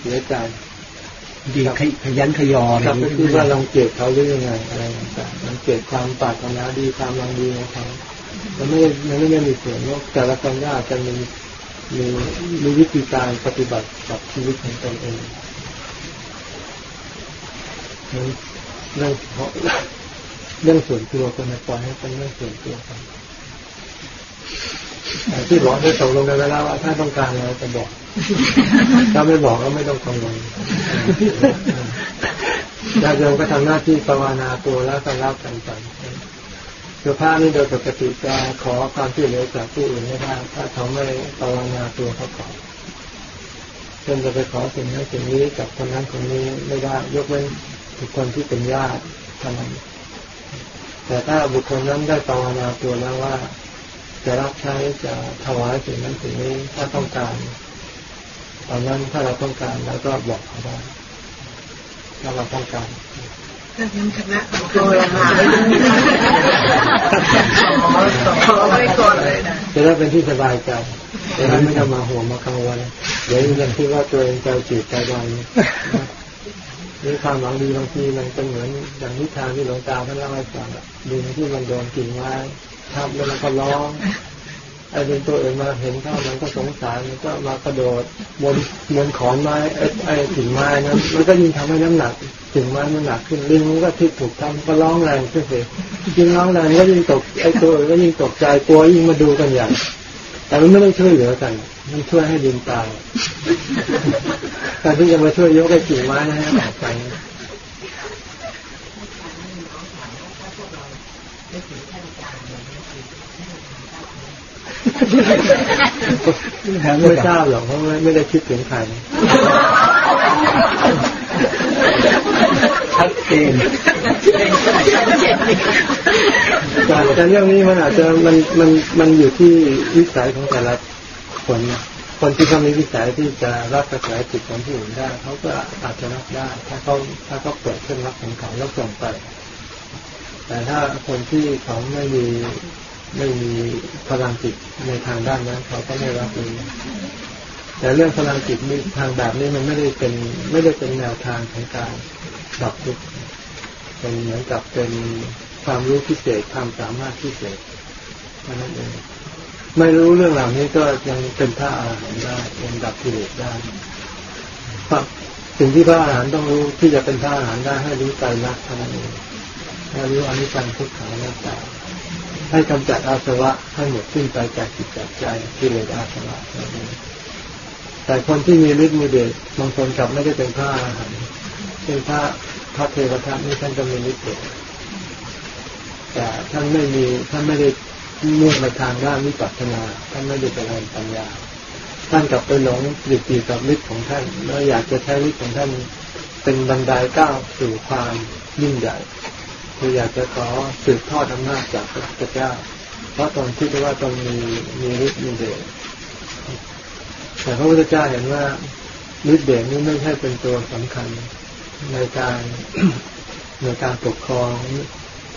เสียใจ
ดีขยันขยออะไร
กลับไป
นี้
คิดว่าเราเกลียดเขาหรือยังไงอะไรต่างๆมันเกลียดความปรารถนาดีความรังดีของเขามันไม่มันไม่ได้มีส่วนว่าแต่ละคนก็อาจจะมีมีมีวิธีการปฏิบัติกับชีวิตของตนเองเรื่องเพราะเรื่องส่วนตัวคนในปล่อยให้เป็นเรื่องส่วนตัวกันแต่ ที่บอกได้ตกลงกันไว้แล้วว่าถ้าต้องการอะไรจะบอก ถ้าไม่บอกก็ไม่ต้องกังวลญาติโยมก็ทำหน้าที่ภาวนาตัวแล้วก็รับกันไปคือพระนี่โดยปกติจะขอความช่วยเหลือจากผู้อื่นไม่ได้ถ้าเขาไม่ภาวนาตัวเขาก่อนเช่นจะไปขอสิ่งนั้นสิ่งนี้กับคนนั้นคนนี้ไม่ได้ยกเว้นบุคคลที่เป็นญาติเท่านั้นแต่ถ้าบุคคลนั้นได้ภาวนาตัวแล้วว่า จะรับใช้จะถวายสิ่งนั้นสิ่งนี้ถ้าต้องการตอนนั้นถ้าเราต้องการเราก็บอกเขาได้ถ้าเราต้องการ
ถ้างั้นคณะของเรามาขอไว้ก่อนเลยนะ
จะได้เป็นที่สบายใจจะได้ไม่ต้องมาห่วงมากังวลเดี๋ยวยังคิดว่าตัวเองใจจืดใจดำนี่ความหวังดีบางทีมันเป็นเหมือนอย่างนิทานที่หลวงตาท่านเล่าให้ฟังอะดินที่มันโดนกิ่งไม้ ทับแล้วมันก็ร้องไอ้เป็นตัวเองมาเห็นเข้ามันก็สงสารมันก็มากระโดดบนบนขอนไม้ไอ้ไอ้กิ่งไม้นั้นมันก็ยิ่งทำให้น้ำหนักกิ่งไม้มันหนักขึ้นลิงมันก็ที่ถูกทำก็ร้องแรงขึ้นสิยิ่งร้องแรงก็ยิ่งตกไอ้ตัวเองก็ยิ่งตกใจกลัวยิ่งมาดูกันใหญ่แต่มันไม่ต้ช่วยเหลือกัน มันช่วยให้ดินตายการที่จะมาช่วยยกไอ้กิ่งไม้ให้ออกไป ไม่ทราบหรอกเพราะไม่ได้คิดถึงใคร
ชัดเจน
แต่แต่เรื่องนี้มันอาจจะมันมันมันอยู่ที่วิสัยของแต่ละคนนะคนที่เขามีวิสัยที่จะรับกระแสจิตของผู้อื่นได้เขาก็อาจจะรับได้ ถ้าเขาถ้าเขาเปิดเครื่องรับของเขาแล้วส่งไป แต่ถ้าคนที่เขาไม่มี ไม่มีพลังจิตในทางด้านนั้นเขาก็ไม่รับเลยแต่เรื่องพลังจิตทางแบบนี้มันไม่ได้เป็นไม่ได้เป็นแนวทางของการดับทุกข์เป็นเหมือนกับเป็นความรู้พิเศษความสามารถพิเศษเท่านั้นเองไม่รู้เรื่องเหล่านี้ก็ยังเป็นพระอาหารหันต์ได้ยังดับกิเลสได้ครับสิ่งที่พระอาหารหันต์ต้องรู้ที่จะเป็นพระอาหารหันต์ได้ให้รู้ใจรักเท่านั้นเองให้รู้อนิจจังทุกขังอนัตตา ให้กำจัดอาสวะให้หมดสิ้นไปจากจิตจากใจกิเลสอาสวะแต่คนที่มีฤทธิ์มีเดชบางคนกลับไม่ได้เป็นพระอาหารหันต์เป็นพระพระเทวทัตนี่ท่านก็มีฤทธิ์เดชแต่ท่านไม่มีท่านไม่ได้มุ่งไปทางด้านวิปัสสนาท่านไม่ได้เจริญปัญญา ท่านกลับไปหลงติดติดกับฤทธิ์ของท่านแล้วอยากจะใช้ฤทธิ์ของท่านเป็นบันไดก้าวสู่ความยิ่งใหญ่ คืออยากจะขอสืบทอดอำนาจจากพระพุทธเจ้า เพราะตอนคิดว่าตรงมีมีฤทธิ์มีเดชแต่พระพุทธเจ้าเห็นว่าฤทธิ์เดชนี้ไม่ใช่เป็นตัวสำคัญในการในการปกครอง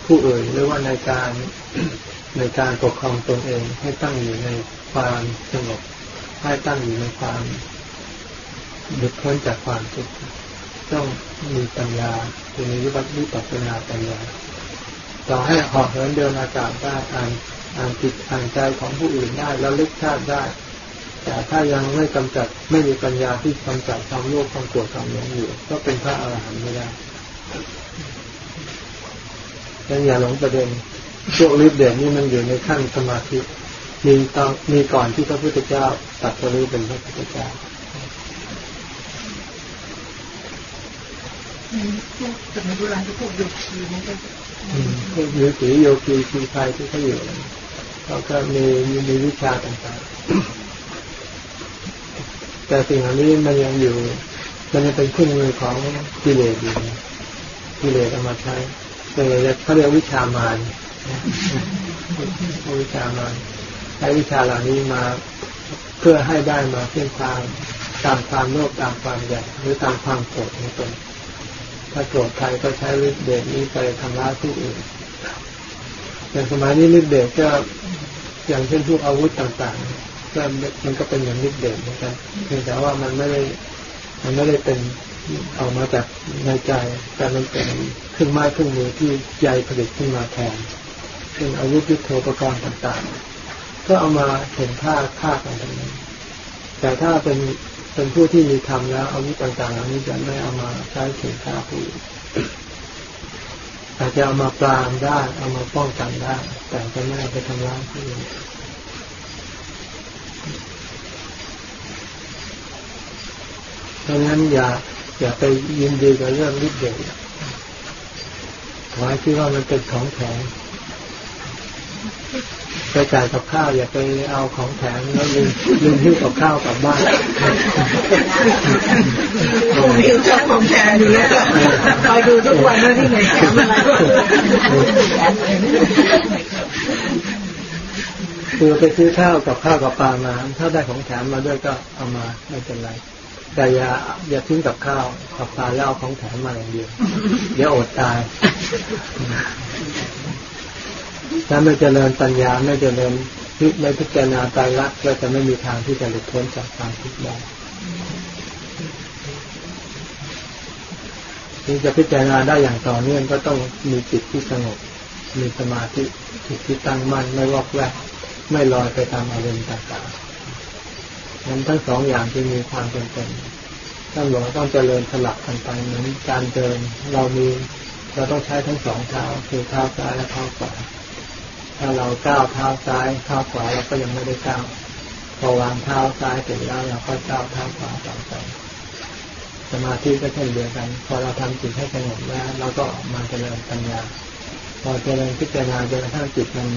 ผู้อื่นหรือว่าในการในการปกครองตนเองให้ตั้งอยู่ในความสงบให้ตั้งอยู่ในความหลุดพ้นจากความทุกข์ ต้องมีปัญญาคือมีวิปัสวิปัสนาปัญญาต่อให้หอกเหินเดินอากาศได้อ่านอ่านจิตอ่านใจของผู้อื่นได้แล้วลึกชาติได้ แต่ถ้ายังไม่กำจัดไม่มีปัญญาที่กำจัดความโลภความโกรธความหลงอยู่ ก็เป็นพระอรหันต์ไม่ได้ยังอย่าหลงประเด็นพวกฤทธิ์เดชนี่มันอยู่ในขั้นสมาธิมีตอนมีก่อนที่พระพุทธเจ้าตัดสรู้เป็นพระพุทธเจ้า
พวกสมัยโบราณพวกโยคีนั่ก็
อืมพวกฤาษีโยคีชีพายที่เขาอยู่เขาก็มีมีวิชาต่างๆ แต่สิ่งเหล่านี้มันยังอยู่ มันยังเป็นเครื่องมือของกิเลสอยู่กิเลสเอามาใช้เลยเขาเรียกวิชามารวิชามารใช้วิชาเหล่านี้มาเพื่อให้ได้มาเพื่อความตามความโลภตามความอยากหรือตามความโกรธในตน ถ้าโกรธใครก็ใช้ฤทธิ์เดชนี้ไปทำร้ายผู้อื่นอย่างสมัยนี้ฤทธิ์เดชก็อย่างเช่นพวกอาวุธต่างๆก็มันก็เป็นอย่างฤทธิ์เดชเหมือนกันเพียงแต่ว่ามันไม่ได้มันไม่ได้เป็นออกมาจากในใจ แต่มันเป็นเครื่องไม้เครื่องมือที่ใจผลิตขึ้นมาแทนเช่นอาวุธยุทโธปกรณ์ต่างๆ ก็เอามาเห็นค่าค่ากันตรงนี้แต่ถ้าเป็น เป็นผู้ที่มีธรรมแล้วอาวุธต่างๆเหล่านี้จะไม่เอามาใช้ถึงฆ่าผู้อื่นอาจจะเอามาปรามได้เอามาป้องกันได้ แต่จะไม่เอาไปทำร้ายผู้อื่นเพราะฉะนั้นอย่าอย่าไปยินดีกับเรื่องฤทธิ์เดชขอให้คิดว่ามันเป็นของแถม ไปจ่ายกับข้าวอย่าไปเอาของแถมแล้วลืมลืมหิ้วกับข้าวกลับบ้าน
ผมมีชอบของแชร์อยู่แล้วคอยดูทุกวันว่าที่ไหนแชร์อะไร
คือไปซื้อข้าวกับข้าวกับปลามาถ้าได้ของแถมมาด้วยก็เอามาไม่เป็นไรแต่อย่าอย่าทิ้งกับข้าวกับปลาแล้วเอาของแถมมาอย่างเดียวเดี๋ยวอดตาย ถ้าไม่เจริญปัญญาไม่เจริญพิไม่พิจารณาใจรักก็จะไม่มีทางที่จะหลุดพ้นจากความทุกข์ได้ที่จะพิจารณาได้อย่างต่อเนื่องก็ต้องมีจิตที่สงบ มีสมาธิจิตที่ตั้งมั่นไม่วอกแวกไม่ลอยไปตามอารมณ์ต่างๆนั้นทั้งสองอย่างที่มีความจำเป็นท่านบอกว่าต้องเจริญสลับกันไปเหมือนการเดิน เรามีเราต้องใช้ทั้งสองเท้าคือเท้าซ้ายและเท้าขวา ถ้าเราก้าวเท้าซ้ายเท้าขวาเราก็ยังไม่ได้ก้าวพอวางเท้าซ้ายเสร็จแล้วเราก็ก้าวเท้าขวาต่อไปสมาธิก็เช่นเดียวกัน พอเราทำจิตให้สงบแล้วเราก็มาเจริญปัญญา พอเจริญพิจารณาจนกระทั่งจิตมัน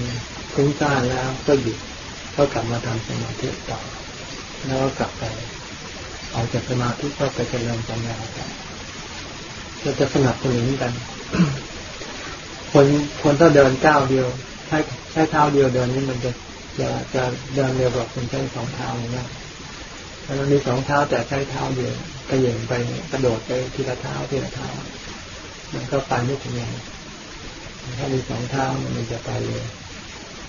คุ้งซ่านแล้วก็หยุดก็กลับมาทำสมาธิต่อ แล้วก็กลับไปออกจากสมาธิก็ไปเจริญปัญญาต่อจะจะสนับสนุนกัน คนคนถ้าเดินก้าวเดียว ใช้ใช้เท้าเดียวเดินนี่มันจะจะจะเดินเร็วกว่าคนใช้สองเท้าเลยนะถ้ามันมีสองเท้าแต่ใช้เท้าเดียวกระเยงไปกระโดดไปทีละเท้าทีละเท้า มันก็ไปไม่ถึงไหนถ้ามีสองเท้ามันจะไปเลย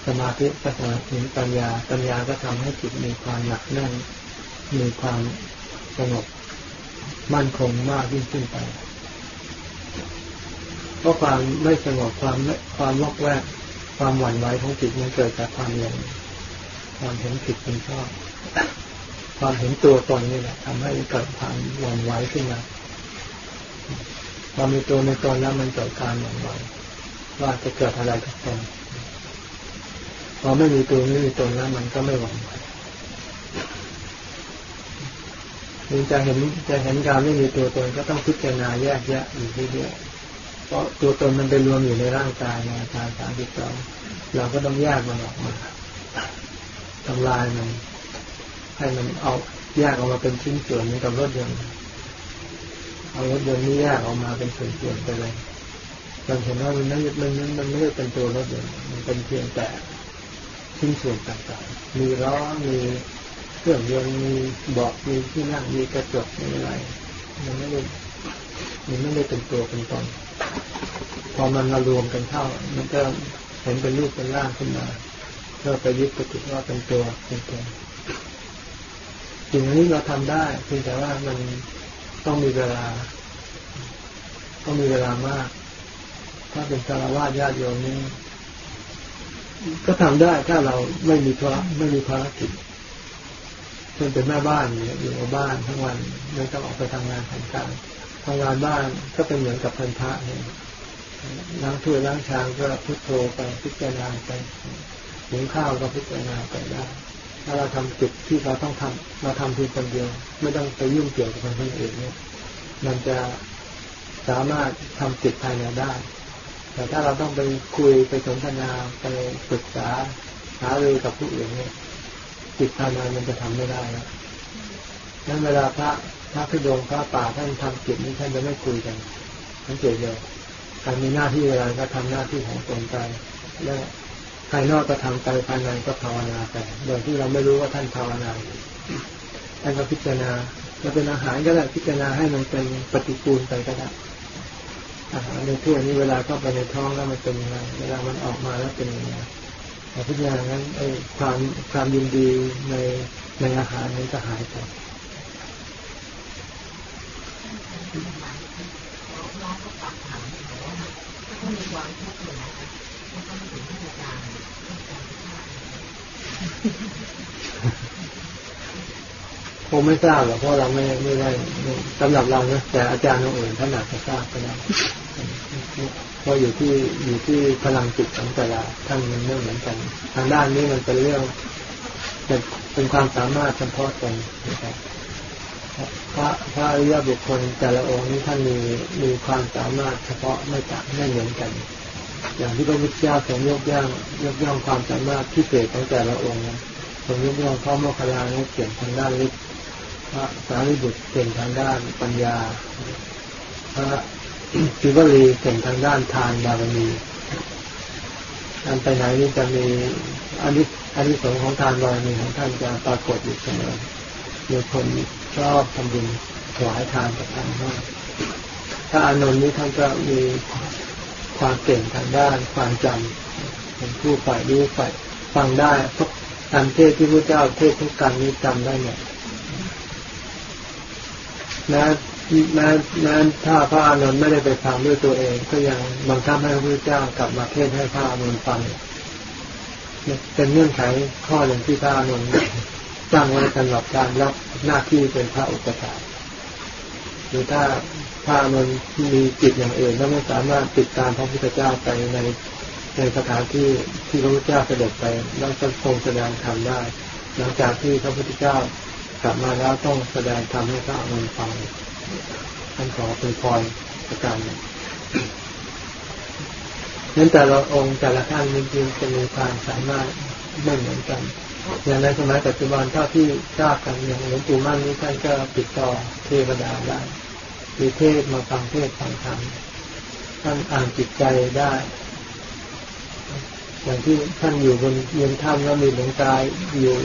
สมาธิก็สมาธิปัญญาปัญญาก็ทำให้จิตมีความหนักแน่นมีความสงบมั่นคงมากยิ่งขึ้นไปเพราะความไม่สงบความความลอกแวก ความหวั่นไหวของจิตมันเกิดจากความหลงความเห็นผิดเป็นชอบความเห็นตัวตนนี่แหละทำให้เกิดความหวั่นไหวขึ้นมาพอมีตัวในตนแล้วมันเกิดการหวั่นไหวว่าจะเกิดอะไรกับตนพอไม่มีตัวไม่มีตนแล้วมันก็ไม่หวั่นไหวมันจะเห็นจะเห็นการไม่มีตัวตนก็ต้องพิจารณาแยกแยะอยู่เรื่อยๆ เพราะตัวตนมันไปรวมอยู่ในร่างกายในอาการสามสิบสองเราก็ต้องแยกมันออกมาทำลายมัน ให้มันเอาแยกออกมาเป็นชิ้นส่วนเหมือนกับรถยนต์เอารถยนต์นี้แยกออกมาเป็นส่วนๆไปเลยเราเห็นว่ามันไม่มันมันไม่ได้เป็นตัวรถยนต์มันเป็นเพียงแต่ชิ้นส่วนต่างๆ มีล้อ มีเครื่องยนต์ มีเบาะ มีที่นั่ง มีกระจก มีอะไร มันไม่ได้มันไม่ได้เป็นตัวเป็นตน พอมันมารวมกันเข้า มันก็เห็นเป็นรูปเป็นร่างขึ้นมาเพื่อไปยึดไปติดว่าเป็นตัวเป็นตนสิ่งนี้เราทำได้เพียงแต่ว่ามันต้องมีเวลา ต้องมีเวลามาก ถ้าเป็นสารวาญาติโยมนี่ก็ทำได้ถ้าเราไม่มีภาระไม่มีภารกิจเช่นเป็นแม่บ้านอยู่บ้านทั้งวันไม่ต้องออกไปทำงานทำการ ทำงานบ้านก็เป็นเหมือนกับพันธะเนี่ยล้างถ้วยล้างชามก็พุทโธไปพิจารณาไปหุงข้าวก็พิจารณาไปได้ถ้าเราทำจุดที่เราต้องทำเราทำเพียงคนเดียว ไม่ต้องไปยุ่งเกี่ยวกับคนอื่นเนี่ย มันจะสามารถทำจิตภายในได้ แต่ถ้าเราต้องไปคุยไปสนทนาไปปรึกษาหาเรือกับผู้อื่นเนี่ยจิตภายในมันจะทำไม่ได้แล้วนั้นเวลาพระ พระพิดงพระป่าท่านทำจิตนี้ท่านจะไม่คุยกันท่านเฉยเลยการมีหน้าที่อะไรก็ทำหน้าที่ของตนไปแล้วภายนอกก็ทำไปภายในก็ภาวนาไปโดยที่เราไม่รู้ว่าท่านภาวนาท่านก็พิจารณาจะเป็นอาหารก็ได้พิจารณาให้มันเป็นปฏิปูลไปก็ได้อาหารในถ้วยนี้เวลาเข้าไปในท้องแล้วมันเป็นยังไงเวลามันออกมาแล้วเป็นยังไงแต่พิจารณานั้นไอ้ความความยินดีในในอาหารนั้นจะหายไป คงไม่ทราบหรอกเพราะเราไม่ไม่ได้สำหรับเรานะแต่อาจารย์คนอื่นท่านอาจจะทราบก็ได้เพราะอยู่ที่อยู่ที่พลังจิตของแต่ละท่านมันไม่เหมือนกัน ทางด้านนี้มันเป็นเรื่องเป็นเป็นความสามารถเฉพาะตนนะครับ พระพระอริยบุคคลแต่ละองค์นี้ท่านมีมีความสามารถเฉพาะไม่ต่างไม่เหมือนกัน อย่างที่พระพุทธเจ้าทรงยกย่องยกย่องความสามารถพิเศษของแต่ละองค์ทรงยกย่องพระโมคคัลลานี้เก่งทางด้านฤทธิ์พระสารีบุตรเก่งทางด้านปัญญา พระศิวลีเก่งทางด้านทานบารมีการไปไหนนี่จะมีอันนี้อันนี้สงของทานบารมีของท่านจะปรากฏอยู่เสมอมีคน ชอบทำบุญถวายทานกับท่านมากถ้าอานนท์นี้ท่านก็มีความเก่งทางด้านความจำเป็นผู้ฝ่ายรู้ฝ่ายฟังได้ทุกการเทศที่พระเจ้าเทศทุกการนี้จำได้เนี่ยแม้แม้แม้ถ้าพระอานนท์ไม่ได้ไปฟังด้วยตัวเอง ก็ยังบังคับให้พระเจ้ากลับมาเทศให้พระอานนท์ฟังเป็นเงื่อนไขข้อหนึ่งที่พระอานนท์ ตั้งไว้สำหรับการรับหน้าที่เป็นพระอุปถาหรือถ้าพระอานมีจิตอย่างอื่นแล้วไม่สามารถติดตามพระพุทธเจ้าไปในในสถานที่ที่พระพุทธเจ้าเสด็จไปแล้วจะทรงแสดงธรรมได้หลังจากที่พระพุทธเจ้ากลับมาแล้วต้องแสดงธรรมให้พระอนนท์ฟังท่านขอเป็นพรประการนึ่งนั้นแต่ละองค์แต่ละท่านจริงๆจะมีความสามารถไม่เหมือนกัน อย่างในสมัยปัจจุบันเท่าที่ทราบกันอย่างหลวงปู่มั่นนี้ท่านก็ติดต่อเทวดาได้มีเทศมาฟังเทศฟังธรรมท่านอ่านจิตใจได้ อย่างที่ท่านอยู่บนเยืนถ้ำแล้วมีหลวงตาอยู่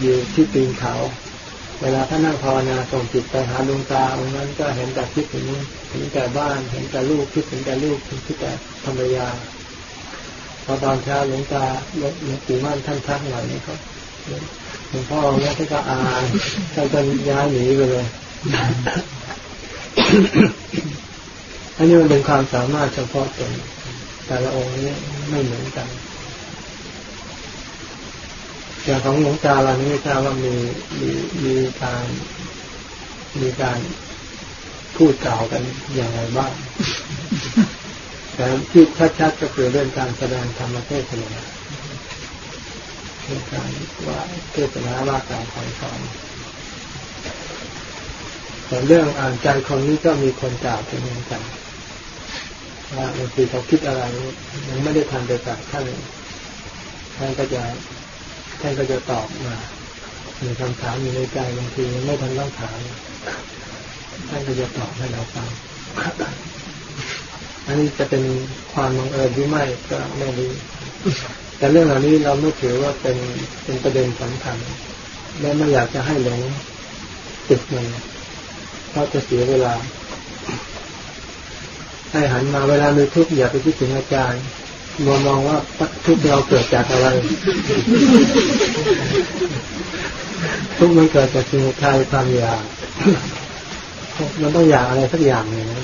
อยู่ที่ตีนเขา เวลาท่านนั่งภาวนาส่งจิตไปหาดวงตาองนั้นก็เห็นแต่คิดถึงถึงแต่บ้านเห็นแต่ลูกคิดถึงแต่ลูกคิดแต่ภรรยาพอตอนเช้าหลวงตาหลวงปู่มั่นท่านทักหน่อยนี่ก็ หลวงพ่อเนี่ยท่านก็อายท่านก็ย้ายหนีไปเลยอันนี้มันเป็นความสามารถเฉพาะตนแต่ละองค์นี้ไม่เหมือนกันอย่างของหลวงตาเรานี้ทราบว่ามีมีมีการมีการพูดกล่าวกันอย่างไรบ้างแต่ที่ชัดๆก็คือเรื่องการแสดงธรรมเทศนา เรื่อการว่าเทศนาว่าการสอนสอนแต่เรื่องอ่านใจคนนี้ก็มีคนกล่าวเป็นเหมือนกันว่าบางทีเขาคิดอะไรยังไม่ได้ทันไปตัดท่านท่านก็จะท่านก็จะตอบมามีคำถามอยู่ในใจบางทีไม่ทันต้องถามท่านก็จะตอบให้เราฟังอันนี้จะเป็นความบังเอิญหรือไม่ก็ไม่รู้ แต่เรื่องเหล่านี้เราไม่ถือว่าเป็นเป็นประเด็นสำคัญ และไม่อยากจะให้หลงติดมันเพราะจะเสียเวลา ให้หันมาเวลามีทุกข์อย่าไปคิดถึงอาจารย์มองมองว่าทุกเราเกิดจากอะไร ทุกมันเกิดจากสิ่งทายความอยากมันต้องอยากอะไรสักอย่างเลยนะ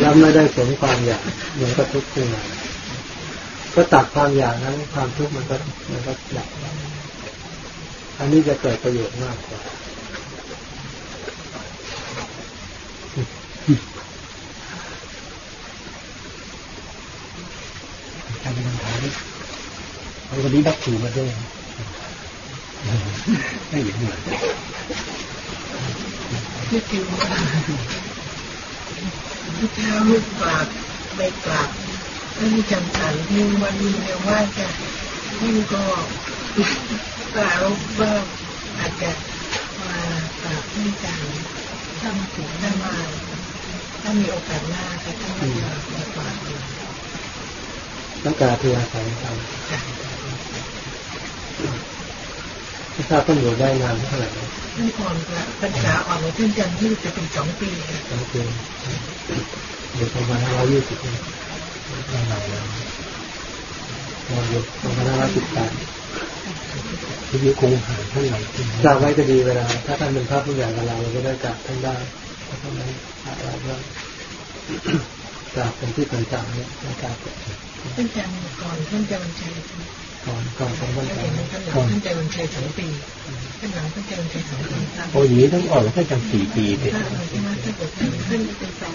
แล้วไม่ได้สมความอยากมันก็ทุกข์ขึ้นมา ก็ตัดความอยากนั้นความทุกข์มันก็มันก็ดับอันนี้จะเกิดประโยชน์มากกว่า
การเป็นคำถามเอาวันนี้ดักถูมาด้วยไม่เห็นเหมือน
ที่จริงที่เช้าลูกกราบไปกราบ ท่านจำสันที่วันนี้เนี่ยว่าจะท่านก็กล่าวว่าอาจจะมากราบท่านจันทร์ถ้ามาถึงถ้ามาถ้ามีโอกาสหน้าก็ท่านก็จะมากราบอยู่
ต้องการที่อาศัยทำไม่ทราบท่านอยู่ได้นานเท่าไหร่นะ
ท่านก่อนพรรษาอ่อนของท่านจันทร์ที่จะเป็นสองปีค่ะ
สองปีอยู่ประมาณห้าร้อยยี่สิบ ปี
เราแล้ว
เราอยู่ประมาณห้าร้อยสิบแปด
ชีวิตคงหาเท่าไหร่ที่
ทราบไว้ก็ดีเวลา ถ้าท่านเป็นพระผู้ใหญ่กับเราเราก็ได้กราบท่านได้ถ้าท่านไม่กราบเราก็กราบเป็นที่ต่างๆเนี่ยไม่กราบ
ท่านจันทร์ก่อนท่านจะวันชัย
ก่อนก่อนของวัน
ท่าน
แต่
เห็นท่านหลังท่านจะวันชัยสองปีท่านหลังท่านจะวันชัยสองปีครับ
โอ้ยนี้ต้องออนแล้วก็จำสี่ปีเด็
ถ้าเราที่มาถ้าเกิดท่านท่านเป็นสาย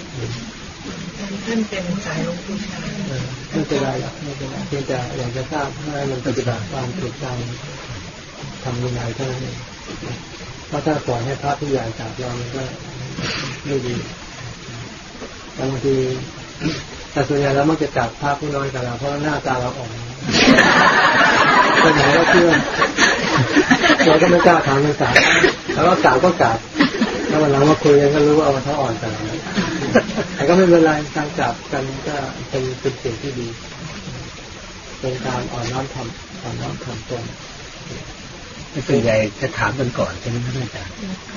ท่านเป็นสายลวงปู่ชา
เออไม่เป็นไรหรอกไม่เป็นไรเพียงแต่อยากจะทราบให้มันปฏิบัติตามถูกต้องทำยังไงเท่านั้นเพราะถ้าปล่อยให้พระผู้ใหญ่กราบเรามันก็ไม่ดีบางทีแต่ส่วนใหญ่เรามักจะกราบพระผู้น้อยกับเราเพราะหน้าตาเราอ่อนไปไหนก็เชื่อเราก็ไม่กล้าถามภาษาแล้วก็กราบก็กราบแล้ววันหลังมาคุยกันก็รู้ว่าเอาเขาอ่อนแต่เรา แต่ก็ไม่เป็นไรการกราบกันก็เป็นเป็นสิ่งที่ดี เป็นการอ่อนน้อมทำอ่อนน้อมทำตน
ส่วนใหญ่จะถามกันก่อนใช่ไหมท่านอาจารย์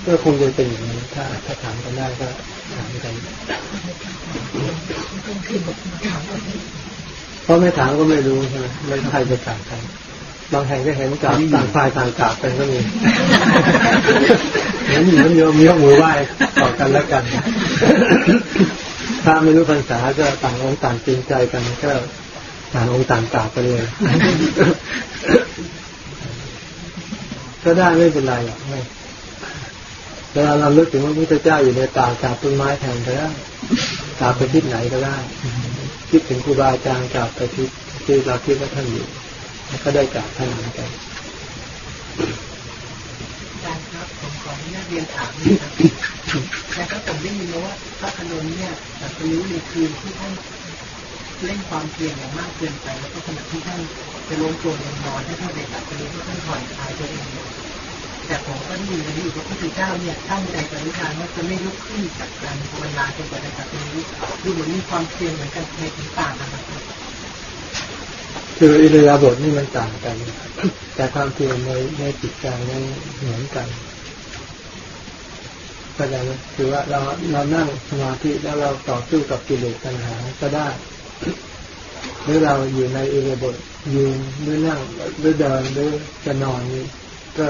ก็คงจะเป็นอย่างนี้ถ้าถ้าถามกันได้ก็ถามกันเพราะไม่ถามก็ไม่รู้ใช่ไหมไม่ใครจะกราบกัน บางแห่งก็เห็นกราบต่างฝ่ายต่างกราบกันก็มีเห็นโยมยกมือไหว้ต่อกันแล้วกัน ถ้าไม่รู้ภาษาก็ต่างองค์ต่างจริงใจกันก็ต่างองค์ต่างกราบไปเลยก็ได้ไม่เป็นไรหรอกไม่เวลาเราลึกถึงว่าพระพุทธเจ้าอยู่ในป่ากราบต้นไม้แทนก็ได้กราบไปทิศไหนก็ได้ คิดถึงครูบาอาจารย์กราบไปทิศที่เราคิดว่าท่านอยู่ ก็ได้กราบท่านเหมือนกัน
อาจารย์ครับผมขออนุญาตเรียนถามนะครับแต่ก็ผมได้ยินว่าพระอนุนเนี่ยตัดรู้ในคืนที่ท่านเล่นความเพียรอย่างมากเกินไป แล้วก็ขณะที่ท่านจะล้มตัวลงนอนให้ท่านได้ตัดรู้ว่าท่านผ่อนคลายตัวเองแต่ผมก็ได้ยินมาอยู่ว่าพระพุทธเจ้าเนี่ยตั้งใจปฏิญาณว่าจะไม่ลุกขึ้นจากการภาวนาจนกว่าจะตัดรู้ดูเหมือนมีความเพียรเหมือนกันในถึงต่างกันนะครับ
คืออิริยาบถนี่มันต่างกัน แต่ความเพียรในในจิตใจนั้นเหมือนกันเข้าใจไหมคือว่าเราเรานั่งสมาธิแล้วเราต่อสู้กับกิเลสตัณหาก็ได้ หรือเราอยู่ในอิริยาบถยืนหรือนั่งหรือเดินหรือจะนอนนี่ก็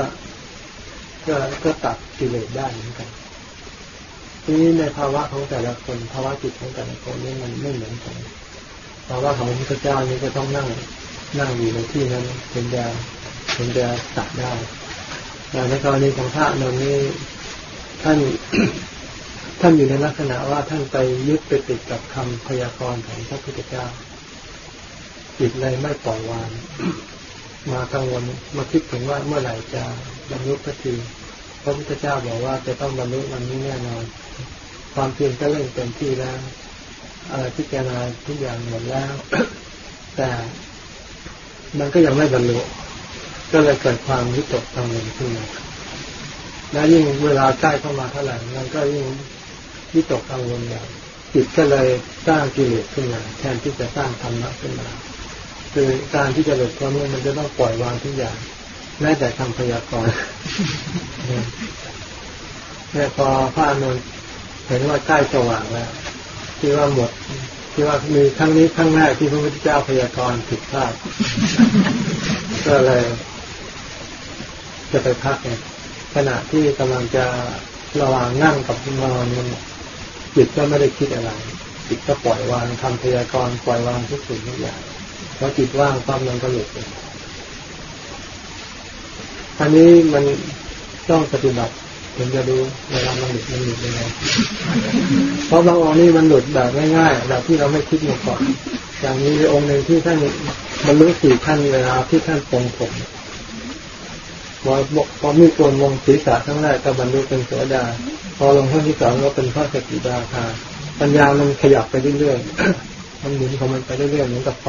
ก็ก็ตัดกิเลสได้เหมือนกันทีนี้ในภาวะของแต่ละคนภาวะจิตของแต่ละคนนี่มันไม่เหมือนกันภาวะของพระเจ้านี่ก็ต้องนั่ง นั่งอยู่ในที่นั้นถึงจะถึงจะตัดได้แต่ในกรณีของพระนนนี้ท่านท่านอยู่ในลักษณะว่าท่านไปยึดไปติดกับคำพยากรณ์ของพระพุทธเจ้าจิตเลยไม่ปล่อยวางมากังวลมาคิดถึงว่าเมื่อไหร่จะบรรลุสักทีพระพุทธเจ้าบอกว่าจะต้องบรรลุวันนี้แน่นอน ความเพียรก็เร่งเต็มที่แล้วอะไรพิจารณาทุกอย่างหมดแล้ว แต่ มันก็ยังไม่บรรลุก็เลยเกิดความวิตกกังวลขึ้นมาและยิ่งเวลาใกล้เข้ามาเท่าไหร่มันก็ยิ่งวิตกกังวลอย่างจิตก็เลยสร้างกิเลสขึ้นมาแทนที่จะสร้างธรรมะขึ้นมา คือการที่จะหลุดพ้นนี่มันจะต้องปล่อยวางทุกอย่างแม้แต่คำพยากรณ์เนี่ยพอพระอานนเห็นว่าใกล้สว่างแล้วที่ว่าหมด ที่ว่ามีครั้งนี้ครั้งแรกที่พระพุทธเจ้าพยากรณ์ผิดพลาดก็เลยจะไปพักเนี่ยขณะที่กำลังจะระหว่างนั่งกับนอนเนี่ยจิตก็ไม่ได้คิดอะไรจิตก็ปล่อยวางทำพยากรณ์ปล่อยวางทุกสิ่งทุกอย่างพอจิตว่างปั๊บมันก็หลุดเลยอันนี้มันต้องปฏิบัติ ถึงจะรู้เวลามันหลุดมันหลุดยังไงเพราะบางองค์นี่มันหลุดแบบง่ายๆแบบที่เราไม่คิดมาก่อน อย่างนี้องค์หนึ่งที่ท่านบรรลุสี่ขั้นเวลาที่ท่านปรงผมพอพอมีโกนวงศีรษะทั้งแรกก็บรรลุเป็นโสดา พอลงขั้นที่สองก็เป็นพระสกิดาคาปัญญามันขยับไปเรื่อยๆมันหมุนของมันไปเรื่อยๆเหมือนกับไฟ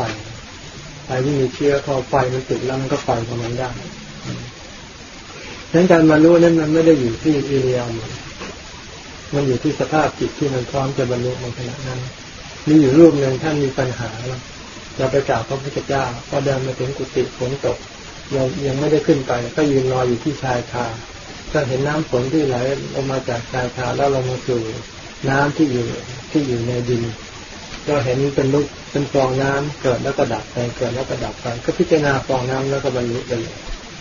ไฟที่มีเชื้อพอไฟมันติดแล้วมันก็ไฟของมันได้ ดังนั้นการบรรลุนั้นมันไม่ได้อยู่ที่อิเลียมมันอยู่ที่สภาพจิตที่มันพร้อมจะบรรลุในขณะนั้น มีอยู่รูปหนึ่งท่านมีปัญหาแล้วจะไปกราบพระพุทธเจ้าพอเดินมาถึงกุฏิฝนตกยังยังไม่ได้ขึ้นไป ก็ยืนรออยู่ที่ชายคาก็เห็นน้ำฝนที่ไหลออกมาจากชายคาแล้วลงมาสู่น้ำที่อยู่ที่อยู่ในดิน ก็เห็นเป็นลูกเป็นฟองน้ำเกิดแล้วก็ดับไปเกิดแล้วก็ดับไป ก็พิจารณาฟองน้ำแล้วก็บรรลุไปเลย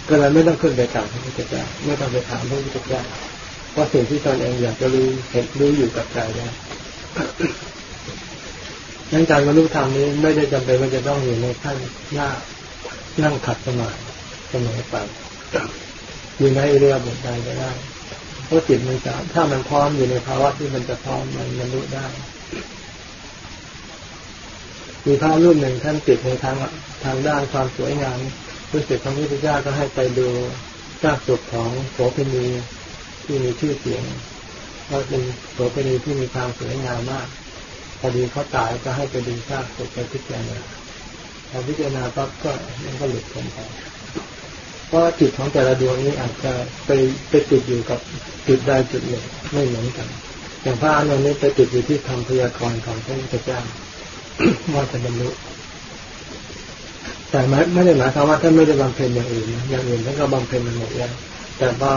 ก็เลยไม่ต้องขึ้นไปกราบพระพุทธเจ้าไม่ต้องไปถามพระพุทธเจ้าเพราะสิ่งที่ตนเองอยากจะรู้เห็นรู้อยู่กับใจได้ดังการบรรลุธรรมนี้ไม่ได้จำเป็นว่าจะต้องอยู่ในขั้นหน้านั่งขัดสมาธิเสมอไปอยู่ในเรือบุตรใดก็ได้เพราะจิตมันจะถ้ามันพร้อมอยู่ในภาวะที่มันจะพร้อมมันบรรลุได้มีพระรุ่นหนึ่งท่านติดในทางทางด้านความสวยงาม รู้สึกพระพุทธเจ้าก็ให้ไปดูซากศพของโสเภณีที่มีชื่อเสียงว่าเป็นโสเภณีที่มีความสวยงามมากพอดีเขาตายก็ให้ไปดูซากศพไปพิจารณาพอพิจารณาปั๊บก็มันก็หลุดพ้นไปเพราะจิตของแต่ละดวงนี้อาจจะไปไปติดอยู่กับจุดใดจุดหนึ่งไม่เหมือนกัน อย่างพระอนนท์นี้ไปติดอยู่ที่คำพยากรณ์ของพระพุทธเจ้าว่าจะบรรลุ แต่ไม่ไม่ได้หมายความว่าท่านไม่ได้บำเพ็ญอย่างอื่นอย่างอื่นท่านก็บำเพ็ญมันหมดแล้วแต่ว่า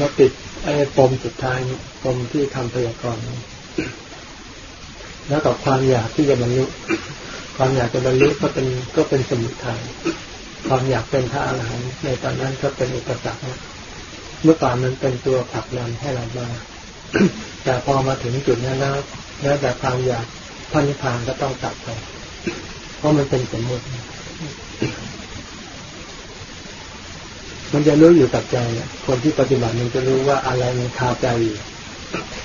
มาติดไอ้ปมสุดท้ายปมที่ทำพยากรณ์แล้วกับความอยากที่จะบรรลุความอยากจะบรรลุก็เป็นก็เป็นสมุทัยความอยากเป็นพระอรหันต์ในตอนนั้นก็เป็นอุปสรรคเมื่อก่อนมันเป็นตัวผลักดันให้เรามาแต่พอมาถึงจุดนั้นแล้วแล้วแต่ความอยากพันธิพานก็ต้องตัดไปเพราะมันเป็นสมมติ มันจะรู้อยู่กับใจคนที่ปฏิบัติมันจะรู้ว่าอะไรมันคาใจอยู่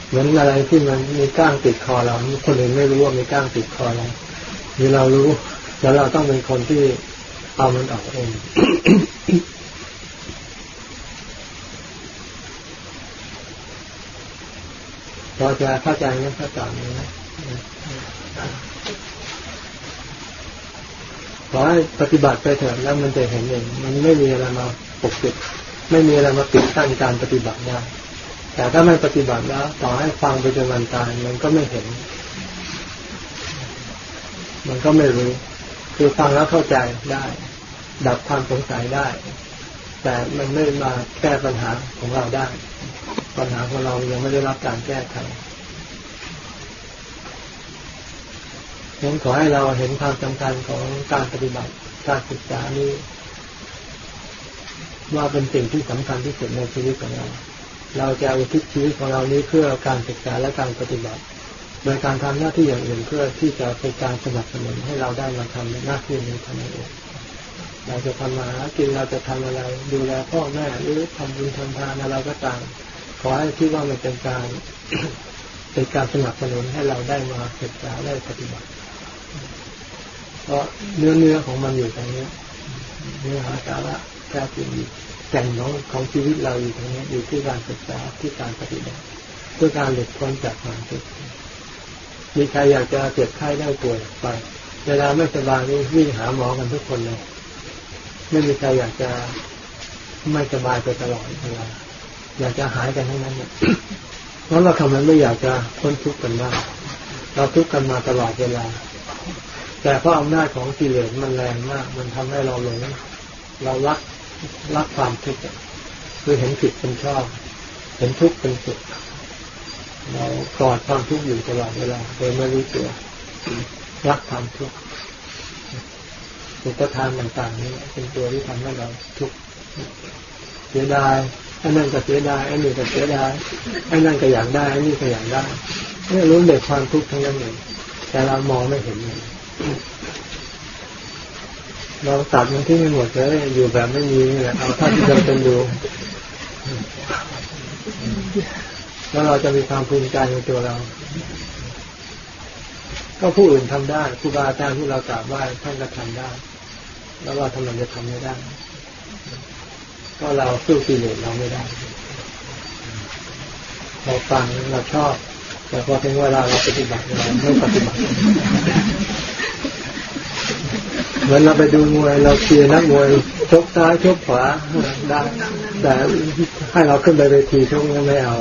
เหมือนอะไรที่มันมีก้างติดคอเราคนอื่นไม่รู้ว่ามีก้างติดคอเราหรือเรารู้แล้วเราต้องเป็นคนที่เอามันออกเองพอจะเข้าใจไหมเข้าใจไหมข อให้ปฏิบัติไปเถิดแล้วมันจะเห็นเองมันไม่มีอะไรมาปกปิด ไม่มีอะไรมาปิดกั้นการปฏิบัติได้แต่ถ้าไม่ปฏิบัติแล้ว ต่อให้ฟังไปจนวันตายมันก็ไม่เห็น มันก็ไม่รู้ คือฟังแล้วเข้าใจได้ ดับความสงสัยได้ แต่มันไม่มาแก้ปัญหาของเราได้ ปัญหาของเรายังไม่ได้รับการแก้ไข ฉะนั้นขอให้เราเห็นความสำคัญของการปฏิบัติการศึกษานี้ ว่าเป็นสิ่งที่สำคัญที่สุดในชีวิตของเรา เราจะอุทิศชีวิตของเรานี้เพื่อการศึกษาและการปฏิบัติ โดยการทำหน้าที่อย่างอื่นเพื่อที่จะเป็นการสนับสนุนให้เราได้มาทำหน้าที่นี้ทำเองเราจะทำมาหากินเราจะทำอะไร ดูแลพ่อแม่หรือทำบุญทำทานอะไรก็ตามขอให้คิดว่ามันเป็นการเป็นการสนับสนุนให้เราได้มาศึกษาได้ปฏิบัติ เพราะเนื้อเนื้อของมันอยู่ตรงนี้เนื้อหาสาระแท้จริงแก่นของของชีวิตเราอยู่ตรงนี้อยู่ที่การศึกษาที่การปฏิบัติเพื่อการหลุดพ้นจากความทุกข์มีใครอยากจะเจ็บไข้ได้ป่วยไปเวลาไม่สบายนี่วิ่งหาหมอกันทุกคนเลยไม่มีใครอยากจะไม่สบายไปตลอดเวลาอยากจะหายกันทั้งนั้นเนี่ยเพราะเราทำไมไม่อยากจะพ้นทุกข์กันบ้างเราทุกข์กันมาตลอดเวลา แต่เพราะอำนาจของกิเลสมันแรงมาก มันทำให้เราหลงเรารักรักความทุกข์คือเห็นผิดเป็นชอบ เห็นทุกข์เป็นสุขเรากอดความทุกข์อยู่ตลอดเวลาโดยไม่รู้ตัวรักความทุกข์สุขทานต่างๆนี่เป็นตัวที่ทำให้เราทุกข์เสียดายไอ้นั่นก็เสียดายไอ้นี่ก็เสียดายไอ้นั่นก็อยากได้ไอ้นี่ก็อยากได้นี่รู้เด็กความทุกข์ทั้งนั้นเองแต่เรามองไม่เห็นเลย เราตัดมันที่ไม่หมดเลยอยู่แบบไม่มีนี่แหละเอาเท่าที่จำเป็นอยู่แล้วเราจะมีความภูมิใจในตัวเรา ก็ผู้อื่นทำได้ครูบาอาจารย์ที่เรากราบไหว้ท่านก็ทำได้ แล้วเราทำไมจะทำไม่ได้ ก็เราสู้กิเลสเราไม่ได้เราฟังเราชอบ แต่พอถึงเวลาเราปฏิบัติเราไม่ปฏิบัติเหมือนเราไปดูมวยเราเชียร์นักมวยชกซ้ายชกขวาได้แต่ให้เราขึ้นไปเวทีชกไม่เอา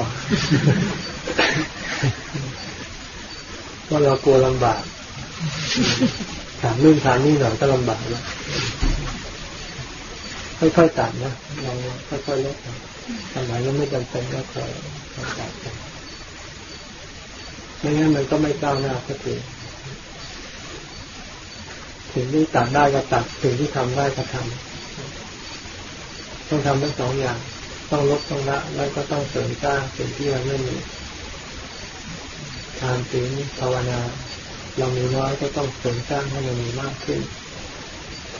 เพราะเรากลัวลำบากถามนู่นถามนี่หน่อยก็ลำบากแล้วค่อยๆตัดนะเราค่อยๆลดทำไมยังไม่จำเป็นก็ค่อยๆตัด ไม่งั้นมันก็ไม่ก้าวหน้าสักทีสิ่งที่ตัดได้ก็ตัดสิ่งที่ทำได้ก็ทำต้องทำทั้งสองอย่าง ต้องลดต้องละแล้วก็ต้องเสริมสร้างสิ่งที่มันไม่มีทานศีลภาวนา เรามีน้อยก็ต้องเสริมสร้างให้มันมีมากขึ้น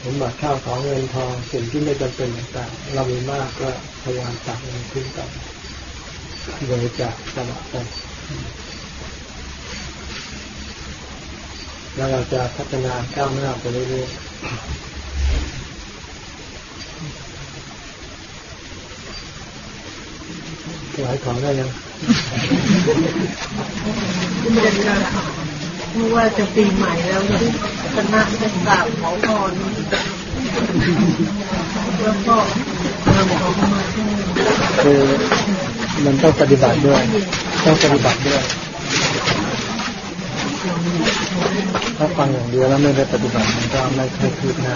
สมบัติข้าวของเงินทองสิ่งที่ไม่จำเป็นต่างๆเรามีมากก็พยายามตัดมันขึ้นไปบริจาคสละไป แล้วเราจะพัฒนาก้าวหน้าไปเรื่อยๆหลายของได้ยัง
เพราะว่าจะปีใหม่แล้วนะคณะจะกราบขอพรแล้วก็นำของมาให้
คือมันต้องปฏิบัติด้วย ต้องปฏิบัติด้วย ถ้าฟังอย่างเดียวแล้วไม่ได้ปฏิบัติมันก็ไม่ค่อยคืบหน้า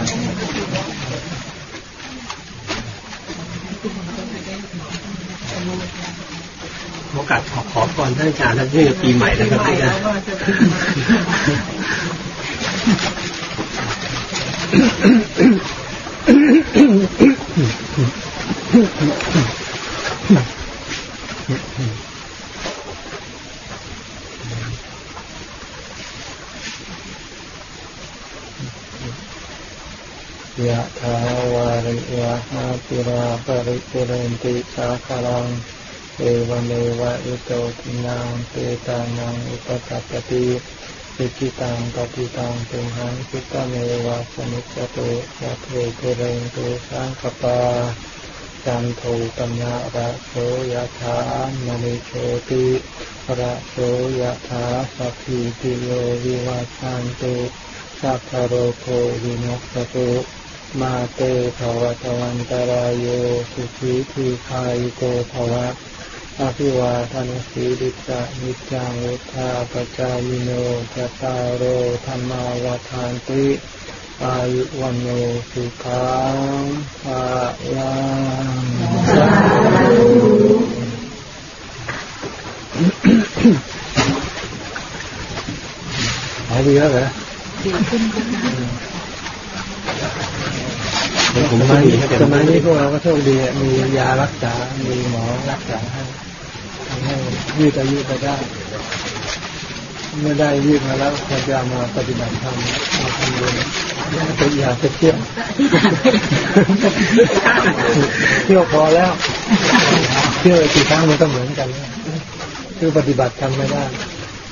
โอกาสขอขอพรท่านอาจารย์ท่านที่อปีใหม่นะครับ
ใหม่
อาจาร
แล้ว
ย์
ว่าจะปีใหม่
ยะถาวาริวะหาปูรา ปะริปูเรนติสาคะรังเอวะเมวะอิโตทินนังเปตานังอุปะกัปปะติ อิจฉิตังปัตถิตังตุมหัง ขิปปะเมวะ สะมิชฌะตุสัพเพ ปูเรนตุสังกัปปาจันโทปัณณะระโสยะถา มะณิโชติระโสยะถาสัพพีติโยวิวัชันตุสัพพโรโควินัสตุ มาเตภวตวันตรายโยสุขีทีคายโกภวะอภิวาทานสีดิสะนิจังวุธาปจายโนจตารโรธรรมาวาทานติอายุวันโนสุขังภาลังหายดีแล้วเหรอ
ดีขึ้นก็ได้
ผม
ส
มั
ย
ดีครับ
สมัยนี้พวกเราก็โชคดีอะมียารักษา มีหมอรักษาให้ให้ยืดอายุไปได้เมื่อได้ยืดมาแล้วควรจะเอามาปฏิบัติธรรมมาทำบุญอย่าไปอย่าไปเที่ยวเที่ยวพอแล้วเที่ยวกี่ครั้งมันก็เหมือนกันคือปฏิบัติธรรมไม่ได้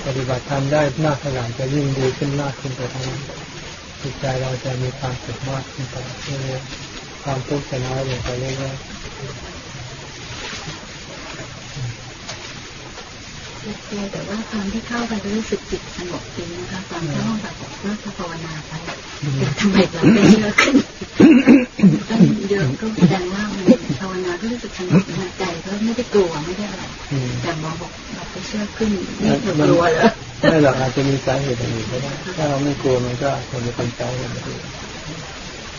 ปฏิบัติธรรมได้มากขนาดจะยิ่งดีขึ้นมากขึ้นไปทั้งนั้น จิตใจเราจะมีความสุขมากขึ้นไปเรื่อยๆความทุกข์จะน้อยลงไปเรื่อย
แต่ว่าตอนที่เข้าไปก็รู้สึกจิตสงบจริงนะคะตอนเข้าห้องปฏิบัติก็ภาวนาไปแต่ทำไมเราไม่เยอะขึ้นก็เยอะก็แสดงว่ามันภาวนาก็รู้สึกสงบในใจก็ไม่ได้กลัวไม่ได้อะไร
ๆอืม
แต่หมอบอก เราไปเชื่อขึ้นนี่เธอกลัวเหรอ
ไม่หรอกอาจจะมีสาเหตุอื่นก็ได้ถ้าเราไม่กลัวมันก็คงจะเป็นสาเหตุอื่น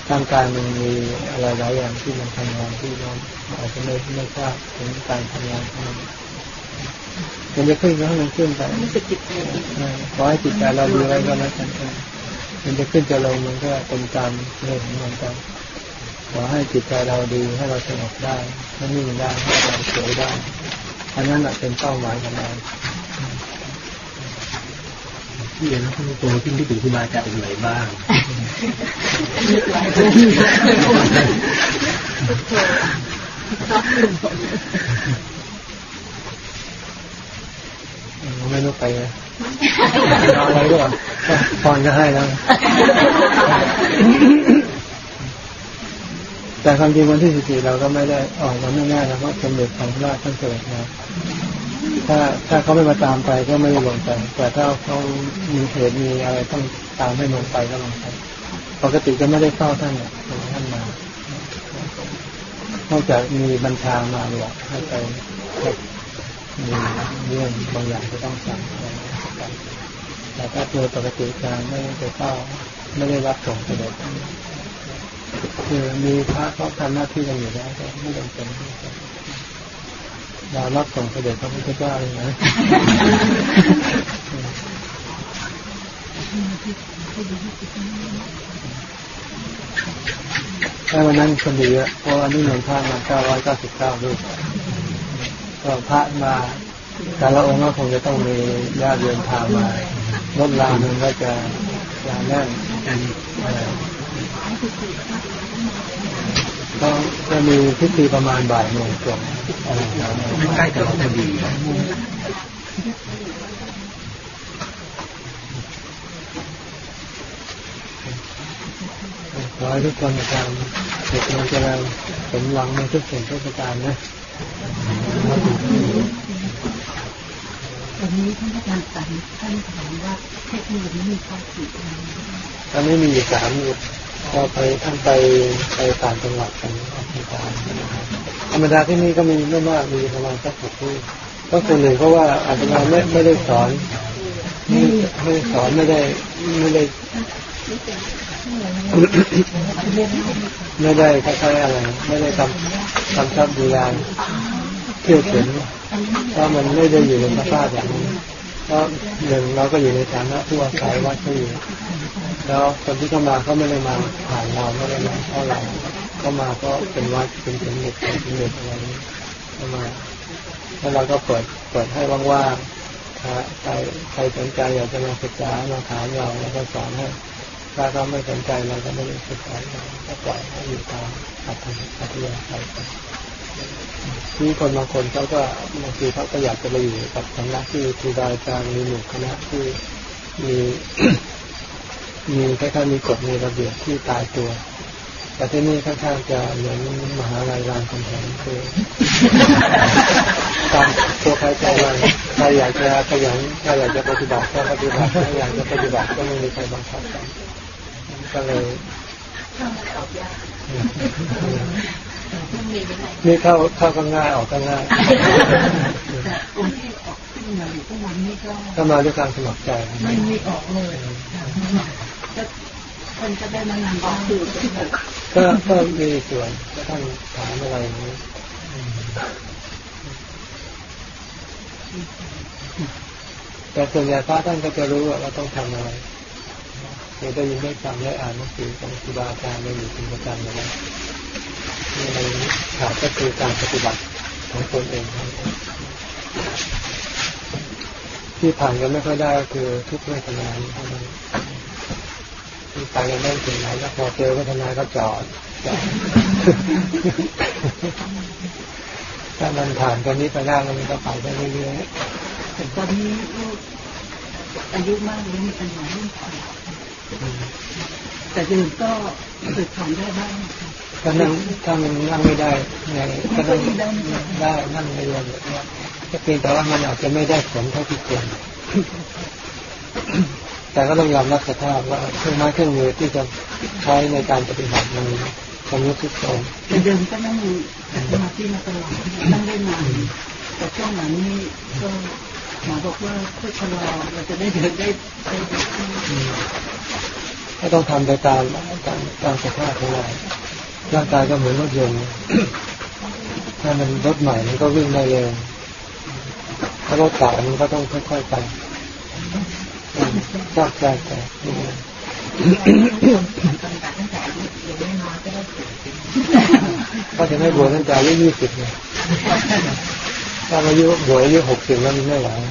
ร่างกายมันมีอะไรหลายอย่างที่มันทำงานที่เราอาจจะไม่ไม่ทราบถึงการทำงานของมันมันจะขึ้นก็ให้มันขึ้นไป
รู้สึกจิตใจดี
เออขอให้จิตใจเราดีไว้ก็แล้วกันเออมันจะขึ้นจะลงมันก็เป็นตามเรื่องของมันไปขอให้จิตใจเราดีให้เราสงบได้ให้นิ่งได้ให้เราสวยได้ อันนั้นแหละเป็นเป้าหมายของเรา
ที่แล้วคุณโตขึ้นที่ถึงครูบาอาจารย์องค์ไหนบ้าง
นึกหลายคน
ไม่รู้ไปเลยเอาอะไรก็พรก็ให้แล้ว แต่ความจริงวันที่สิบสี่เราก็ไม่ได้ออกมาไม่ง่ายนะเพราะสมเด็จของพระราชท่านเกิดนะถ้าถ้าเขาไม่มาตามไปก็ไม่ได้ลงไป แต่ถ้าเขามีเหตุมีอะไรต้องตามให้ลงไปก็ลงไปปกติก็ไม่ได้เฝ้าท่านเนี่ยท่านมานอกจากมีบัญชามาเนี่ยให้ไปมีเรื่องบางอย่างจะต้องสั่งแต่ถ้าโดยปกติการไม่ได้เฝ้าไม่ได้รับส่งเสด็จ คือมีพระเขาทำหน้าที่กันอยู่แล้วไม่จำเป็นที่จะเรารับส่งเสด็จพระพุทธเจ้าเลยนะแต่วันนั้นคนดีเยอะเพราะวันนี้เงินพระมาเก้าร้อยเก้าสิบเก้ารูปก็พระมาแต่ละองค์ก็คงจะต้องมีญาติโยมพามารถรางมันก็จะจะแน่นอ่อ ก็จะมีพิธีประมาณบ่ายโมงตรงอะไรอย่างเงี้ย
ใกล้กับเราพอดี
ขอให้ทุกคนทำเด็กมันจะสมหวังในทุกสิ่งทุกประการนะ
วันนี้ท่านอาจารย์สันท่านถามว่าเทคโนโลยีมีข้อผิดไหม
ตอนนี้มีอยู่สาม หมุดพอไปท่านไปไปต่างจังหวัดกันธรรมดาที่นี่ก็มีไม่มากมีประมาณสักหกที่ก็ส่วนหนึ่งเพราะว่าอาจจะมาไม่ไม่ได้สอนไม่ไม่ได้สอนไม่ได้ไม่ได้ไม่ได้คล้ายๆอะไร ไม่ได้ทำทำชับดูแลเที่ยวเข็นเพราะมันไม่ได้อยู่ในสภาพอย่างนี้เพราะหนึ่งเราก็อยู่ในฐานะผู้อาศัยวัดก็อยู่ แล้วคนที่เข้ามาเขาไม่ได้มาผ่านเราไม่ได้มาเข้าเราเข้ามาก็เป็นวัดเป็นสมเด็จเป็นสมเด็จอะไรนี้เข้ามาแล้วเราก็เปิดเปิดให้ว่างๆถ้าใครใครสนใจอยากจะมาศึกษามาถามเราแล้วก็สอนให้ถ้าเขาไม่สนใจเราก็ไม่ได้ศึกษาเราก็ปล่อยให้อยู่ตามอัธยอัธยาศัยไปที่คนบางคนเขาก็บางทีเขาก็อยากจะไปอยู่กับสำนักที่ครูบาอาจารย์มีหมู่คณะที่มี มีคล้ายๆมีกฎมีระเบียบที่ตายตัว แต่ที่นี่ค่อนข้างจะเหมือนมหาลัยรามคำแหงคือตามตัวใครใจมันใครอยากจะขยันใครอยากจะปฏิบัติก็ปฏิบัติใครอยากจะปฏิบัติก็ไม่มีใครบังคับกันก็เลยนี่เข้าเข้าก็ง่ายออกก็ง่าย
แต่องค์ที่ออกขึ้นมาอยู่ทุกวันนี้ก็
ถ้ามาด้วยการสมัครใจ
ไม่มีออกเลย ก็คนจะได้มานำออกคือ
ก็ก็มีส่วนก็ท่านถามอะไรนี้แต่ส่วนใหญ่พระท่านก็จะรู้ว่าเราต้องทำอะไรเคยได้ยินได้ฟังได้อ่านหนังสือของครูบาอาจารย์ได้อยู่เป็นประจำอยู่แล้วนี่อะไรขาดก็คือการปฏิบัติของตนเองที่ผ่านกันไม่ค่อยได้ก็คือทุกเวทนาเท่านั้น ไปกันไม่ถึงไหนแล้วพอเจอเวทนาก็จอดจอดถ้ามันผ่านตอนนี้ไปได้แล้วมันก็ไปได้เรื่อย
แต่ตอนนี้ลูกอายุมากแล้วมีปัญหาเรื่องขาแต่เดินก็ฝึกผ่านได้บ้างค่ะ
ๆก็นั่งถ้ามันนั่งไม่ได้ไงก็นั่งได้นั่งไม่ได้แบบนี้ก็เพียงแต่ว่ามันอาจจะไม่ได้ผลเท่าที่ควร แต่ก็ต้องยอมรับสภาพว่าเครื่องไม้เครื่องมือที่จะใช้ในการปฏิบัติมันชำรุดทรุดโทรม
แต่เดิมก็นั่งสมาธิมาตลอดนั่งได้นานแต่ช่วงหลังนี้ก็หมอบอกว่าค่อยชะลอเราจะได้เดินได้ได้ดีขึ้น
ก็ต้องทำไปตามตามตามสภาพของเราร่างกายก็เหมือนรถยนต์ถ้ามันรถใหม่มันก็วิ่งได้เร็วถ้ารถเก่ามันก็ต้องค่อยๆไป ซอกแซกไปก็จะไม่บวชตั้งแต่อายุยี่สิบเนี่ยถ้าอายุบวชอายุหกสิบแล้วมันไม่ไหว
อื